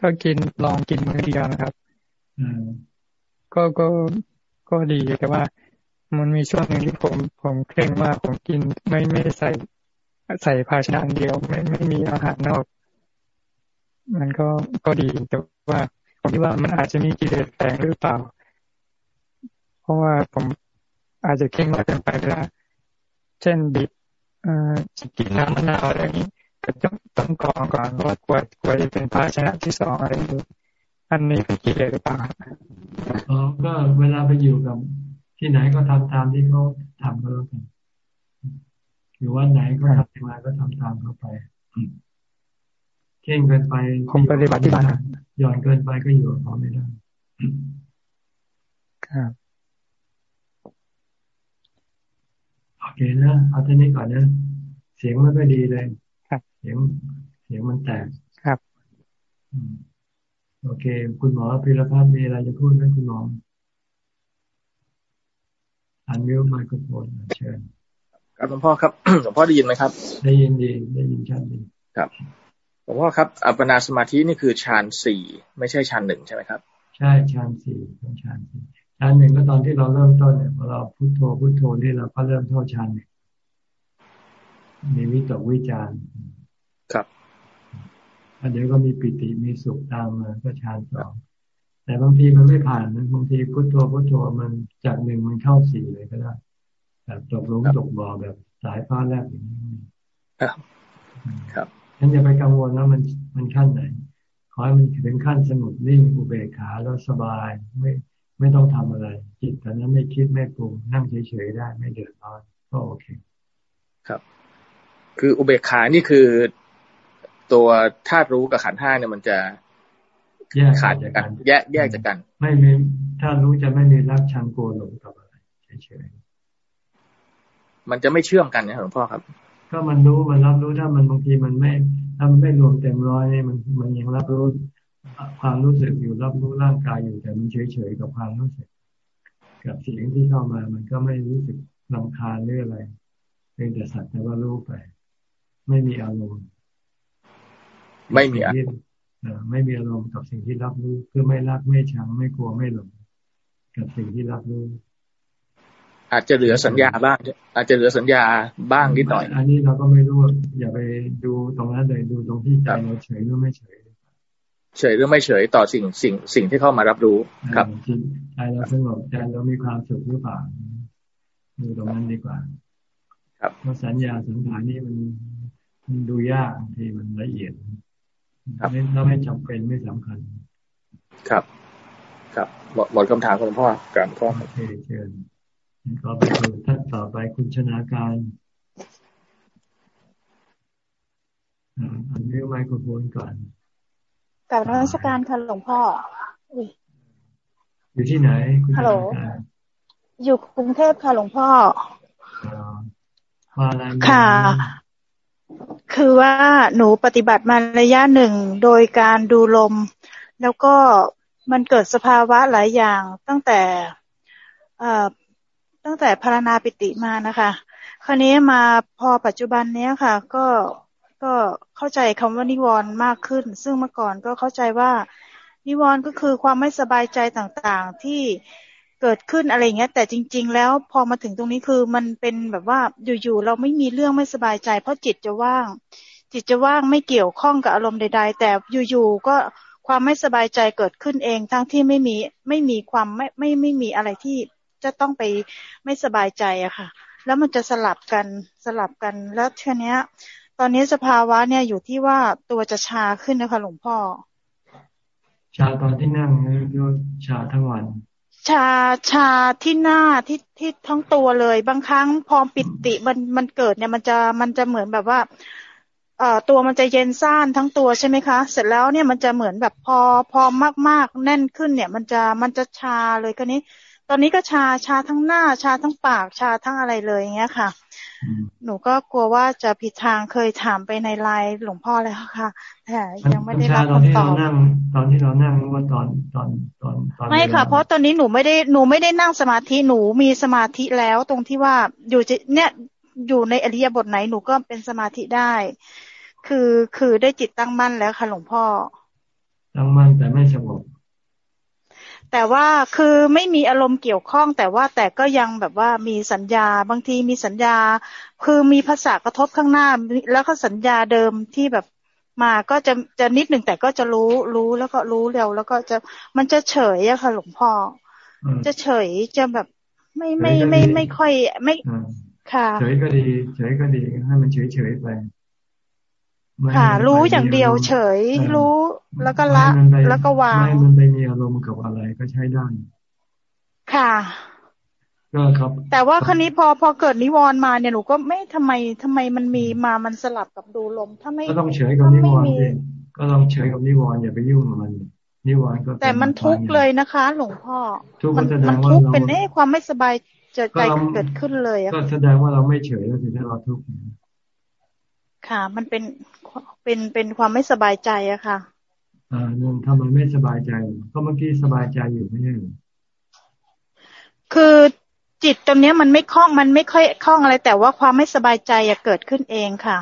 ก็กินลองกินมื้อเดียวนะครับก็ก็ก็ดีแต่ว่า มันมีช่วงหนึ่งที่ผมผมเคร่งมากผมกินไม่ไม่ได้ใส่ใส่ภาชนะเดียว ไม่ไม่มีอาหารนอก มันก็ก็ดีแต่ว่า ผมคิดว่ามันอาจจะมีกิเลสแฝงหรือเปล่า เพราะว่าผมอาจจะเข่งมากเกินไปเวลาเช่นบีบเอ่อกินน้ำมะนาวอะไรนี้ก็ต้องต้องกรองก่อนว่ากลัวกลัวจะเป็นภาชนะที่สองอะไรอยู่อันนี้เป็นกิเลสหรือเปล่าอ๋อก็เวลาไปอยู่กับที่ไหนก็ทำตามที่เขาทำก็แล้วกันอยู่ว่าไหนก็ทำยังไงก็ทำตามเขาไป เข่งเกินไปผมปฏิบัติที่บ้านหย่อนเกินไปก็อยู่กับเขาไม่ได้ครับโอเคนะเอาท่านี้ก่อนนะเสียงไม่ค่อยดีเลยครับเสียงเสียงมันแตกครับโอเค คุณหมอพิรพัฒน์มีอะไรจะพูดไหมคุณหมออันมิวไมโครโฟนเชิญครับหลวงพ่อครับหลวงพ่อได้ยินไหมครับ ได้ยินดีได้ยินชัดดีครับ หลวงพ่อครับ อัปปนาสมาธินี่คือฌานสี่ไม่ใช่ฌานหนึ่งใช่ไหมครับ ใช่ฌานสี่ต้องฌานสี่ฌานหนึ่งก็ตอนที่เราเริ่มต้นเนี่ยพอเราพุทโธพุทโธนี่เราก็เริ่มเข้าฌานมีวิตกวิจารครับเดี๋ยวก็มีปิติมีสุขตามมาก็ฌานสองแต่บางทีมันไม่ผ่านนะบางทีพุทโธพุทโธมันจากหนึ่งมันเข้าสี่เลยก็ได้แบบตกลงตกบ่อแบบสายฟ้าแลบอย่างนี้ครับครับ ฉันจะไปกังวลว่ามันมันขั้นไหน ขอให้มันถึงขั้นสงบนิ่งอุเบกขาแล้วสบายไม่ไม่ต้องทำอะไร จิตตอนนั้นไม่คิดไม่ปรุงนั่งเฉยๆได้ ไม่เดือดร้อนก็โอเค ครับ คืออุเบกขานี่คือตัวธาตุรู้กับขันห้าเนี่ยมันจะขาดจากกัน แยกแยกจากกัน ไม่มีถ้ารู้จะไม่มีรักชังโกหลงกับอะไรเฉยๆมันจะไม่เชื่อมกันนะหลวงพ่อครับ ก็มันรู้มันรับรู้ถ้ามันบางทีมันไม่ถ้ามันไม่รวมเต็มร้อยนี่มันมันยังรับรู้ความรู้สึกอยู่รับรู้ร่างกายอยู่แต่มันเฉยเฉยกับความรู้สึก กับเสียงที่เข้ามามันก็ไม่รู้สึกลำคาญหรืออะไรเป็นแต่สัตว์แต่ว่ารู้ไป ไม่มีอารมณ์ไม่มีอารมณ์ไม่มีอารมณ์กับสิ่งที่รับรู้คือไม่รักไม่ชังไม่กลัวไม่หลงกับสิ่งที่รับรู้ อาจจะเหลือสัญญาบ้าง อาจจะเหลือสัญญาบ้างนิดหน่อย อันนี้เราก็ไม่รู้ อย่าไปดูตรงนั้นเลยดูตรงที่ใจเราเฉยหรือไม่เฉย เฉยหรือไม่เฉยต่อสิ่งสิ่งสิ่งที่เข้ามารับรู้ครับใจเราสงบใจเรามีความสุขหรือเปล่าดูตรงนั้นดีกว่า ครับเพราะสัญญาสังขารนี่มันมันดูยากบางทีมันละเอียดครับแล้วไม่จำเป็นไม่สำคัญ ครับ ครับหมดหมดคำถามคุณพ่อกลับพ่อโอเคเชิญ ต่อไปคุณท่านต่อไปคุณชนาการอันนี้ไมโครโฟนก่อนกับราชการค่ะหลวงพ่ออยู่ที่ไหนคุณฮัลโหลอยู่กรุงเทพค่ะหลวงพ่อมาอะไรค่ะ คือว่าหนูปฏิบัติมาระยะหนึ่งโดยการดูลม แล้วก็มันเกิดสภาวะหลายอย่างตั้งแต่ ตั้งแต่พารณาปิติมานะคะ คราวนี้มาพอปัจจุบันเนี้ยค่ะ ก็ก็เข้าใจคำว่านิวรณ์มากขึ้น ซึ่งเมื่อก่อนก็เข้าใจว่า นิวรณ์ก็คือความไม่สบายใจต่างๆที่เกิดขึ้นอะไรเงี้ย แต่จริง ๆ แล้วพอมาถึงตรงนี้คือมันเป็นแบบว่าอยู่ๆเราไม่มีเรื่องไม่สบายใจ เพราะจิตจะว่าง จิตจะว่างไม่เกี่ยวข้องกับอารมณ์ใด ๆ แต่อยู่ๆก็ความไม่สบายใจเกิดขึ้นเอง ทั้งที่ไม่มีไม่มีความไม่ไม่ไม่มีอะไรที่ จะต้องไปไม่สบายใจอะค่ะ แล้วมันจะสลับกันสลับกันแล้วเท่านี้ตอนนี้สภาวะเนี่ยอยู่ที่ว่าตัวจะชาขึ้นนะคะหลวงพ่อ ชาตอนที่นั่งหรือชาทั้งวันชาชาที่หน้าที่ที่ทั้งตัวเลย บางครั้งพอปิติมันมันเกิดเนี่ยมันจะมันจะเหมือนแบบว่า เอ่อตัวมันจะเย็นซ่านทั้งตัวใช่ไหมคะ เสร็จแล้วเนี่ยมันจะเหมือนแบบพอพอมากๆ แน่นขึ้นเนี่ย มันจะมันจะชาเลยก็นี้ ตอนนี้ก็ชาชาทั้งหน้า ชาทั้งปากชาทั้งอะไรเลยอย่างเงี้ยค่ะ หนูก็กลัวว่าจะผิดทางเคยถามไปในไลน์หลวงพ่อแล้วค่ะแต่ยังไม่ได้รับคำตอบตอนที่เรานั่งว่าตอนตอนตอนตอนไม่ค่ะ เพราะตอนนี้หนูไม่ได้หนูไม่ได้นั่งสมาธิหนูมีสมาธิแล้ว ตรงที่ว่าอยู่เนี่ยอยู่ในอริยบทไหนหนูก็เป็นสมาธิได้ คือคือได้จิตตั้งมั่นแล้วค่ะหลวงพ่อตั้งมั่นแต่ไม่สงบ แต่ว่าคือไม่มีอารมณ์เกี่ยวข้อง แต่ว่าแต่ก็ยังแบบว่ามีสัญญาบางทีมีสัญญา คือมีภาษากระทบข้างหน้า แล้วก็สัญญาเดิมที่แบบมาก็จะจะนิดหนึ่งแต่ก็จะรู้รู้แล้วก็รู้เร็ว แล้วก็จะมันจะเฉยอะค่ะหลวงพ่อจะเฉยจะแบบไม่ไม่ไม่ไม่ค่อยไม่ค่ะเฉยก็ดี เฉยก็ดีให้มันเฉยเฉยไป ค่ะ รู้อย่างเดียวเฉย รู้แล้วก็ละแล้วก็วางไม่มันไปมีอารมณ์กับอะไรก็ใช้ได้ค่ะก็ครับ แต่ว่าครนี้พอพอเกิดนิวรณ์มาเนี่ยหนูก็ไม่ทำไมทำไมมันมีมามันสลับกับดูลม ถ้าไม่ก็ต้องเฉยกับนิวรณ์ก็ต้องเฉยกับนิวรณ์อย่าไปยุ่งกับมันนิวรณ์ก็แต่มันทุกข์เลยนะคะ หลวงพ่อมันมันทุกข์เป็นเอ๊ความไม่สบายเจอใจเกิดขึ้นเลยก็แสดงว่าเราไม่เฉยแล้วถึงได้เราทุกข์ ค่ะ มันเป็นเป็นเป็นความไม่สบายใจอะค่ะ อ่านั่นถ้ามันไม่สบายใจก็เมื่อกี้สบายใจอยู่ไม่ใช่หรือคือจิตตรงนี้มันไม่คล้องมันไม่ค่อยคล้องอะไร แต่ว่าความไม่สบายใจอะเกิดขึ้นเองค่ะ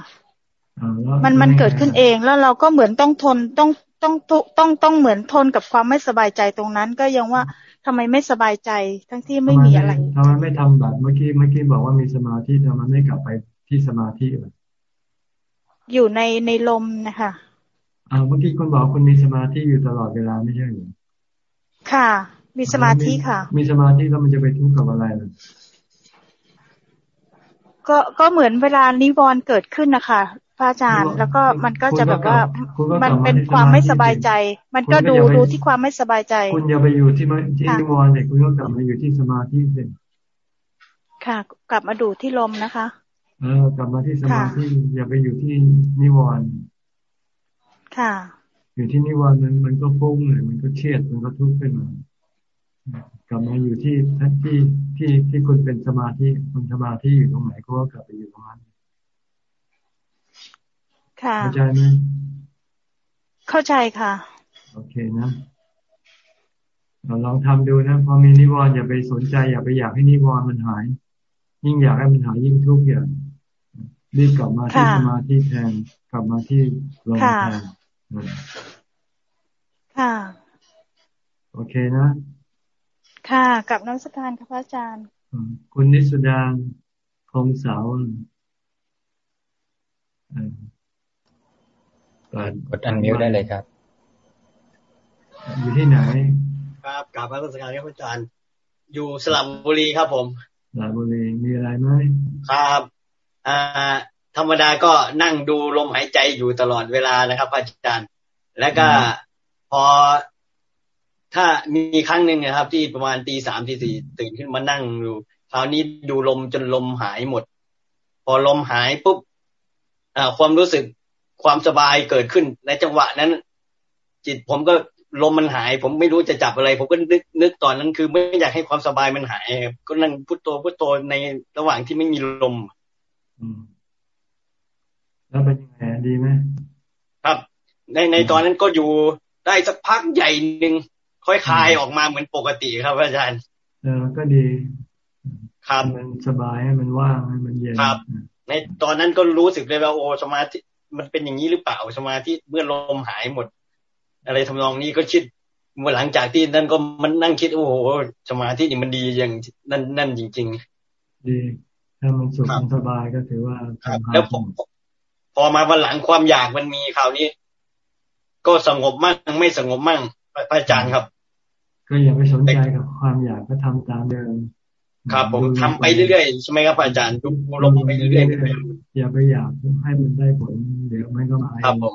มันมันเกิดขึ้นเองแล้วเราก็เหมือนต้องทนต้องต้องต้องต้องเหมือนทนกับความไม่สบายใจตรงนั้น ก็ยังว่าทำไมไม่สบายใจทั้งที่ไม่มีอะไรทำไมไม่ทำแบบเมื่อกี้เมื่อกี้บอกว่ามีสมาธิทำไมไม่กลับไปที่สมาธิเลย อยู่ในในลมนะคะอ่าเมื่อกี้คุณบอกคุณมีสมาธิอยู่ตลอดเวลาไม่ใช่หรือค่ะ มีสมาธิค่ะ มีสมาธิแล้วมันจะไปทุกข์กับอะไรล่ะก็ก็เหมือนเวลานิวรณ์เกิดขึ้นนะคะพระอาจารย์ แล้วก็มันก็จะแบบว่า มันเป็นความไม่สบายใจ มันก็ดูดูที่ความไม่สบายใจ คุณอย่าไปอยู่ที่ที่นิวรณ์เนี่ยคุณก็กลับมาอยู่ที่สมาธิเลยค่ะ กลับมาดูที่ลมนะคะ เออกลับมาที่สมาธิอย่าไปอยู่ที่นิวรณ์ค่ะ อยู่ที่นิวรณ์มันมันก็ฟุ้งเลยมันก็เครียดมันก็ทุกข์ขึ้นมากลับมาอยู่ที่ที่ที่ที่คุณเป็นสมาธิคุณสมาธิอยู่ตรงไหนก็กลับไปอยู่ตรงนั้นค่ะเข้าใจไหมเข้าใจค่ะ โอเคนะเราลองทำดูนะพอมีนิวรณ์อย่าไปสนใจอย่าไปอยากให้นิวรณ์มันหาย ยิ่งอยากให้มันหายยิ่งทุกข์อย่าง รีบกลับมาที่สมาธิแทนกลับมาที่ลมแทนค่ะ โอเคนะ ค่ะกับนักสการครับอาจารย์ คุณนิสุดาคงเสากดอันมิวได้เลยครับ อยู่ที่ไหน ครับกลับมาราชการครับอาจารย์ อยู่สระบุรีครับผมสระบุรีมีอะไรไหมครับอ่า ธรรมดาก็นั่งดูลมหายใจอยู่ตลอดเวลานะครับอาจารย์ แล้วก็พอถ้ามีครั้งหนึ่งนะครับ ที่ประมาณตีสามตีสี่ตื่นขึ้นมานั่งดูคราวนี้ดูลมจนลมหายหมด พอลมหายปุ๊บอ่าความรู้สึกความสบายเกิดขึ้นในจังหวะนั้น จิตผมก็ลมมันหาย ผมไม่รู้จะจับอะไร ผมก็นึกนึกตอนนั้นคือ ไม่อยากให้ความสบายมันหาย ก็นั่งพุทโธพุทโธในระหว่างที่ไม่มีลม แล้วเป็นยังไงดีไหมครับ ในในตอนนั้นก็อยู่ได้สักพักใหญ่หนึ่งค่อยคลายออกมาเหมือนปกติครับอาจารย์เออก็ดีครับมันสบายให้มันว่างให้มันเย็นครับ ในตอนนั้นก็รู้สึกเลยว่าโอ้สมาธิมันเป็นอย่างนี้หรือเปล่าสมาธิเมื่อลมหายหมด อะไรทำนองนี้ก็คิดเมื่อหลังจากที่นั่นก็มันนั่งคิดโอ้โหสมาธินี่มันดีอย่างนั่นนั่นจริง ๆ ดี ถ้ามันสุขมันสบายก็ถือว่าแล้วผมพอมาวันหลังความอยากมันมีคราวนี้ ก็สงบมั่งไม่สงบมั่งพระอาจารย์ครับ ก็อย่าไปสนใจกับความอยากก็ทำตามเดิมครับผมทำไปเรื่อยๆใช่ไหมครับอาจารย์ดูลงไปเรื่อยๆอย่าไปอยากให้มันได้ผล เดี๋ยวมันก็มาครับผม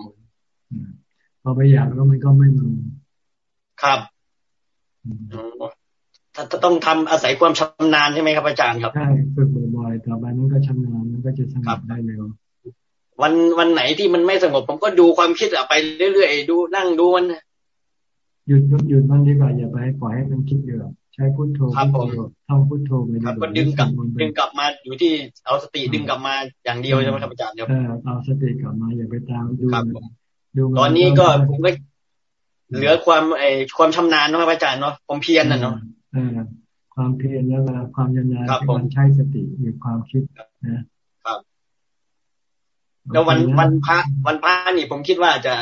พอไปอยากแล้วมันก็ไม่มาครับถ้า ต้องทำอาศัยความชำนาญใช่ไหมครับอาจารย์ครับใช่ฝึกบ่อยๆต่อไปมันก็ชำนาญมันก็จะสงบได้เร็ววันวันไหนที่มันไม่สงบ ผมก็ดูความคิดอะไปเรื่อยๆดูนั่งดูมันหยุดหยุดมันดีกว่าอย่าไปปล่อยให้มันคิดเยอะใช้พุทโธครับผมท่องพุทโธไปครับก็ดึงกลับดึงกลับมาอยู่ที่เอาสติดึงกลับมาอย่างเดียวใช่ไหมครับอาจารย์ครับเอาสติกลับมาอย่าไปตามดูดูตอนนี้ก็ผมก็เหลือความไอความชำนาญนะครับอาจารย์เนาะผมเพียรน่ะเนาะ ความเพียรแล้วความชำนาญที่มันใช้สติมีความคิดนะครับแล้ววันวันพระวันพระนี่ผมคิดว่าจะ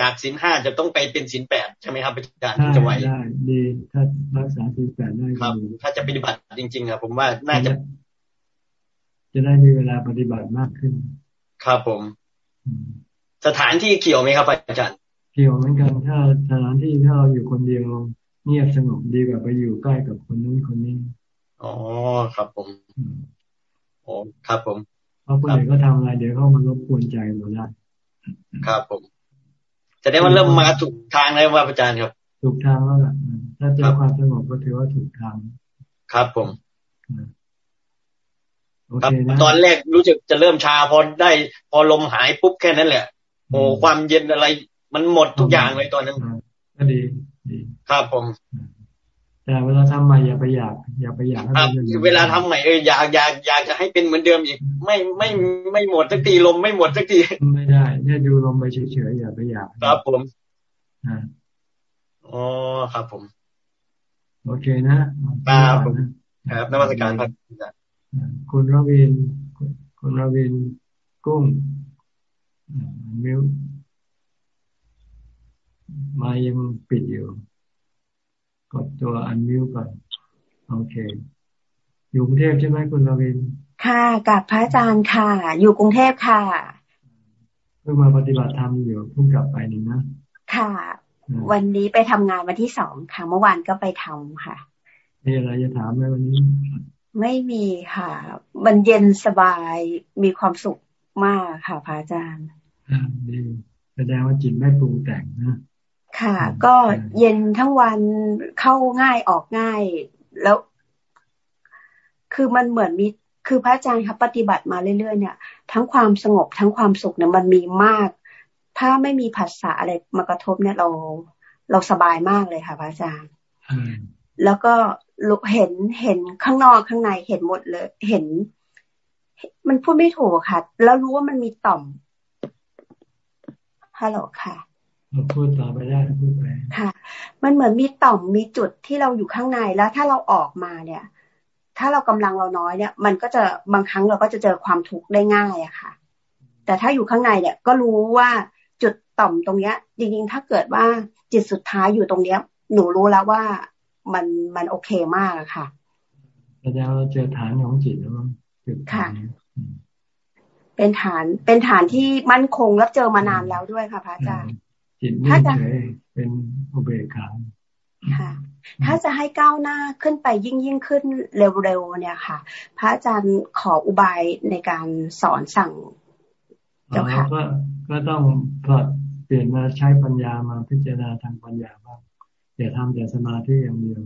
จากสินห้าจะต้องไปเป็นสินแปดใช่ไหมครับอาจารย์ที่จะไหวได้ดีถ้ารักษาสินแปดได้ครับ ถ้าจะปฏิบัติจริงๆครับผมว่าน่าจะ จะได้มีเวลาปฏิบัติมากขึ้น ครับผม สถานที่เกี่ยวไหมครับอาจารย์เกี่ยวเหมือนกันถ้าสถานที่ถ้าเราอยู่คนเดียว เงียบสงบดีกว่าไปอยู่ใกล้กับคนนู้นคนนี้ อ๋อครับผมโอ้ครับผมเพราะคนอื่นก็ทำอะไรเดี๋ยวเขามารบกวนใจเราได้ครับผมจะได้ว่าเริ่มมาถูกทางแล้วว่าอาจารย์ครับ ถูกทางแล้วล่ะถ้าเจอความสงบก็ถือว่าถูกทาง ครับผมโอเคนะตอนแรกรู้สึกจะเริ่มชาพอได้ พอลมหายปุ๊บแค่นั้นแหละโอ้ความเย็นอะไร มันหมดทุกอย่างเลยตอนนั้นก็ดี ดีครับผม แต่เวลาทำใหม่อย่าไปอยาก อย่าไปอยากให้ครับมันเป็นเวลาทำใหม่เอออยากอยากอยากจะให้เป็นเหมือนเดิมอีก ไม่ไม่ไม่หมดสักทีลมไม่หมดสักทีไม่ได้เนี่ยดูลมไปเฉยๆอย่าไปอยาก ครับผมอ่าอ๋อครับผม โอเคนะครับผมครับนมัสการครับอาจารย์คุณรวินคุณรวินกุ้งอ่ามิว มายังปิดอยู่ กดตัวอันมิวก่อน โอเค อยู่กรุงเทพใช่ไหมคุณรวิน ค่ะกับพระอาจารย์ค่ะ อยู่กรุงเทพค่ะ เพิ่งมาปฏิบัติธรรมอยู่เพิ่งกลับไปนี่นะ ค่ะ วันนี้ไปทำงานวันที่สองค่ะ เมื่อวานก็ไปทำค่ะมีอะไรจะถามไหมวันนี้ ไม่มีค่ะ มันเย็นสบายมีความสุขมากค่ะพระอาจารย์อ่าดีแสดงว่าจิตไม่ปรุงแต่งนะ ค่ะ ก็เย็นทั้งวันเข้าง่ายออกง่าย แล้ว คือมันเหมือนมีคือพระอาจารย์ครับปฏิบัติมาเรื่อยๆเนี่ย ทั้งความสงบทั้งความสุขเนี่ยมันมีมาก ถ้าไม่มีภาษาอะไรมากระทบเนี่ยเราเราสบายมากเลยค่ะพระอาจารย์แล้วก็เห็นเห็นข้างนอกข้างในเห็นหมดเลย เห็น มันพูดไม่ถูกค่ะ แล้วรู้ว่ามันมีต่อมฮัลโหลค่ะ เราพูดต่อไปได้พูดไปค่ะ มันเหมือนมีต่อมมีจุดที่เราอยู่ข้างในแล้ว ถ้าเราออกมาเนี่ย ถ้าเรากำลังเราน้อยเนี่ย มันก็จะบางครั้งเราก็จะเจอความทุกข์ได้ง่ายอะค่ะ แต่ถ้าอยู่ข้างในเนี่ย ก็รู้ว่าจุดต่อมตรงเนี้ยจริงๆถ้าเกิดว่าจิตสุดท้ายอยู่ตรงเนี้ย หนูรู้แล้วว่ามันมันโอเคมากอะค่ะแสดงว่าเราเจอฐานของจิตแล้วมั้งจุดค่ะเป็นฐานเป็นฐานที่มั่นคงแล้วเจอมานานแล้วด้วยค่ะพระอาจารย์ จิตนิ่งเฉยเป็นอุเบกขาค่ะ ถ้าจะให้ก้าวหน้าขึ้นไปยิ่งยิ่งขึ้นเร็วๆเนี่ยค่ะ พระอาจารย์ขออุบายในการสอนสั่งเจ้าค่ะก็ก็ต้องปรับเปลี่ยนมาใช้ปัญญามาพิจารณาทางปัญญาบ้างอย่าทำแต่สมาธิอย่างเดียว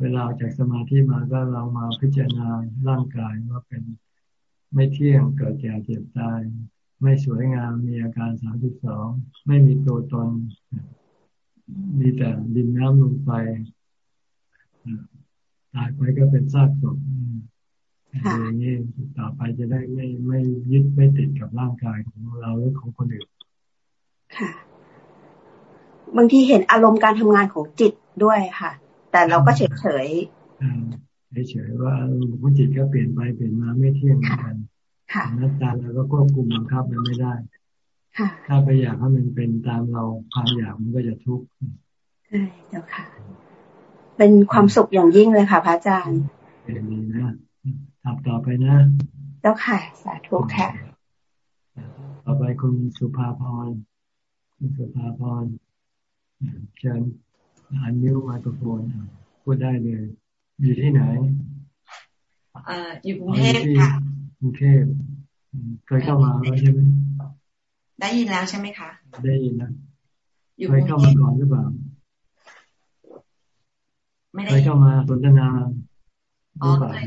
เวลาออกจากสมาธิมาก็เรามาพิจารณาร่างกายว่าเป็นไม่เที่ยงเกิดแก่เจ็บตาย ไม่สวยงามมีอาการสามสิบสองไม่มีตัวตน มีแต่ดินน้ำลมไฟตายไปก็เป็นซากศพอย่างนี้ต่อไปจะได้ไม่ไม่ยึดไม่ติดกับร่างกายของเราหรือของคนอื่นค่ะ บางทีเห็นอารมณ์การทำงานของจิตด้วยค่ะ แต่เราก็เฉยเฉยเฉยๆว่าอารมณ์ของจิตก็เปลี่ยนไปเปลี่ยนมาไม่เที่ยงเหมือนกันค่ะ หน้าตาเราก็ควบคุมบังคับมันไม่ได้ค่ะถ้าไปอยากให้มันเป็นตามเราความอยากมันก็จะทุกข์ใช่เจ้าค่ะ เป็นความสุขอย่างยิ่งเลยค่ะ พระอาจารย์เป็นดีนะทำต่อไปนะ เจ้าค่ะ สาธุค่ะ ต่อไปคุณสุภาพรคุณสุภาพรเชิญอันนิ้วไมโครโฟนพูดได้เลย อยู่ที่ไหนเอ่ออยู่กรุงเทพค่ะก รุงเทพเคยเข้ามาแล้วใช่ไหมได้ยินแล้วใช่ไหมคะ ได้ยินนะอยู่เคยเข้ามาก่อนหรือเปล่าไม่ได้เคยเข้ามาสนทนาหอ๋อรือเปล่าเคย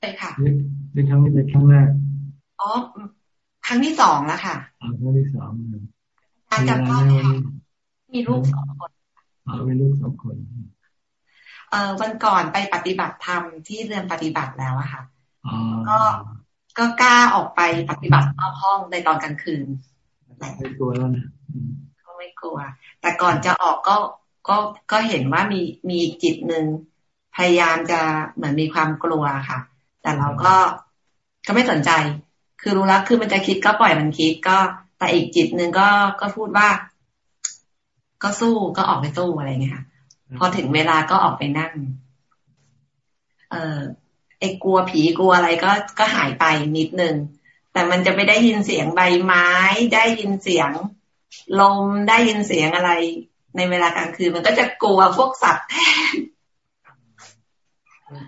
เคยค่ะหรือหรือครั้งนี้เป็นครั้งแรกอ๋อครั้งที่สองแล้วค่ะอ่าครั้งที่สองเลยการมีจับอะไรรอบไหมค่ะวันนี้มีลูกสองคนอ่ามีลูกสองคน เอ่อวันก่อนไปปฏิบัติธรรมที่เรือนปฏิบัติแล้วอะค่ะอ๋อก็ ก็กล้าออกไปปฏิบัตินอกห้องในตอนกลางคืนไม่กลัวแล้วนะก็ไม่กลัว แต่ก่อนจะออกก็ก็ก็เห็นว่ามีมีอีกจิตหนึ่งพยายามจะเหมือนมีความกลัวค่ะ แต่เราก็ก็ไม่สนใจ คือรู้แล้วคือมันจะคิดก็ปล่อยมันคิดก็แต่อีกจิตหนึ่งก็ก็พูดว่า ก็สู้ก็ออกไปสู้อะไรเงี้ยค่ะ พอถึงเวลาก็ออกไปนั่ง เออ ไอ้กลัวผีกลัวอะไรก็ก็หายไปนิดนึง แต่มันจะไปได้ยินเสียงใบไม้ได้ยินเสียงลมได้ยินเสียงอะไร ในเวลากลางคืนมันก็จะกลัวพวกสัตว์แทน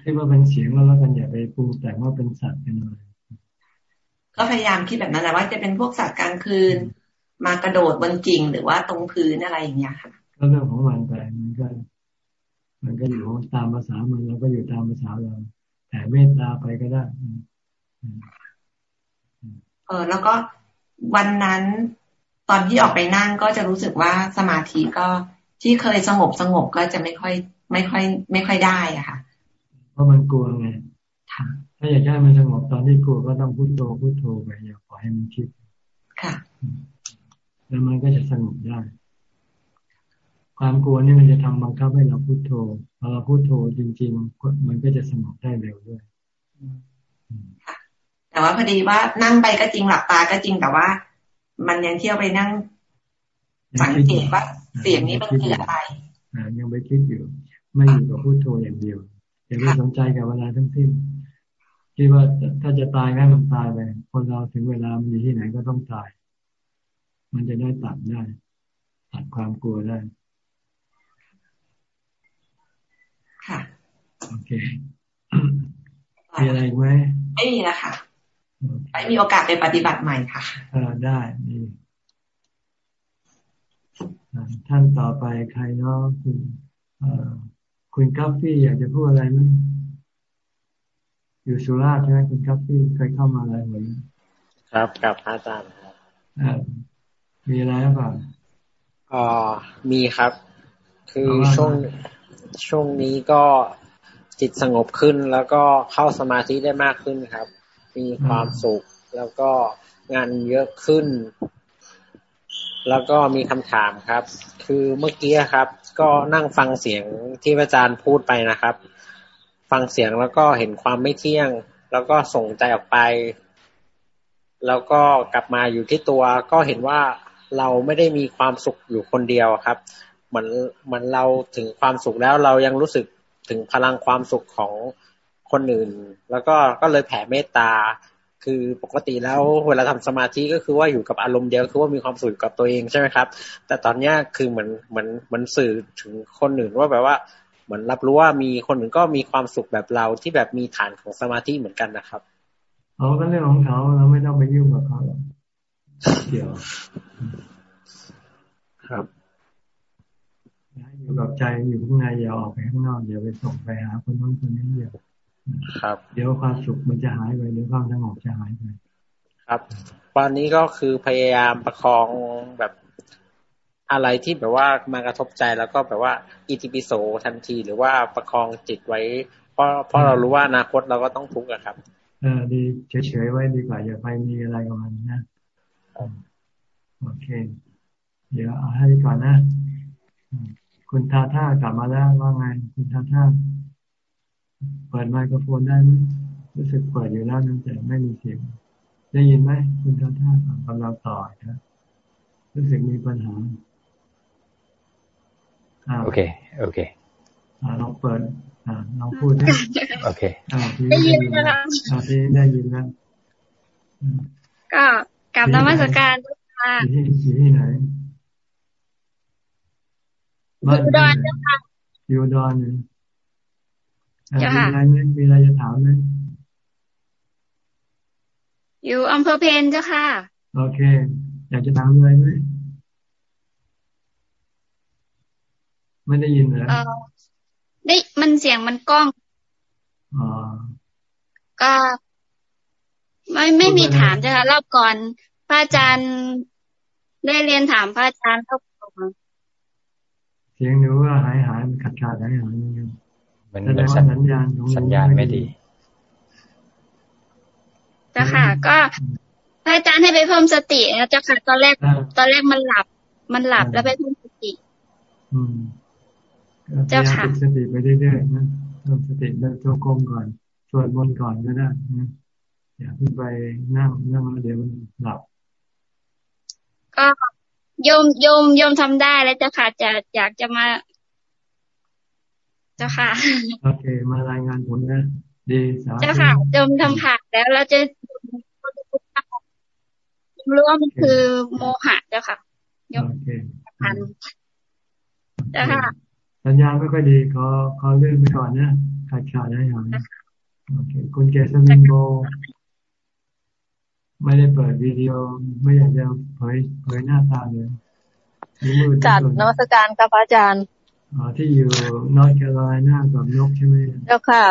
คิดว่าเป็นเสียงแล้วแล้วกันอย่าไปปรุงแต่งว่าเป็นสัตว์เป็นอะไรก็พยายามคิดแบบนั้นแหละว่าจะเป็นพวกสัตว์กลางคืน มากระโดดบนกิ่งหรือว่าตรงพื้นอะไรอย่างเงี้ยค่ะก็เรื่องของมันไปมันก็ มันก็อยู่ตามภาษามันเราก็อยู่ตามภาษาเรา แต่เมตตาไปก็ได้เออแล้วก็วันนั้นตอนที่ออกไปนั่งก็จะรู้สึกว่าสมาธิก็ที่เคยสงบสงบก็จะไม่ค่อย ไม่ค่อย ไม่ค่อยได้อะค่ะ เพราะมันกลัวไงถ้าอยากให้มันสงบตอนที่กลัวก็ต้องพูดโธพูดโธไปอย่าปล่อยให้มันคิดค่ะ แล้วมันก็จะสงบได้ ความกลัวนี่มันจะทำบังคับให้เราพูดโธพอเราพูดโธจริง ๆ มันก็จะสงบได้เร็วด้วย แต่ว่าพอดีว่านั่งไปก็จริงหลับตาก็จริงแต่ว่า มันยังเที่ยวไปนั่ง สังเกตว่าเสียงนี้มันคืออะไรยังไปคิดอยู่ ไม่อยู่กับพูดโธอย่างเดียวอย่าไปสนใจกับเวลาทั้งสิ้นคิดว่าถ้าจะตายก็มันตายไปคนเราถึงเวลามันอยู่ที่ไหนก็ต้องตาย มันจะได้ตัดได้ ตัดความกลัวได้ ค่ะ โอเค มีอะไรไหมไม่มีแล้วค่ะไปมีโอกาสไปปฏิบัติใหม่ค่ะอ่าได้ดีท่านต่อไปใครเนาะคุณคุณกัฟฟี่อยากจะพูดอะไรไหมอยู่สุราษฎร์ใช่ไหมคุณกัฟฟี่เคยเข้ามาอะไรเหมือนครับกับอาจารย์ครับมีอะไรหรือเปล่าอ๋อมีครับ คือช่วง ช่วงนี้ก็จิตสงบขึ้นแล้วก็เข้าสมาธิได้มากขึ้นครับ มีความสุขแล้วก็งานเยอะขึ้น แล้วก็มีคำถามครับ คือเมื่อกี้ครับ ก็นั่งฟังเสียงที่อาจารย์พูดไปนะครับ ฟังเสียงแล้วก็เห็นความไม่เที่ยง แล้วก็ส่งใจออกไป แล้วก็กลับมาอยู่ที่ตัว ก็เห็นว่าเราไม่ได้มีความสุขอยู่คนเดียวครับ เหมือนเหมือนเราถึงความสุขแล้วเรายังรู้สึกถึงพลังความสุขของคนอื่น แล้วก็ก็เลยแผ่เมตตา คือปกติแล้วเวลาทำสมาธิก็คือว่าอยู่กับอารมณ์เดียวคือว่ามีความสุขกับตัวเองใช่ไหมครับ แต่ตอนนี้คือเหมือนเหมือนเหมือนสื่อถึงคนอื่นว่าแบบว่าเหมือนรับรู้ว่ามีคนอื่นก็มีความสุขแบบเราที่แบบมีฐานของสมาธิเหมือนกันนะครับเขาก็เรื่องของเขาเราไม่ต้องไปยุ่งกับเขาเกี่ยวครับ อยู่กับใจอยู่ข้างในอย่าออกไปข้างนอกอย่าไปส่งไปหาคนนู้นคนนี้เดียวครับ เดี๋ยวความสุขมันจะหายไปเดี๋ยวความสงบจะหายไปครับ ตอนนี้ก็คือพยายามประคองแบบอะไรที่แบบว่ามากระทบใจแล้วก็แบบว่าอิติปิโสทันทีหรือว่าประคองจิตไว้ เพราะเพราะเรารู้ว่าอนาคตเราก็ต้องทุกข์อะครับ เออดีเฉยๆไว้ดีกว่าอย่าไปมีอะไรกับมันนะโอเค เดี๋ยวเอาให้ก่อนนะ คุณทาท่ากลับมาแล้วว่าไง คุณทาท่าเปิดไมโครโฟนได้ไหมรู้สึกเปิดอยู่แล้วนั่นแต่ไม่มีเสียงได้ยินไหมคุณทาท่ากำลังต่อนะรู้สึกมีปัญหาโอเค โอเคอ่าลองเปิด อ่าลองพูดนะโอเคอ่าทีนี้ได้ยินแล้วอ่าทีนี้ได้ยินแล้วก็กลับนมัสการค่ะอยู่ที่ที่ไหน อยู่ดอนเจ้าค่ะอยู่ดอนเนี่ยมีอะไรไหมมีอะไรจะถามไหมอยู่อำเภอเพนเจ้าค่ะ โอเค อยากจะถามอะไรไหมไม่ได้ยินเหรอได้มันเสียงมันกล้องอ๋อก็ไม่ไม่มีถามจ้ะค่ะรอบก่อนพระอาจารย์ได้เรียนถามพระอาจารย์รอบก่อน เสียงหนูว่าหายหายมันขาดขาดหายหายมันเป็นสัญญาณสัญญาณไม่ดีจ้ะค่ะ ก็พระอาจารย์ให้ไปเพิ่มสตินะจ้ะค่ะตอนแรก ตอนแรกมันหลับ มันหลับแล้วไปเพิ่มสติอืมเจ้าค่ะสติไปเรื่อยๆนะเพิ่มสติเดินตัวกลมก่อนสวดมนต์ก่อนก็ได้นะอย่าเพิ่งไปนั่งนั่งแล้วเดี๋ยวมันหลับ ก็ โยมโยมโยมทำได้แล้วเจ้าค่ะจะอยากจะมา เจ้าค่ะ โอเค มารายงานผลนะดีสาเจ้าค่ะโยมทำผ่านแล้วเราจะรู้ว่ามันคือโมหะเจ้าค่ะโยมผ่านเจ้าค่ะสัญญาณไม่ค่อยดีขอขอเลื่อนไปก่อนนะขาดขาดได้หายโอเค คุณเกษรินโบ ไม่ได้เปิดวิดีโอไม่อยากจะเผยเผยหน้าตาเลยจัดนวัตการครับอาจารย์อ๋อที่อยู่นอร์ทแคโรไลนากับนกใช่ไหมเจ้าค่ะ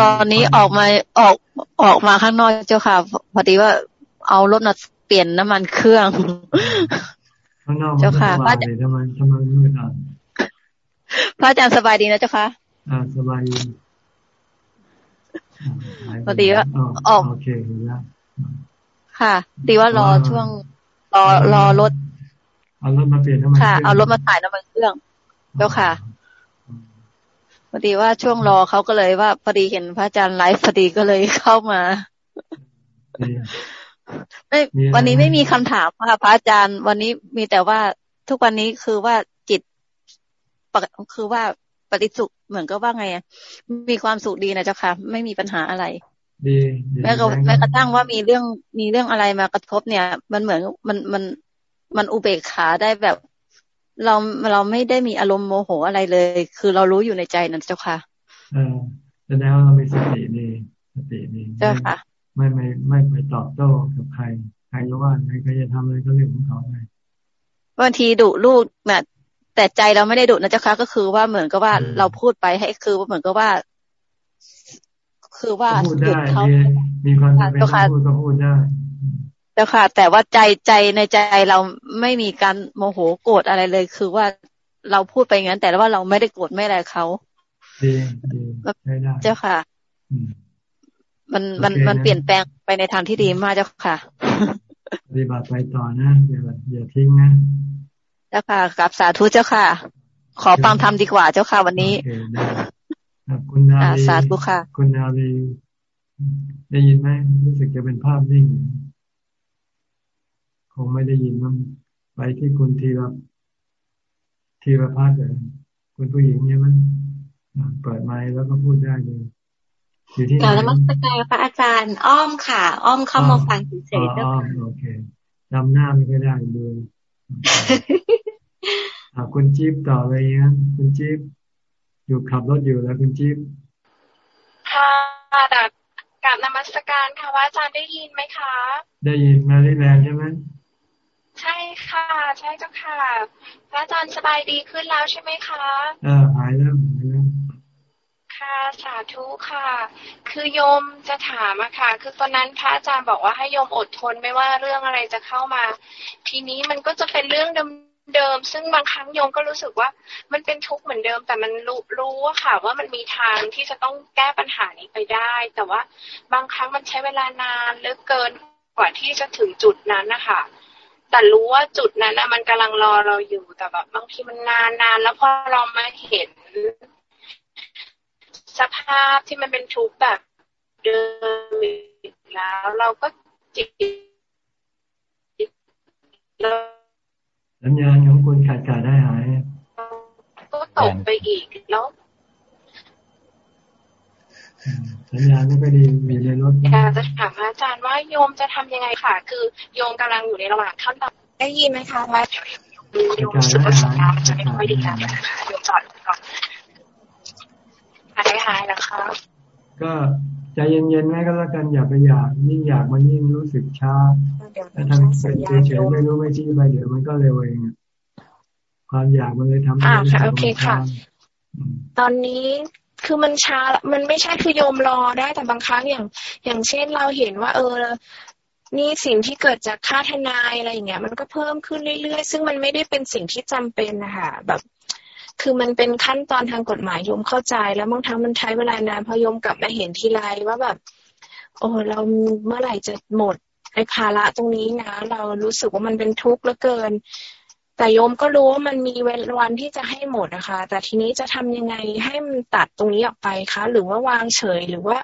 ตอนนี้ออกมาออกออกมาข้างนอกเจ้าค่ะ พอดีว่าเอารถมาเปลี่ยนน้ำมันเครื่องข้างนอกเจ้าค่ะพระอาจารย์ทำไมทำไมมืดอะพระอาจารย์สบายดีนะเจ้าค่ะอ่าสบายดีพอดีว่าออกโอเคแล้ว ค่ะดีว่ารอช่วง รอรอรถเอารถมาเปลี่ยนน้ำมันค่ะ เอารถมาถ่ายน้ำมันเครื่องเจ้าค่ะพอดีว่าช่วงรอเขาก็เลยว่าพอดีเห็นพระอาจารย์ไลฟ์พอดีก็เลยเข้ามาไม่วันนี้ไม่มีคำถามค่ะพระอาจารย์ วันนี้มีแต่ว่าทุกวันนี้คือว่าจิตคือว่าปฏิสุขเหมือนก็ว่าไงมีความสุขดีนะเจ้าค่ะ ไม่มีปัญหาอะไร ดีแม้กระแม้กระทั่งว่ามีเรื่องมีเรื่องอะไรมากระทบเนี่ย มันเหมือนมันมันมันอุเบกขาได้แบบ เราเราไม่ได้มีอารมณ์โมโหอะไรเลย คือเรารู้อยู่ในใจนั่นเจ้าค่ะเออแสดงว่าเรามีสติดีสติดีเจ้าค่ะ ไม่ไม่ไม่ไปตอบโต้กับใครใครจะว่าใครใครจะทำอะไรก็เรื่องของเขาไปบางทีดุลูกเนี่ยแต่ใจเราไม่ได้ดุนะเจ้าค่ะก็คือว่าเหมือนกับว่าเราพูดไปให้คือเหมือนกับว่า คือว่าหยุดเขามีความจำเป็นต้องพูดก็พูดได้เจ้าค่ะ แต่ว่าใจใจในใจเราไม่มีการโมโหโกรธอะไรเลย คือว่าเราพูดไปงั้น แต่ว่าเราไม่ได้โกรธไม่อะไรเขาดีดีได้เจ้าค่ะ มันมันมันเปลี่ยนแปลงไปในทางที่ดีมากเจ้าค่ะปฏิบัติไปต่อนะอย่าอย่าทิ้งนะเจ้าค่ะกับสาธุเจ้าค่ะ ขอฟังธรรมดีกว่าเจ้าค่ะวันนี้ คุณนาลีสาธุค่ะ คุณนาลีได้ยินไหมรู้สึกจะเป็นภาพนิ่ง คงไม่ได้ยินมั้งไปที่คุณทีละทีละพัฒน์เลยคุณผู้หญิงเนี่ยมันเปิดไมค์แล้วก็พูดได้เลยอยู่ที่ไหนกล่าวนมัสการพระอาจารย์ อ้อมค่ะ อ้อมเข้ามาฟังเฉยๆอ้อมโอเคจำหน้าไม่ได้ดูคุณจิ๊บต่อเลยนะคุณจิ๊บ อยู่ขับรถอยู่แล้วคุณจิ๊บค่ะแต่กับนมัสการค่ะว่าอาจารย์ได้ยินไหมคะ ได้ยินมาได้แรงใช่ไหมใช่ค่ะ ใช่เจ้าค่ะพระอาจารย์สบายดีขึ้นแล้วใช่ไหมคะอ่าหายแล้วหายแล้วค่ะสาธุค่ะ คือโยมจะถามอะค่ะ คือตอนนั้นพระอาจารย์บอกว่าให้โยมอดทนไม่ว่าเรื่องอะไรจะเข้ามา ทีนี้มันก็จะเป็นเรื่อง เดิม ซึ่งบางครั้งโยมก็รู้สึกว่า มันเป็นทุกข์เหมือนเดิม แต่มันรู้รู้ว่าค่ะ ว่ามันมีทางที่จะต้องแก้ปัญหานี้ไปได้ แต่ว่าบางครั้งมันใช้เวลานานหลือเกินกว่าที่จะถึงจุดนั้นนะคะแต่รู้ว่าจุดนั้นนะมันกำลังรอเราอยู่แต่แบบบางทีมันนานนานแล้วพอเรามาเห็น สภาพที่มันเป็นทุกข์แบบเดิมแล้ว เราก็จิตเรา สัญญาณของคุณขาดขาดได้หาย ก็ตกไปอีกแล้ว สัญญาณไม่ค่อยดีมีในรถอยากจะถามอาจารย์ว่าโยมจะทำยังไงค่ะ คือโยมกำลังอยู่ในระหว่างขั้นตอนได้ยินไหมคะว่าโยมรู้สึกว่าสัญญาณมันจะไม่ค่อยดีกันโยมจอดก่อนหายหายแล้วครับก็ ใจเย็นๆไว้ก็แล้วกันอย่าไปอยากยิ่งอยากมันยิ่งรู้สึกช้าแต่ทำเฉยๆไม่รู้ไม่ชี้ไปเดี๋ยวมันก็เร็วเองความอยากมันเลยทำให้อ่าค่ะโอเคค่ะ ตอนนี้คือมันช้า มันไม่ใช่คือโยมรอได้แต่บางครั้งอย่าง อย่างเช่นเราเห็นว่า เออ นี่สิ่งที่เกิดจากค่าทนายอะไรอย่างเงี้ย มันก็เพิ่มขึ้นเรื่อยๆ ซึ่งมันไม่ได้เป็นสิ่งที่จำเป็นนะคะแบบ คือมันเป็นขั้นตอนทางกฎหมายโยมเข้าใจ แล้วบางครั้งมันใช้เวลานานพอโยมกลับมาเห็นทีไรว่าแบบ โอ้เราเมื่อไหร่จะหมดไอ้ภาระตรงนี้นะเรารู้สึกว่ามันเป็นทุกข์เหลือเกิน แต่โยมก็รู้ว่ามันมีเวลวันที่จะให้หมดนะคะ แต่ทีนี้จะทำยังไงให้มันตัดตรงนี้ออกไปคะ หรือว่าวางเฉยหรือว่า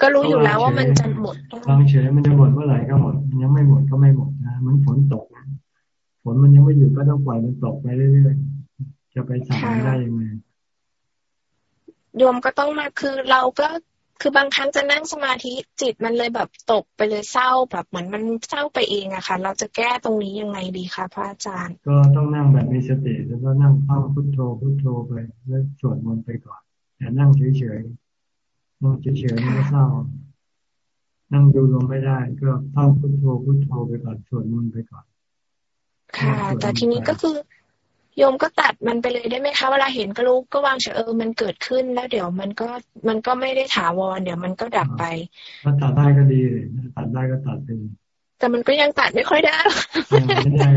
ก็รู้อยู่แล้วว่ามันจะหมดวางเฉยมันจะหมดเมื่อไหร่ก็หมดยังไม่หมดก็ไม่หมดนะมันฝนตกฝนมันยังไม่หยุดก็ต้องปล่อยมันตกไปเรื่อยๆ จะไปสั่งได้ยังไงโยมก็ต้องมาคือเราก็คือบางครั้งจะนั่งสมาธิจิตมันเลยแบบตกไปเลยเศร้าแบบเหมือนมันเศร้าไปเองอะค่ะ เราจะแก้ตรงนี้ยังไงดีคะพระอาจารย์ ก็ต้องนั่งแบบมีสติแล้วก็นั่งเฝ้าพุทโธพุทโธไปแล้วสวดมนต์ไปก่อนใจแต่นั่งเฉยๆนั่งเฉยๆไม่เศร้า นั่งดูลมไม่ได้ ก็ท่องพุทโธพุทโธไปก่อนสวดมนต์ไปก่อน ค่ะ แต่ทีนี้ก็คือ โยมก็ตัดมันไปเลยได้ไหมคะเวลาเห็นก็รู้ก็วางเฉยเออมันเกิดขึ้นแล้วเดี๋ยวมันก็มันก็ไม่ได้ถาวรเดี๋ยวมันก็ดับไปถ้าตัดได้ก็ดีเลยตัดได้ก็ตัดไปแต่มันก็ยังตัดไม่ค่อยได้ ไม่ได้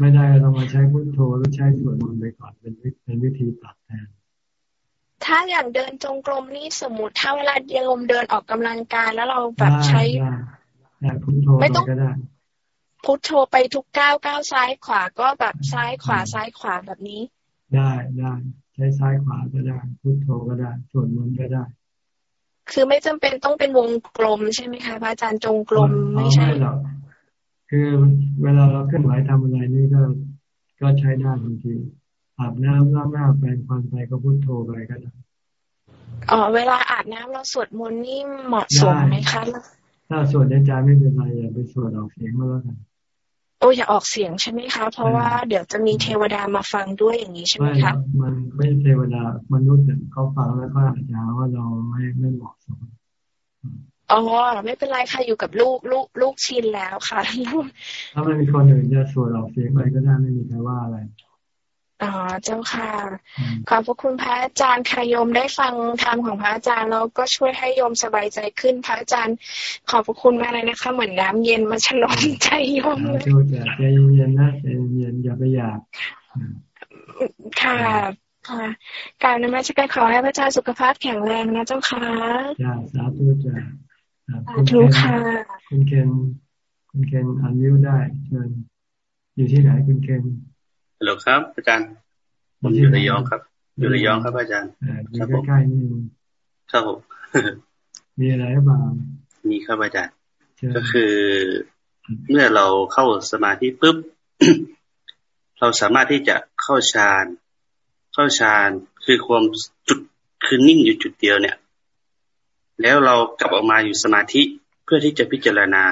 ไม่ได้เรามาใช้พุทโธหรือใช้สวดมนต์ไปก่อนเป็นเป็นวิธีตัดแทนถ้าอย่างเดินจงกรมนี่สมมติถ้าเวลาโยมเดินออกกำลังกายแล้วเราแบบใช้ได้พุทโธไม่ต้องก็ได้ พุทโธไปทุกก้าวก้าวซ้ายขวาก็แบบซ้ายขวาซ้ายขวาแบบนี้ ได้ได้ใช้ซ้ายขวาก็ได้ พุทโธก็ได้สวดมนต์ก็ได้ คือไม่จำเป็นต้องเป็นวงกลมใช่ไหมคะพระอาจารย์จงกรมไม่ใช่หรอกคือเวลาเราเคลื่อนไหวทำอะไรนี่ก็ก็ใช้ได้ทันทีอาบน้ำล้างหน้าแปรงฟันไปก็พุทโธไปก็ได้อ๋อเวลาอาบน้ำเราสวดมนต์นี่เหมาะสมไหมคะถ้าสวดในใจไม่เป็นไรอย่าไปสวดออกเสียงก็แล้วกันโอ้อย่าออกเสียงใช่ไหมคะ เพราะว่าเดี๋ยวจะมีเทวดามาฟังด้วยอย่างนี้ใช่ไหมไม่คะมันไม่เทวดามนุษย์เนี่ยเขาฟังแล้วก็อาจจะหาว่าเราไม่ไม่เหมาะสมอ๋อไม่เป็นไรค่ะอยู่กับลูกลูกลูกชินแล้วค่ะถ้าไม่มีคนอื่นจะสวดออกเสียงไปก็ได้ไม่มีใครว่าอะไร อ๋อเจ้าค่ะ ขอบพระคุณพระอาจารย์ค่ะโยมได้ฟังธรรมของพระอาจารย์แล้วก็ช่วยให้โยมสบายใจขึ้นพระอาจารย์ ขอบพระคุณมากเลยนะคะ เหมือนน้ำเย็นมาฉลองใจโยมเลยดูแต่ใจเย็นๆนะใจเย็นอย่าไปอยากค่ะค่ะการนมัสการขอให้พระอาจารย์สุขภาพแข็งแรงนะเจ้าค่ะจ้าสาธุจ้าสาธุค่ะคุณเคนคุณเคนอันวิวได้เชิญอยู่ที่ไหนคุณเคน ฮัลโหลครับ อาจารย์ ผมอยู่ระยองครับ อยู่ระยองครับอาจารย์อยู่ใกล้ๆนี่ครับผมมีอะไรหรือเปล่ามีครับอาจารย์ ก็คือ เมื่อเราเข้าสมาธิปุ๊บเราสามารถที่จะเข้าฌานเข้าฌานคือความจุดคือนิ่งอยู่จุดเดียวเนี่ย แล้วเรากลับออกมาอยู่สมาธิเพื่อที่จะพิจารณา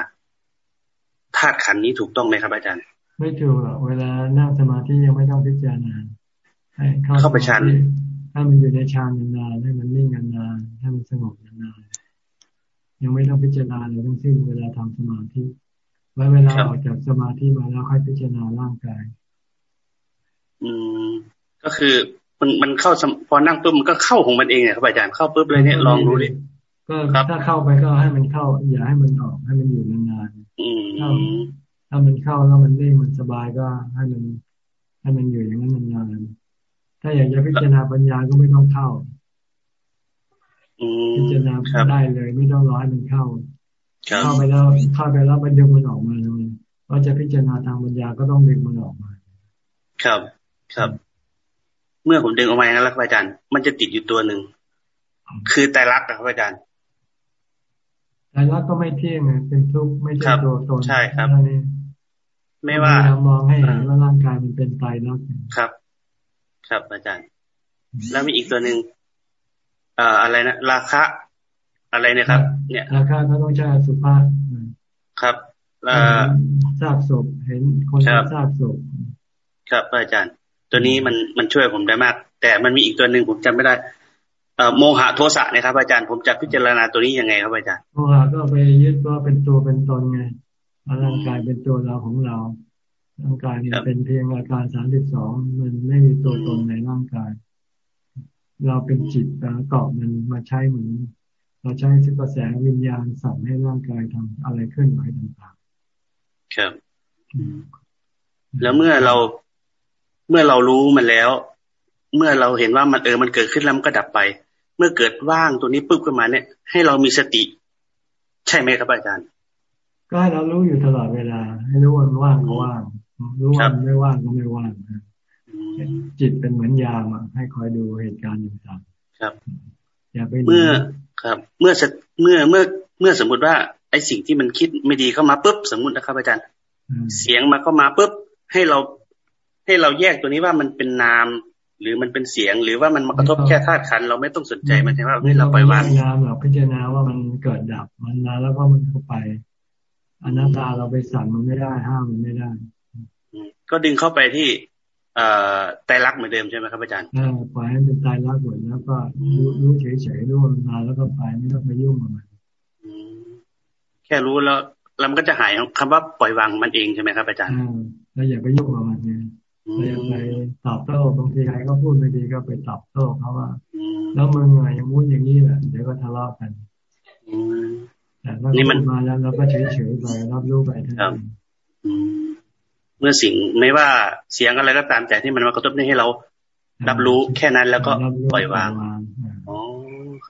ธาตุขันธ์นี้ถูกต้องไหมครับอาจารย์ ไม่ถูกหรอกเวลา นั่งสมาธิยังไม่ต้องพิจารณาให้เข้าเข้าไปฌานถ้ามันอยู่ในฌานนานๆให้มันนิ่งนานๆให้มันสงบนานๆยังไม่ต้องพิจารณาเลยทั้งสิ้นเวลาทำสมาธิไว้เวลาออกจากสมาธิมาแล้วค่อยพิจารณาร่างกาย อืม ก็คือมันมันเข้าสมพอนั่งปุ๊บมันก็เข้าของมันเองเนี่ยครับอาจารย์เข้าปุ๊บเลยเนี่ยลองดูดิก็ถ้าเข้าไปก็ให้มันเข้า อย่าให้มันออกให้มันอยู่นานอืมๆถ้า ถ้ามันเข้าแล้วมันนิ่งมันสบายก็ให้มันให้มันอยู่อย่างนั้นนานๆถ้าอยากจะพิจารณาปัญญาก็ไม่ต้องเข้าอืมพิจารณาครับได้เลย ไม่ต้องรอให้มันเข้าครับเข้าไปแล้วเข้าไปแล้วมันดึงมันออกมาเลยว่าจะพิจารณาทางปัญญาก็ต้องดึงมันออกมา ครับครับ เมื่อผมดึงออกมาอย่างนั้นแล้วครับอาจารย์ มันจะติดอยู่ตัวหนึ่งคือไตรลักษณ์อะครับอาจารย์แต่ละก็ไม่เที่ยงไงเป็นทุกข์ไม่คใช่รับตัวตนใช่ครับนั่นเอง ไม่ว่าพยยมองให้เห็นว่าร่างกายมันเป็นไตรลักษณ์ครับ ครับอาจารย์ แล้วมีอีกตัวหนึ่งเอ่ออะไรนะราคะอะไรเนะครับ เนี่ยราคาก็ต้องใช้อสุภาพครับเอ่อซากศพเห็นคนครับซากศพครับอาจารย์ ตัวนี้มันมันช่วยผมได้มาก แต่มันมีอีกตัวหนึ่งผมจำไม่ได้เอ่อโมหะโทสะเนะครับ อาจารย์ผมจะพิจารณาตัวนี้ยังไงครับอาจารย์โมหะก็ไปยึดว่าเป็นตัวเป็นตนไงว่า ร่างกายเป็นตัวเราของเราร่างกายเนี่ยเป็นเพียงอาการสามสิบสองมันไม่มีตัวตนในร่างกาย เราเป็นจิตประกอบมันมาใช้เหมือนเราใช้กระแสวิญญาณสั่งให้ร่างกายทำอะไรเคลื่อนไหวต่างครับแล้วเมื่อเราเมื่อเรารู้มันแล้ว เมื่อเราเห็นว่ามันเออมันเกิดขึ้นแล้วมันก็ดับไป เมื่อเกิดว่างตัวนี้ปุ๊บขึ้นมาเนี่ย ให้เรามีสติ ใช่ไหมครับอาจารย์ๆ ก็ให้เรารู้อยู่ตลอดเวลา ให้รู้ว่ามันว่างก็ว่าง รู้ว่ามันไม่ว่างก็ไม่ว่างนะจิตเป็นเหมือนยามอะให้คอยดูเหตุการณ์ต่างครับๆอย่าไปเมื่อครับ เมื่อสติเมื่อเมื่อเมื่อสมมุติว่าไอ้สิ่งที่มันคิดไม่ดีเข้ามาปุ๊บสมมุตินะครับอาจารย์ เสียงมาเข้ามาปุ๊บให้เราให้เราแยกตัวนี้ว่ามันเป็นนาม หรือมันเป็นเสียงหรือว่ามันมากระทบแค่ธาตุขันธ์เราไม่ต้องสนใจมันใช่ว่าให้เราปล่อยวางพยายามเราพิจารณาว่ามันเกิดดับมันมาแล้วก็มันเข้าไป อนัตตาเราไปสั่งมันไม่ได้ห้ามมันไม่ได้ ก็ดึงเข้าไปที่ เอ่อไตรักเหมือนเดิมใช่ไหมครับอาจารย์อ่าปล่อยให้เป็นไตรักหมดแล้วก็รู้รู้เฉยๆรู้มันมาแล้วก็ไปไม่ต้องไปยุ่งกับมันแค่รู้แล้วแล้วมันก็จะหายคำว่าปล่อยวางมันเองใช่ไหมครับอาจารย์แล้วอย่าไปยุ่งกับมันไงเราอย่าไปตอบโต้บางทีใครก็พูดไม่ดีก็ไปตอบโต้เขาว่า แล้วมึงไงยังมุ้นอย่างนี้แหละเดี๋ยวก็ทะเลาะกัน แต่ถ้าพูดมาแล้วเราก็เฉยๆไปรับรู้ไปเท่านั้นเมื่อสิ่งไม่ว่าเสียงอะไรก็ตามแต่ที่มันมากระทบให้เรา รับรู้แค่นั้นแล้วก็ปล่อยวางอ๋อ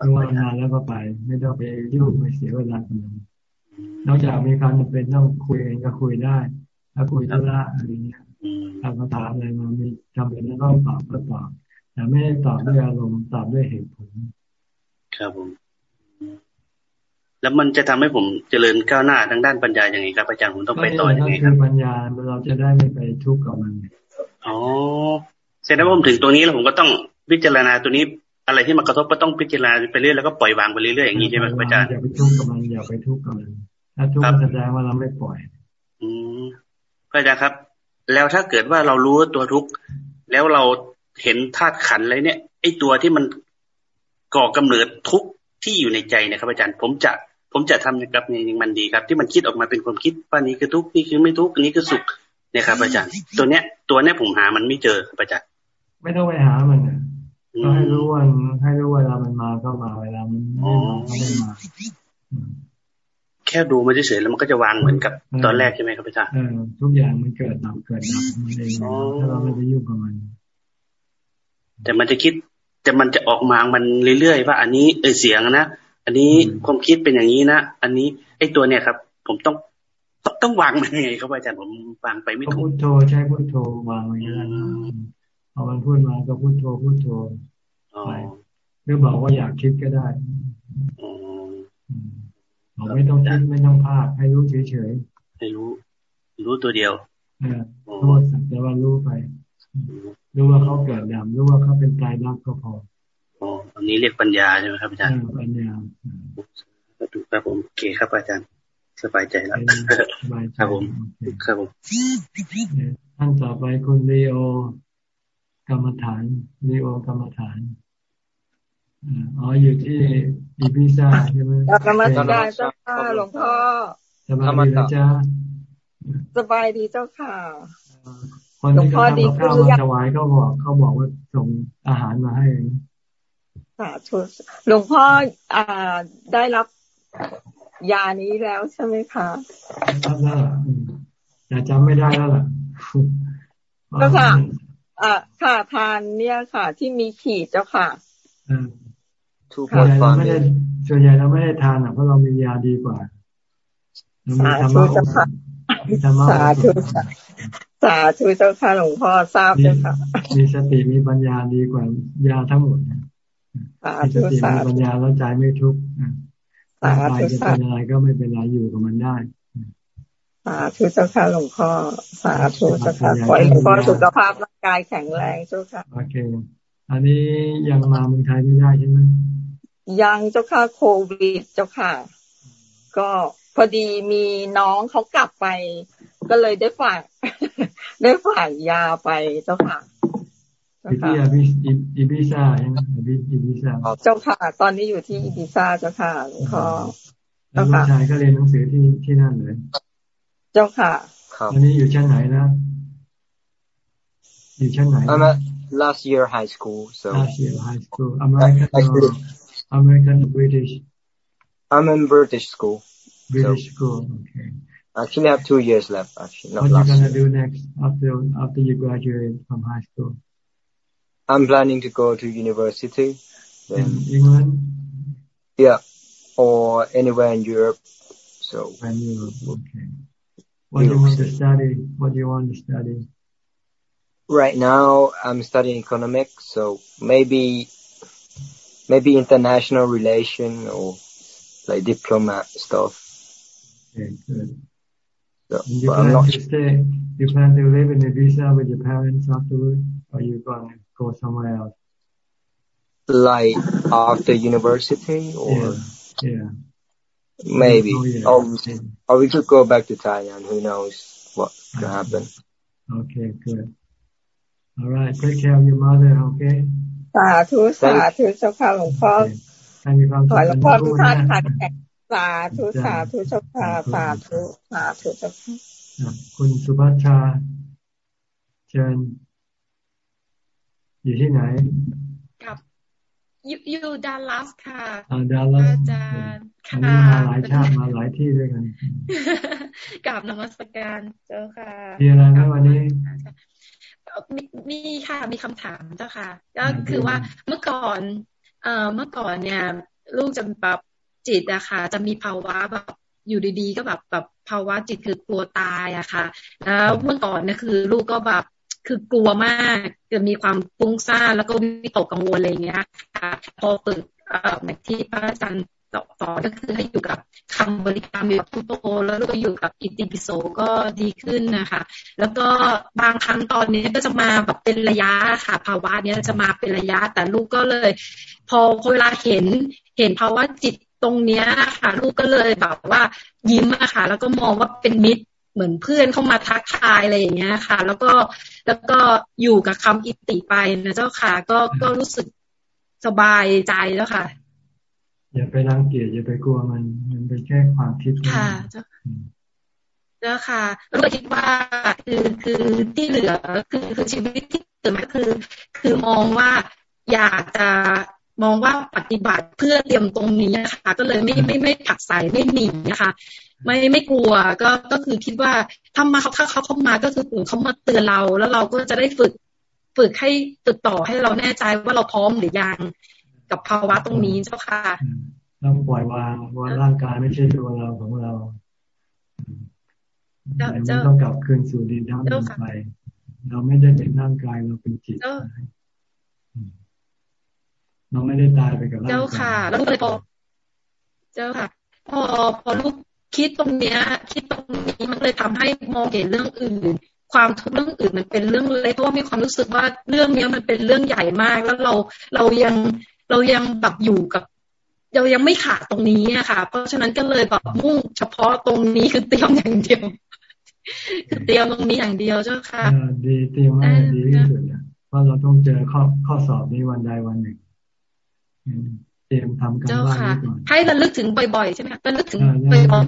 รู้ว่านานแล้วก็ไป ไม่ต้องไปยุ่งไปเสียเวลากันนอกจากมีการจำเป็นต้องคุยเองก็คุยได้ถ้าคุยธุระอะไรเงี้ยถ้าเขาถามอะไรมามีจำเป็นต้องตอบก็ตอบแต่ไม่ได้ตอบด้วยอารมณ์ตอบด้วยเหตุผล ครับผม แล้วมันจะทำให้ผมเจริญก้าวหน้าทางด้านปัญญาอย่างไรครับอาจารย์ผมต้องไปต่อยังไงครับปัญญาเราจะได้ไม่ไปทุกข์กับมันอ๋อเสร็จแล้วผมถึงตัวนี้แล้วผมก็ต้องพิจารณาตัวนี้อะไรที่มากระทบก็ต้องพิจารณาไปเรื่อยแล้วก็ปล่อยวางไปเรื่อยอย่างนี้ใช่ไหมครับอาจารย์อย่าไปทุกข์กับมันอย่าไปทุกข์กับมันถ้าทุกข์แสดงว่าเราไม่ปล่อย อืมพระอาจารย์ครับ แล้วถ้าเกิดว่าเรารู้ตัวทุกข์แล้วเราเห็นธาตุขันอะไรเนี่ยไอ้ตัวที่มันก่อกำเนิดทุกข์ที่อยู่ในใจนะครับอาจารย์ ผมจะ ผมจะทำนะครับในมันดีครับ ที่มันคิดออกมาเป็นความคิดว่านี้คือทุกข์นี่คือไม่ทุกข์นี้คือสุขเนี่ยครับอาจารย์ ตัวเนี้ย ตัวเนี้ยผมหามันไม่เจอครับอาจารย์ไม่ต้องไปหามันก็ให้รู้วันให้รู้เวลามันมาก็มาเวลามันไม่มาก็ไม่มาแค่ดูมันเฉยๆแล้วมันก็จะวางเหมือนกับตอนแรกใช่ไหมครับอาจารย์ทุกอย่างมันเกิดดับเกิดดับมันเองถ้าเราไม่ไปยุ่งกับมันแต่มันจะคิดแต่มันจะออกมา มันเรื่อยๆว่าอันนี้เออเสียงนะ อันนี้ความคิดเป็นอย่างนี้นะ อันนี้ไอ้ตัวเนี่ยครับ ผมต้องต้องต้องวางมันยังไงครับอาจารย์ผมวางไปไม่ถูกพุทโธใช้พุทโธวางไว้แล้วพอมันพูดมาก็พุทโธพุทโธไปหรือบอกว่าอยากคิดก็ได้บอกไม่ต้องคิดไม่ต้องพาดให้รู้เฉยๆให้รู้ รู้ตัวเดียวรู้ว่าสักแต่ว่ารู้ไป รู้ว่าเขาเกิดดำรู้ว่าเขาเป็นกายรักก็พอ อ๋ออันนี้เรียกปัญญาใช่ไหมครับอาจารย์ปัญญาถูกครับผมโอเคครับอาจารย์ สบายใจแล้วครับผมครับผมท่านต่อไปคุณลีโอกรรมฐานลีโอกรรมฐานอ๋ออยู่ที่อีพิซ่าใช่ไหมกรรมฐานเจ้าค่ะหลวงพ่อสบายดีจ้าสบายดีเจ้าค่ะคนที่เขาทำข้าวมาถวายเขาบอกเขาบอกว่าส่งอาหารมาให้ สาธุหลวงพ่ออ่าได้รับยานี้แล้วใช่ไหมคะรับแล้วแต่จำไม่ได้แล้วล่ะก็ค่ะอ่าค่ะทานเนี่ยค่ะ ที่มีขีดเจ้าค่ะถูกเราไม่ได้ส่วนใหญ่เราไม่ได้ทานอะเพราะเรามียาดีกว่าสาธุเจ้าค่ะสาธุสาธุเจ้าค่ะหลวงพ่อทราบเจ้าค่ะมีสติมีปัญญาดีกว่ายาทั้งหมด มีสติมีปัญญาแล้วใจไม่ทุกข์ตายจะเป็นอะไรก็ไม่เป็นไรอยู่กับมันได้สาธุเจ้าค่ะหลวงพ่อสาธุเจ้าค่ะขอให้หลวงพ่อสุขภาพร่างกายแข็งแรงเจ้าค่ะโอเค อันนี้ยังมาเมืองไทยไม่ได้ใช่ไหมยังเจ้าค่ะโควิดเจ้าค่ะ ก็พอดีมีน้องเขากลับไป ก็เลยได้ฝาก ได้ฝากยาไปเจ้าค่ะ ที่อีบิซาใช่ไหมอีบิซาเจ้าค่ะ ตอนนี้อยู่ที่อีบิซาเจ้าค่ะหลวงพ่อแล้วลูกชายก็เรียนหนังสือที่ที่นั่นเลย เจ้าค่ะอันนี้อยู่ชั้นไหนนะอยู่ชั้นไหน I'm at last year high school so last year high school American or American British I'm in British school British schoolOkayActually I have two years left actually not what are you gonna year. do next after after you graduate from high school I'm planning to go to university then, in England yeah or anywhere in Europe so in Europe okay what do you want to study? What do you want to study? Right now, I'm studying economics, so maybe, maybe international relation or like diplomat stuff. Okay, good. So, you plan to stay? You plan to live in Ibiza with your parents afterwards, or you going go somewhere else? Like after university, or yeah. yeah. Maybe. Oh, yeah. or, or we could go back to Thailand. Who knows what could happen. Okay, good. alright take care of your mother okay สาธุสาธุเจ้าค่ะหลวงพ่อให้มีความสุขหลวงพ่อทุกท่านค่ะสาธุสาธุเจ้าค่ะสาธุสาธุเจ้าค่ะคุณสุภัชชาเชิญ อยู่ที่ไหน กับอยู่ดัลลัสค่ะดัลลัสอาจารย์ค่ะมาหลายชาติมาหลายที่ด้วยกันกับนมัสการเจ้าค่ะมีอะไรไหมวันนี้มีค่ะมีคำถามเจ้าค่ะ ก็คือว่าเมื่อก่อน เอ่อเมื่อก่อนเนี่ย ลูกจะแบบจิตอะค่ะ จะมีภาวะแบบอยู่ดีๆ ก็แบบแบบภาวะจิตคือกลัวตายอะค่ะ แล้วเมื่อก่อนเนี่ยคือ ลูกก็แบบ คือกลัวมากจะมีความฟุ้งซ่านแล้วก็วิตกกังวลอะไรอย่างเงี้ยค่ะพอฝึกเอ่อที่พระอาจารย์ต่อก็คือให้อยู่กับคำบริกรรมอยู่กับพุทโธแล้วก็อยู่กับอิติปิโสก็ดีขึ้นนะคะ แล้วก็บางครั้งตอนนี้ก็จะมาแบบเป็นระยะค่ะภาวะนี้จะมาเป็นระยะแต่ลูกก็เลย พอเวลาเห็นเห็นภาวะจิตตรงเนี้ยค่ะ ลูกก็เลยแบบว่ายิ้มอะค่ะ แล้วก็มองว่าเป็นมิตร เหมือนเพื่อนเข้ามาทักทายอะไรอย่างเงี้ยค่ะ แล้วก็แล้วก็อยู่กับคำอิติไปนะเจ้าค่ะ ก็ก็รู้สึกสบายใจแล้วค่ะ อย่าไปรังเกียจอย่าไปกลัวมัน มันเป็นแค่ความคิดค่ะเจ้าเจ้าค่ะรู้คิดว่าคือคือที่เหลือคือคือชีวิตที่เกิดมาคือ คือมองว่าอยากจะมองว่าปฏิบัติเพื่อเตรียมตรงนี้นะคะก็เลยไม่ไม่ไม่ผักใส่ไม่หนีนะคะ ไม่ไม่กลัวก็ก็คือคิดว่าถ้ามาเขาถ้าเขาเข้ามาก็คือเขามาเตือนเรา แล้วเราก็จะได้ฝึกฝึกให้ติดต่อให้เราแน่ใจว่าเราพร้อมหรือยังกับภาวะตรงนี้เจ้าค่ะเราปล่อยวางว่าร่างกายไม่ใช่ตัวเราของเราเราต้องกลับคืนสู่ดินน้ำลมไปเราไม่ได้เป็นร่างกายเราเป็นจิตเราไม่ได้ตายไปกับร่างกายเจ้าค่ะ แล้วก็เลยพอเจ้าค่ะ พอพอลูก คิดตรงเนี้ย คิดตรงนี้มันเลยทำให้มองเห็นเรื่องอื่น ความทุกข์เรื่องอื่นมันเป็นเรื่องเล็กเพราะว่ามีความรู้สึกว่าเรื่องเนี้ยมันเป็นเรื่องใหญ่มาก แล้วเราเรายังเรายังแบบอยู่กับเรายังไม่ขาดตรงนี้อะค่ะ เพราะฉะนั้นก็เลยแบบมุ่งเฉพาะตรงนี้คือเตรียมอย่างเดียว คือเตรียมตรงนี้อย่างเดียวเจ้าค่ะดีเตรียมให้ดีที่สุดเพราะเราต้องเจอข้อข้อสอบนี้วันใดวันหนึ่งเต รียมทำกันบ้านนี้ก่อนให้ระลึกถึงบ่อยๆ ใช่ไหมระลึกถึงบ่อย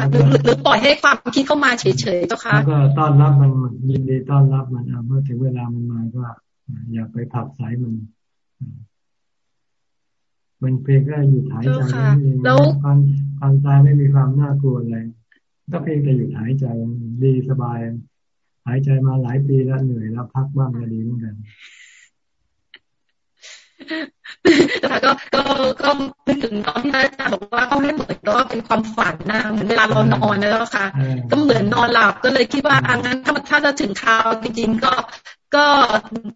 ๆหรือหรือปล่อยให้ความคิดเข้ามาเฉยๆเจ้าค่ะแล้วก็ต้อนรับมันยินดีต้อนรับมันเมื่อถึงเวลามันมาก็อย่าไปผักสายมัน มันเพียงแค่หยุดหายใจนั่นเองความความตายไม่มีความน่ากลัวอะไรก็เพียงแต่หยุดหายใจดีสบาย หายใจมาหลายปีแล้วเหนื่อยแล้วพักบ้างก็ดีเหมือนกัน แต่ก็ก็ก็นึกถึงตอนที่อาจารย์บอกว่าเขาให้เหมือนก็เป็นความฝันนะเหมือนเวลาเรานอนแล้วค่ะ ก็เหมือนนอนหลับก็เลยคิดว่าอังั้นถ้าถ้าจะถึงคราวจริงๆก็ก็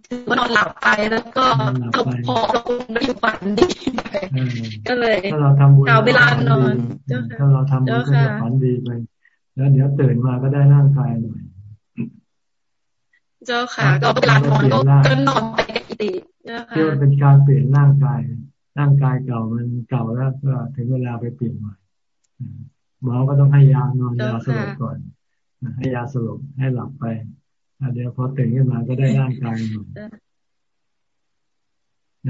ถือว่านอนหลับไปแล้วก็เอาพอเราไม่อยู่ฝันดีไปก็เลยถ้าเราทำบุญเวลานอนถ้าเราทำบุญก็จะฝันดีไปแล้วเดี๋ยวตื่นมาก็ได้ร่างกายหน่อย เจ้าค่ะ ก็เวลานอนก็นอนไปกันติ ที่มันเป็นการเปลี่ยนร่างกาย ร่างกายเก่ามันเก่าแล้วก็ถึงเวลาไปเปลี่ยนใหม่หมอก็ต้องให้ยานอนยาสลบก่อน ให้ยาสลบให้หลับไปเดี๋ยวพอตื่นขึ้นมาก็ได้ร่างกายใหม่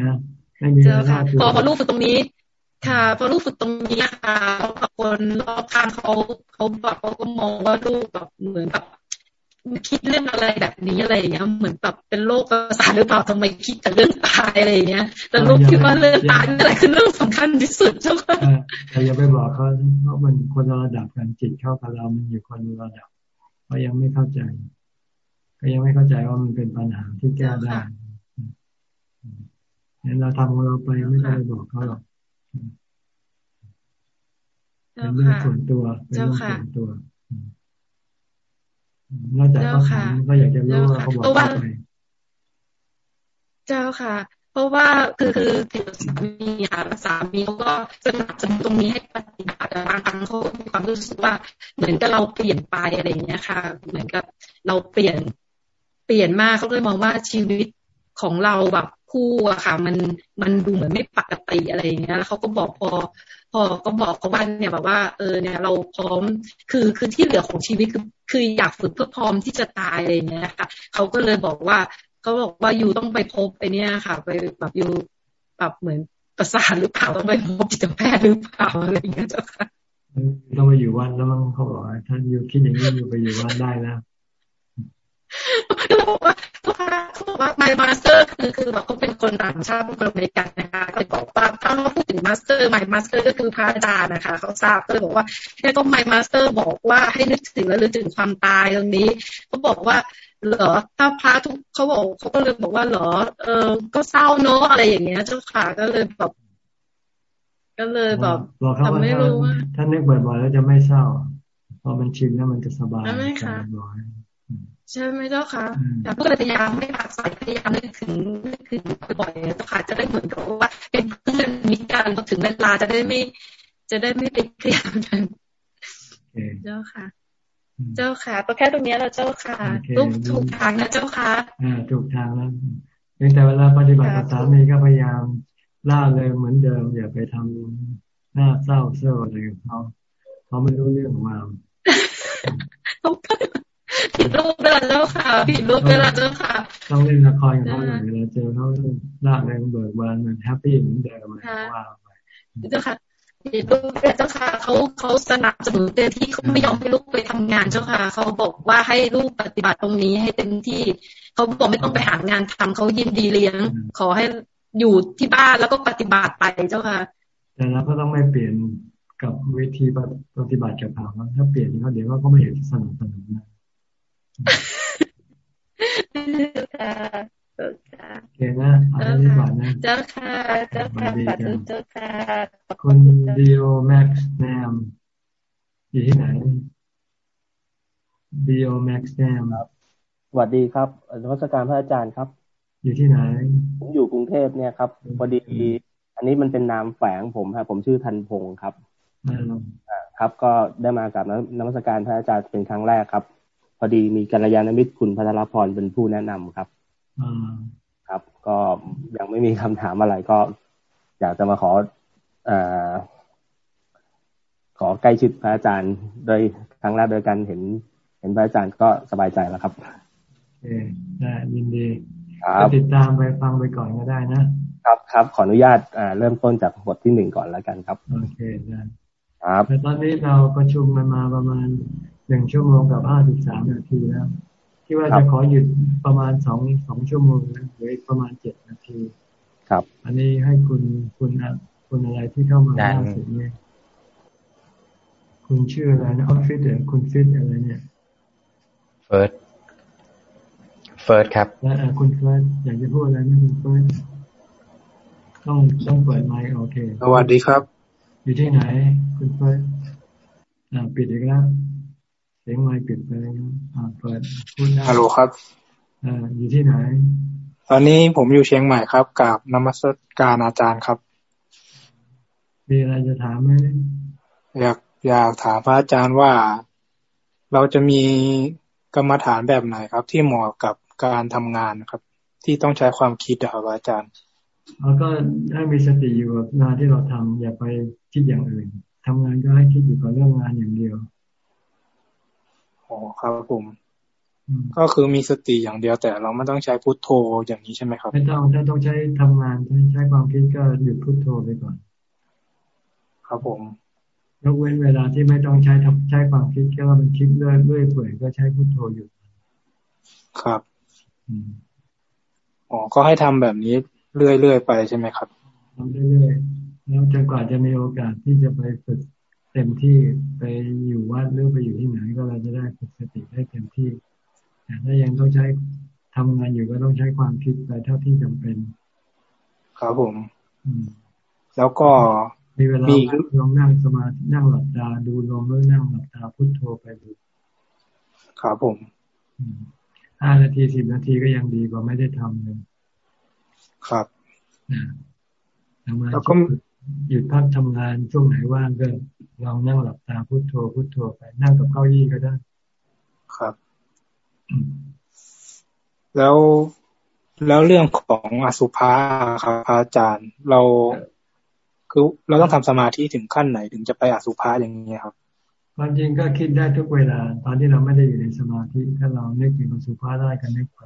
นะไม่มีอะไรพอพอลูกฝึกตรงนี้ ค่ะ พอลูกฝึกตรงนี้ค่ะคนรอบข้างเขาเขาแบบเขาก็มองว่าลูกแบบเหมือนแบบ คิดเรื่องอะไรแบบนี้อะไรอย่างเงี้ย เหมือนแบบเป็นโรคประสาทหรือเปล่าทำไมคิดแต่เรื่องตายอะไรอย่างเงี้ย แต่ลูกคิดว่าเรื่องตายอะไรคือเรื่องสำคัญที่สุดเจ้าค่ะแต่อย่าไปบอกเขาเพราะมันคนระดับกันจิตเข้ากับเรา มันอยู่คนระดับเขายังไม่เข้าใจ ก็ยังไม่เข้าใจว่ามันเป็นปัญหาที่แก้ได้งั้นเราทำของเราไปไม่ต้องไปบอกเขาหรอกเป็นเรื่องส่วนตัวเป็นเรื่องส่วนตัว นอกจากเขาถามก็อยากจะรู้ว่าเขาบอกว่าเจ้าค่ะ เพราะว่าคือคือถึงสามีค่ะสามีเขาก็สนับสนุนตรงนี้ให้ปฏิบัติแต่บางครั้งเขามีความรู้สึกว่า เหมือนกับเราเปลี่ยนไปอะไรอย่างเงี้ยค่ะ เหมือนกับเราเปลี่ยนเปลี่ยนมากเขาเลยมองว่าชีวิตของเราแบบคู่อะค่ะ มันมันดูเหมือนไม่ปกติอะไรอย่างเงี้ยแล้วเขาก็บอกพอ พอก็บอกเขาว่าเนี่ยแบบว่าเออเนี่ยเราพร้อมคือคือที่เหลือของชีวิตคือคืออยากฝึกเพื่อพร้อมที่จะตายอะไรเงี้ยค่ะเขาก็เลยบอกว่าเขาบอกว่าอยู่ต้องไปพบไปเนี่ยค่ะ ไปแบบอยู่แบบเหมือนประสาทหรือเปล่าต้องไปพบจิตแพทย์หรือเปล่าอะไรอย่างเงี้ยเจ้าค่ะต้องไปอยู่วันแล้วมั้งเขาบอกท่านอยู่คิดอย่างนี้อยู่ไปอยู่วันได้แล้ว เขาบอกว่าเขาบอกว่า my master คือคือแบบเขาเป็นคนต่างชาติเป็นคนอเมริกันนะคะก็เลยบอกว่าถ้าเราพูดถึง master my master ก็คือพระอาจารย์นะคะเขาทราบก็เลยบอกว่าเนี่ยก็ my master บอกว่าให้นึกถึงแล้วนึกถึงความตายตรงนี้เขาบอกว่าเหรอถ้าพระทุกเขาบอกเขาก็เลยบอกว่าเหรอ เออก็เศร้าเนอะอะไรอย่างเงี้ยเจ้าค่ะก็เลยแบบก็เลยแบบแต่ไม่รู้ว่าถ้านึกบ่อยๆแล้วจะไม่เศร้าพอมันชินแล้วมันจะสบายใช่ไหมคะ ใช่ไหมเจ้าค่ะแต่ก็เลยพยายามไม่ผักใส่พยายามนึกถึงนึกถึงบ่อยๆเจ้าค่ะจะได้เหมือนกับว่าเป็นเพื่อนมิตรกันพอถึงเวลาจะได้ไม่ จะได้ไม่ไปเครียดกันเจ้าค่ะ เจ้าค่ะก็แค่ตรงนี้เราเจ้าค่ะลูกถูกทางนะเจ้าค่ะอ่าถูกทางแล้วเพียงแต่เวลาปฏิบัติกับสามีก็พยายามร่าเริงเหมือนเดิม อย่าไปทำหน้าเศร้าเศร้าอะไรกับเขาเขาไม่รู้เรื่องของเรา ผิดรูปเวลาเจ้าค่ะผิดรูปเวลาเจ้าค่ะต้องเล่นละครกับเขาอย่างเวลาเจอเขาร่าเริงเบิกบานเหมือน happy เหมือนเดิมว่าไปเจ้าค่ะผิดรูปเจ้าค่ะเขาเขาสนับสนุนเต็มที่เขาไม่ยอมให้ลูกไปทำงานเจ้าค่ะเขาบอกว่าให้ลูกปฏิบัติตรงนี้ให้เต็มที่เขาบอกไม่ต้องไปหางานทำเขายินดีเลี้ยง ขอให้อยู่ที่บ้านแล้วก็ปฏิบัติไปเจ้าค่ะแต่เราก็ต้องไม่เปลี่ยนกับวิธีปฏิบัติกับเขาถ้าเปลี่ยนเขาเดี๋ยวก็ไม่เห็นสนับสนุนนะ ค่ะเก่งนะอันนี้ก่อนนะเจ้าค่ะเจ้าค่ะสาธุเจ้าค่ะคุณดีโอแม็กซ์แนมอยู่ที่ไหนดีโอแม็กซ์แนมสวัสดีครับนวัตการพระอาจารย์ครับ อยู่ที่ไหน ผมอยู่กรุงเทพเนี่ยครับพอดี อันนี้มันเป็นนามแฝงผมครับผมชื่อทันพงศ์ครับครับ ก็ได้มากับนมัสการพระอาจารย์เป็นครั้งแรกครับ พอดีมีกัลยาณมิตรคุณพัทรพรเป็นผู้แนะนำครับครับ ก็ยังไม่มีคำถามอะไรก็ อยากจะมาขออขอใกล้ชิดพระอาจารย์โดยครั้งแรกโดยการเห็น เห็นพระอาจารย์ก็สบายใจแล้วครับโอเคได้ยินดีติดตามไปฟังไปก่อนก็ได้นะ ครับครับขออนุญาตอ่าเริ่มต้นจากบทที่หนึ่งก่อนแล้วกันครับ โอเคได้ครับแต่ตอนนี้เราประชุมมันมาประมาณ หนึ่งชั่วโมงกับห้าสิบสามนาทีแล้วที่ว่าจะขอหยุดประมาณสองสองชั่วโมงนะหรือประมาณเจ็ดนาที ครับ อันนี้ให้คุณคุณคุณอะไรที่เข้ามาล่าสุดเนี่ยคุณชื่ออะไรนะออฟฟิศเดอคุณฟิตอะไรเนี่ยเฟิร์สเฟิร์สครับแล้วคุณเฟิร์สอยากจะพูดอะไรไหมคุณเฟิร์สต้องต้องเปิดไมค์โอเค สวัสดีครับ อยู่ที่ไหน คุณเฟิร์สอ่าปิดอีกแล้วเสียงไมค์ปิดไปแล้วอ่าเปิดพูดได้ฮัลโหลครับอ่าอยู่ที่ไหน ตอนนี้ผมอยู่เชียงใหม่ครับกับนมัสการอาจารย์ครับ มีอะไรจะถามไหมอยากอยากถามพระอาจารย์ว่าเราจะมีกรรมฐานแบบไหนครับ ที่เหมาะกับการทำงานครับ ที่ต้องใช้ความคิดครับอาจารย์เราก็ให้มีสติอยู่กับงานที่เราทำอย่าไปคิดอย่างอื่นทำงานก็ให้คิดอยู่กับเรื่องงานอย่างเดียว อ๋อครับผมก็คือมีสติอย่างเดียวแต่เราไม่ต้องใช้พุทโธอย่างนี้ใช่ไหมครับ ไม่ต้องถ้าต้องใช้ทำงานใช้ความคิดก็หยุดพุทโธไปก่อน ครับผมยกเว้นเวลาที่ไม่ต้องใช้ใช้ความคิดแค่ว่ามันคิดเรื่อยเรื่อยเปื่อยก็ใช้พุทโธอยู่ครับอ๋อก็ให้ทำแบบนี้เรื่อยๆไปใช่ไหมครับทำเรื่อยๆแล้วจนกว่าจะมีโอกาสที่จะไปฝึกเต็มที่ไปอยู่วัดหรือไปอยู่ที่ไหนก็เราจะได้ฝึกสติได้เต็มที่แต่ถ้ายังต้องใช้ทำงานอยู่ก็ต้องใช้ความคิดไปเท่าที่จำเป็น ครับผม แล้วก็มีเวลาลองนั่งสมาธินั่งหลับตาดูลมหรือนั่งหลับตาพุทโธไปดูครับผมห้านาทีสิบนาทีก็ยังดีกว่าไม่ได้ทำเลยครับแล้วก็หยุดพักทำงานช่วงไหนว่างก็ ลองนั่งหลับตาพุโทโธพุโทโธไปนั่งกับเก้าอี้ก็ได้ ครับ แล้วแล้วเรื่องของอสุภะครับอาจารย์ เราคือเราต้องทำสมาธิถึงขั้นไหน ถึงจะไปอสุภะอย่างนี้ครับความจริงก็คิดได้ทุกเวลา ตอนที่เราไม่ได้อยู่ในสมาธิถ้าเรานึกถึงอสุภะได้ก็นึกไป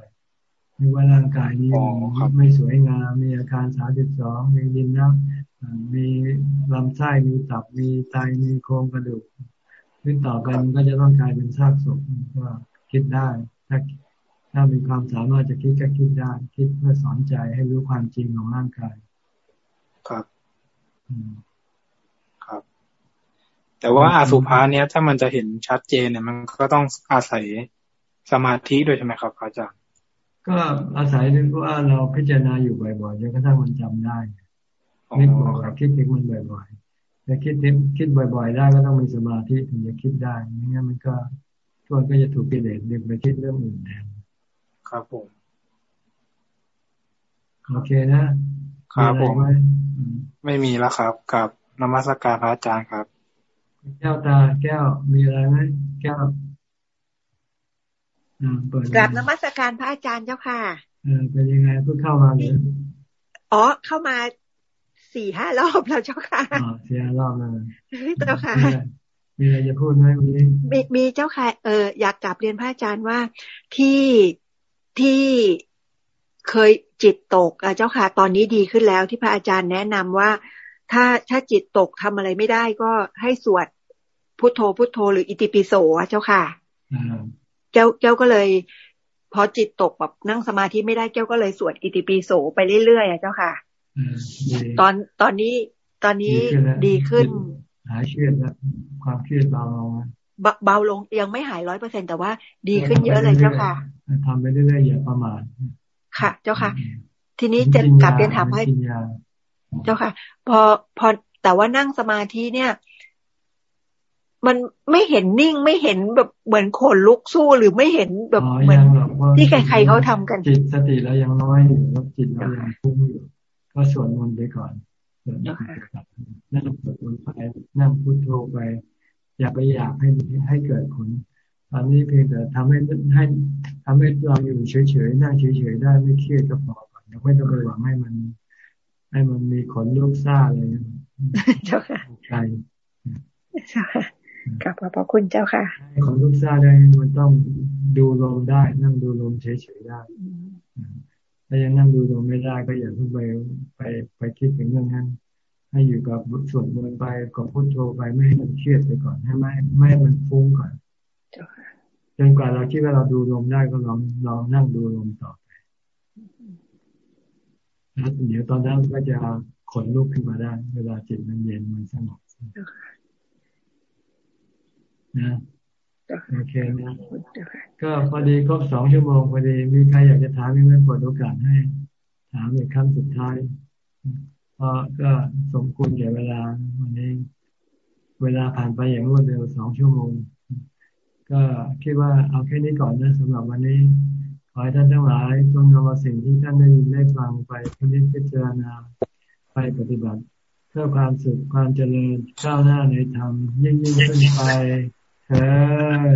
ไม่ว่าร่างกายนี้ไม่สวยงามมีอาการสาสิบสองมีดินน้ำ มีลำไส้มีตับมีไตมีโครงกระดูกขึ้นต่อไปมันก็จะต้องกลายเป็นซากศพก็คิดได้ถ้าถ้ามีความสามารถจะคิดก็คิดได้ คิดเพื่อสอนใจให้รู้ความจริงของร่างกาย ครับครับ แต่ว่าอาสุภาเนี้ยถ้ามันจะเห็นชัดเจนเนี่ยมันก็ต้องอาศัยสมาธิด้วยใช่ไหมครับอาจารย์ ก็อาศัยนึกว่าเราพิจารณาอยู่บ่อยๆจนกระทั่งมันจำได้ นึกบ่อยๆคิดถึงมันบ่อยๆแต่คิดคิดบ่อย ๆ ได้ก็ต้องมีสมาธิถึงจะคิดได้ไม่งั้นมันก็ทุกก็จะถูกกิเลสดึงไปคิดเรื่องอื่นแทนครับผมโอเคนะครับผมไม่มีแล้วครับกับนมัสการพระอาจารย์ครับ แก้วตาแก้วมีอะไรไหมแก้วกลับนมัสการพระอาจารย์เจ้าค่ะเออเป็นยังไงเพิ่งเข้ามาเลยอ๋อเข้ามา สี่ห้ารอบแล้วเจ้าค่ะอ๋อสี่ห้ารอบแล้วเจ้าค่ะมีอะไรจะพูดไหมวันนี้มีมีเจ้าค่ะเอออยากกลับเรียนพระอาจารย์ว่าที่ที่เคยจิตตกเจ้าค่ะ ตอนนี้ดีขึ้นแล้วที่พระอาจารย์แนะนำว่า ถ้าถ้าจิตตกทำอะไรไม่ได้ก็ให้สวดพุทโธพุทโธ หรืออิติปิโสเจ้าค่ะแก้วแก้วก็เลยพอจิตตกแบบนั่งสมาธิไม่ได้แก้วก็เลยสวดอิติปิโสไปเรื่อยๆอะเจ้าค่ะ ตอนตอนนี้ตอนนี้ดีขึ้น หายเครียดแล้วความเครียดเบาลงเบาลงยังไม่หายร้อยเปอร์เซ็นแต่ว่าดีขึ้นเยอะเลยเจ้าค่ะทำไปเรื่อยๆอย่าประมาทค่ะ เจ้าค่ะ ทีนี้จะกลับเรียนถามให้เจ้าค่ะ พอพอแต่ว่านั่งสมาธิเนี่ย มันไม่เห็นนิ่งไม่เห็นแบบเหมือนขนลุกสู้หรือไม่เห็นแบบเหมือนที่ใครๆเขาทำกันจิตสติเรายังน้อยอยู่แล้วจิตเรายังพุ่งอยู่ ก็สวดมนต์ไปก่อนนั่งสวดมนต์ไปนั่งพุทโธไป อย่าไปอยากให้ให้เกิดผลตอนนี้เพียงแต่ทำให้ให้ทำให้เราอยู่เฉยๆนั่งเฉยๆได้ไม่เครียดก็พอก่อนยังไม่ต้องไปหวังให้มัน ให้มันมีขนลุกซ่าเลยเจ้าค่ะใช่เจ้าค่ะกลับขอบพระคุณเจ้าค่ะของลูกซ่าได้มันต้องดูลมได้ นั่งดูลมเฉยๆได้ ถ้ายังนั่งดูลมไม่ได้ก็อย่าเพิ่งไปไปไปคิดถึงเรื่องนั้น ให้อยู่กับส่วนมนไปกับพุทโธไปไม่ให้มันเครียดไปก่อน ให้ไม่ไม่ให้มันฟุ้งก่อนจนกว่าเราคิดว่าเราดูลมได้ก็ลองลองนั่งดูลมต่อไปแล้วเดี๋ยวตอนนั้นก็จะขนลุกขึ้นมาได้ เวลาจิตมันเย็นมันสงบนะ โอเคนะก็พอดีครบสองชั่วโมงพอดีมีใครอยากจะถามยังไม่เปิดโอกาสให้ ถามอีกครั้งสุดท้ายเพราะก็สมควรแก่เวลาวันนี้ เวลาผ่านไปอย่างรวดเร็วสองชั่วโมง ก็คิดว่าเอาแค่นี้ก่อนนะสำหรับวันนี้ ขอให้ท่านทั้งหลายจงนำเอาสิ่งที่ท่านได้ยินได้ฟังไปพิจารณาไปปฏิบัติ เพื่อความสุขความเจริญก้าวหน้าในธรรมยิ่งยิ่งขึ้นไปเออ